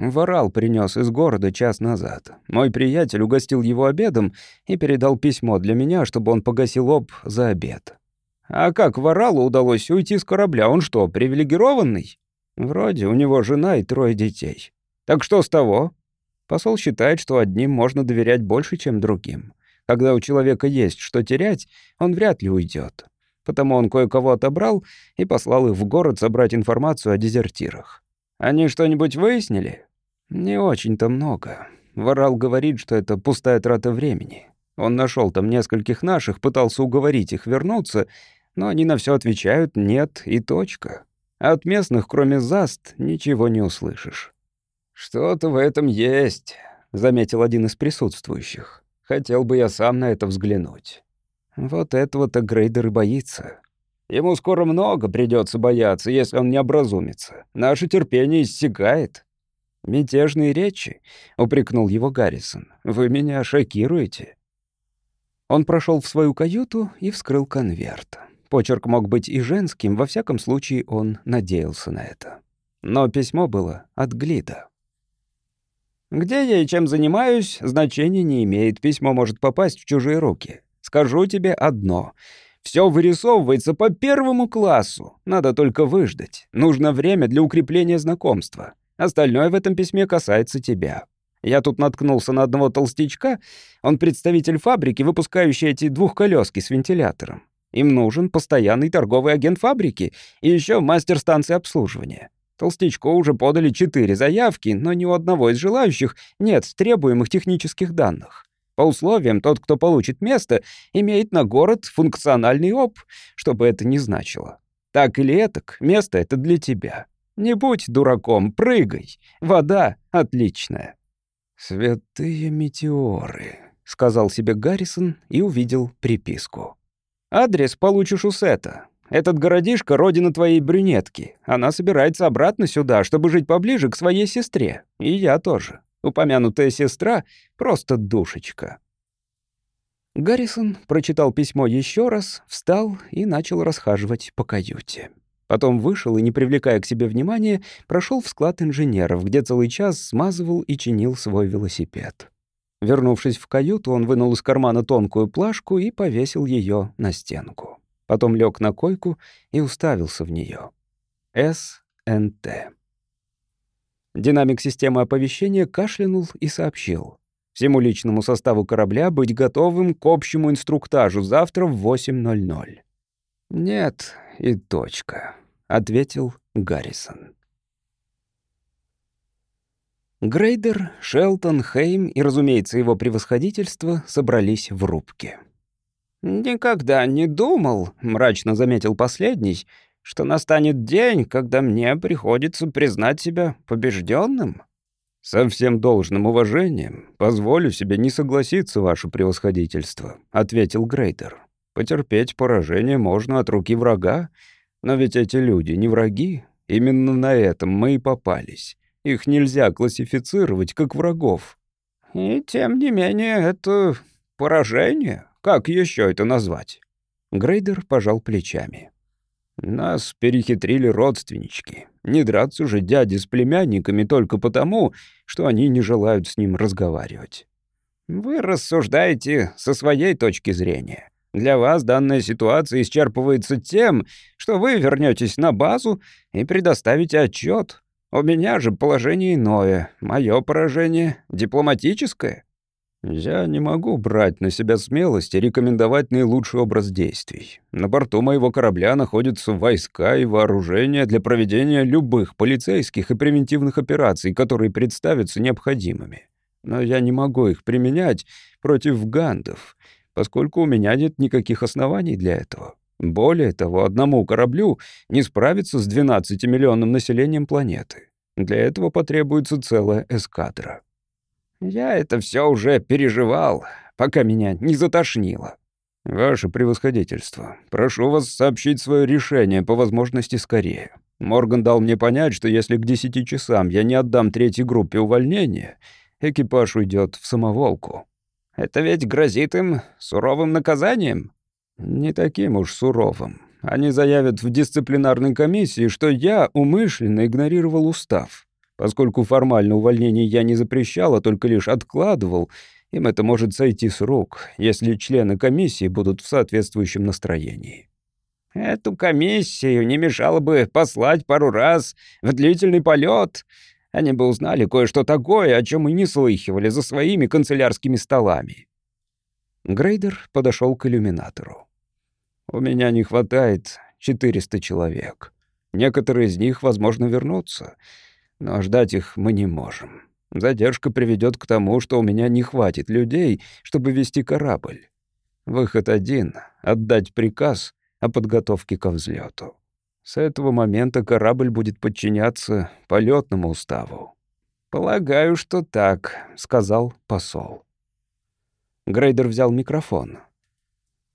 Ворал принес из города час назад. Мой приятель угостил его обедом и передал письмо для меня, чтобы он погасил об за обед. А как Воралу удалось уйти с корабля? Он что, привилегированный? Вроде у него жена и трое детей. Так что с того? Посол считает, что одним можно доверять больше, чем другим. Когда у человека есть что терять, он вряд ли уйдет. Потому он кое-кого отобрал и послал их в город собрать информацию о дезертирах. Они что-нибудь выяснили? Не очень-то много. Ворал говорит, что это пустая трата времени. Он нашел там нескольких наших, пытался уговорить их вернуться, но они на все отвечают «нет» и точка. А от местных, кроме ЗАСТ, ничего не услышишь. «Что-то в этом есть», — заметил один из присутствующих. «Хотел бы я сам на это взглянуть». Вот этого-то Грейдер и боится. Ему скоро много придется бояться, если он не образумится. Наше терпение иссякает. «Мятежные речи?» — упрекнул его Гаррисон. «Вы меня шокируете». Он прошел в свою каюту и вскрыл конверт. Почерк мог быть и женским, во всяком случае он надеялся на это. Но письмо было от Глида. «Где я и чем занимаюсь, значения не имеет. Письмо может попасть в чужие руки. Скажу тебе одно. Все вырисовывается по первому классу. Надо только выждать. Нужно время для укрепления знакомства. Остальное в этом письме касается тебя. Я тут наткнулся на одного толстячка. Он представитель фабрики, выпускающей эти двухколёски с вентилятором. Им нужен постоянный торговый агент фабрики и еще мастер станции обслуживания. Толстячку уже подали четыре заявки, но ни у одного из желающих нет требуемых технических данных. По условиям, тот, кто получит место, имеет на город функциональный ОП, что бы это ни значило. Так или этак, место это для тебя. Не будь дураком, прыгай. Вода отличная. «Святые метеоры», — сказал себе Гаррисон и увидел приписку. «Адрес получишь у Сета. Этот городишко — родина твоей брюнетки. Она собирается обратно сюда, чтобы жить поближе к своей сестре. И я тоже. Упомянутая сестра — просто душечка». Гаррисон прочитал письмо еще раз, встал и начал расхаживать по каюте. Потом вышел и, не привлекая к себе внимания, прошел в склад инженеров, где целый час смазывал и чинил свой велосипед. Вернувшись в каюту, он вынул из кармана тонкую плашку и повесил ее на стенку. Потом лег на койку и уставился в нее. СНТ. Динамик системы оповещения кашлянул и сообщил. Всему личному составу корабля быть готовым к общему инструктажу завтра в 8.00. «Нет, и точка», — ответил Гаррисон. Грейдер, Шелтон, Хейм и, разумеется, его превосходительство собрались в рубке. «Никогда не думал», — мрачно заметил последний, что настанет день, когда мне приходится признать себя побежденным. «Со всем должным уважением позволю себе не согласиться, ваше превосходительство», — ответил Грейдер. «Потерпеть поражение можно от руки врага, но ведь эти люди не враги. Именно на этом мы и попались. Их нельзя классифицировать как врагов». «И тем не менее это поражение. Как еще это назвать?» Грейдер пожал плечами. Нас перехитрили родственнички. Не драться же дяде с племянниками только потому, что они не желают с ним разговаривать. Вы рассуждаете со своей точки зрения. Для вас данная ситуация исчерпывается тем, что вы вернетесь на базу и предоставите отчет. У меня же положение иное. Мое поражение дипломатическое. Я не могу брать на себя смелость и рекомендовать наилучший образ действий. На борту моего корабля находятся войска и вооружение для проведения любых полицейских и превентивных операций, которые представятся необходимыми. Но я не могу их применять против гандов, поскольку у меня нет никаких оснований для этого. Более того, одному кораблю не справиться с 12-миллионным населением планеты. Для этого потребуется целая эскадра. Я это все уже переживал, пока меня не затошнило. Ваше превосходительство, прошу вас сообщить свое решение по возможности скорее. Морган дал мне понять, что если к десяти часам я не отдам третьей группе увольнения, экипаж уйдет в самоволку. Это ведь грозит им суровым наказанием? Не таким уж суровым. Они заявят в дисциплинарной комиссии, что я умышленно игнорировал устав. Поскольку формально увольнение я не запрещал, а только лишь откладывал, им это может сойти с рук, если члены комиссии будут в соответствующем настроении. Эту комиссию не мешало бы послать пару раз в длительный полет. Они бы узнали кое-что такое, о чем и не слыхивали за своими канцелярскими столами. Грейдер подошел к иллюминатору. «У меня не хватает 400 человек. Некоторые из них, возможно, вернутся. Но ждать их мы не можем. Задержка приведет к тому, что у меня не хватит людей, чтобы вести корабль. Выход один — отдать приказ о подготовке ко взлету. С этого момента корабль будет подчиняться полетному уставу. «Полагаю, что так», — сказал посол. Грейдер взял микрофон.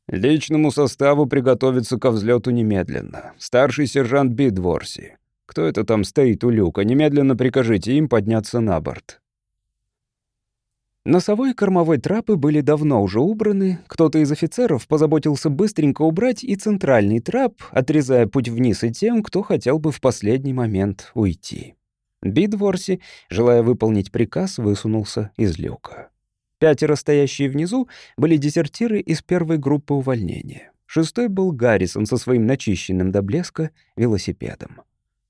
«Личному составу приготовиться ко взлету немедленно. Старший сержант Бидворси. Кто это там стоит у люка? Немедленно прикажите им подняться на борт». Носовой и кормовой трапы были давно уже убраны, кто-то из офицеров позаботился быстренько убрать и центральный трап, отрезая путь вниз и тем, кто хотел бы в последний момент уйти. Бидворси, желая выполнить приказ, высунулся из люка. Пятеро, стоящие внизу, были дезертиры из первой группы увольнения. Шестой был Гаррисон со своим начищенным до блеска велосипедом.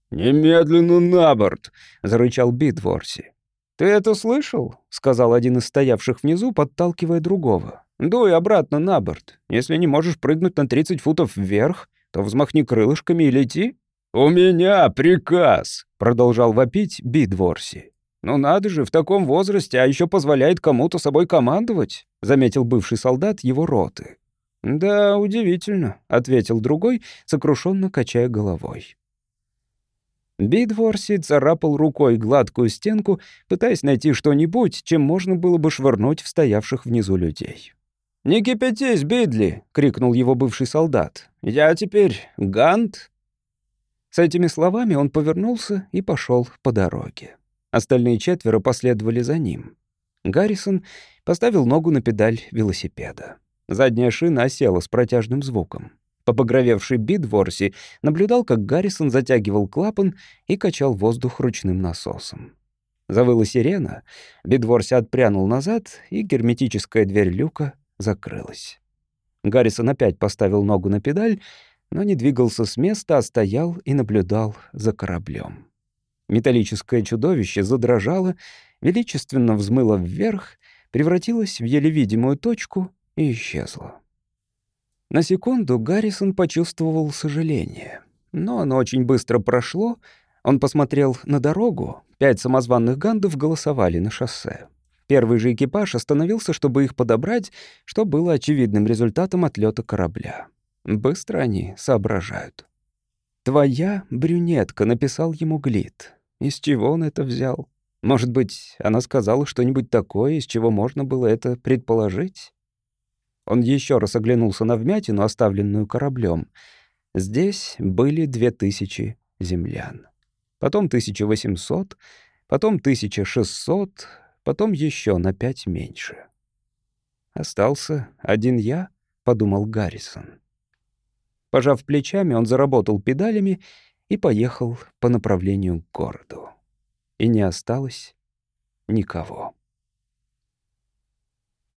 «Немедленно на борт!» — зарычал Бидворси. «Ты это слышал?» — сказал один из стоявших внизу, подталкивая другого. «Дуй обратно на борт. Если не можешь прыгнуть на 30 футов вверх, то взмахни крылышками и лети». «У меня приказ!» — продолжал вопить Бидворси. «Ну надо же, в таком возрасте, а еще позволяет кому-то собой командовать», — заметил бывший солдат его роты. «Да, удивительно», — ответил другой, сокрушенно качая головой. Бидворси царапал рукой гладкую стенку, пытаясь найти что-нибудь, чем можно было бы швырнуть в стоявших внизу людей. «Не кипятись, Бидли!» — крикнул его бывший солдат. «Я теперь Гант!» С этими словами он повернулся и пошел по дороге. Остальные четверо последовали за ним. Гаррисон поставил ногу на педаль велосипеда. Задняя шина осела с протяжным звуком. Побагровевший Бидворси наблюдал, как Гаррисон затягивал клапан и качал воздух ручным насосом. Завыла сирена, Бидворси отпрянул назад, и герметическая дверь люка закрылась. Гаррисон опять поставил ногу на педаль, но не двигался с места, а стоял и наблюдал за кораблем. Металлическое чудовище задрожало, величественно взмыло вверх, превратилось в еле видимую точку и исчезло. На секунду Гаррисон почувствовал сожаление. Но оно очень быстро прошло. Он посмотрел на дорогу. Пять самозванных гандов голосовали на шоссе. Первый же экипаж остановился, чтобы их подобрать, что было очевидным результатом отлета корабля. Быстро они соображают. «Твоя брюнетка», — написал ему Глит. Из чего он это взял? Может быть, она сказала что-нибудь такое, из чего можно было это предположить? Он еще раз оглянулся на вмятину, оставленную кораблем. Здесь были две тысячи землян. Потом 1800, потом 1600, потом еще на пять меньше. «Остался один я», — подумал Гаррисон. Пожав плечами, он заработал педалями и поехал по направлению к городу. И не осталось никого.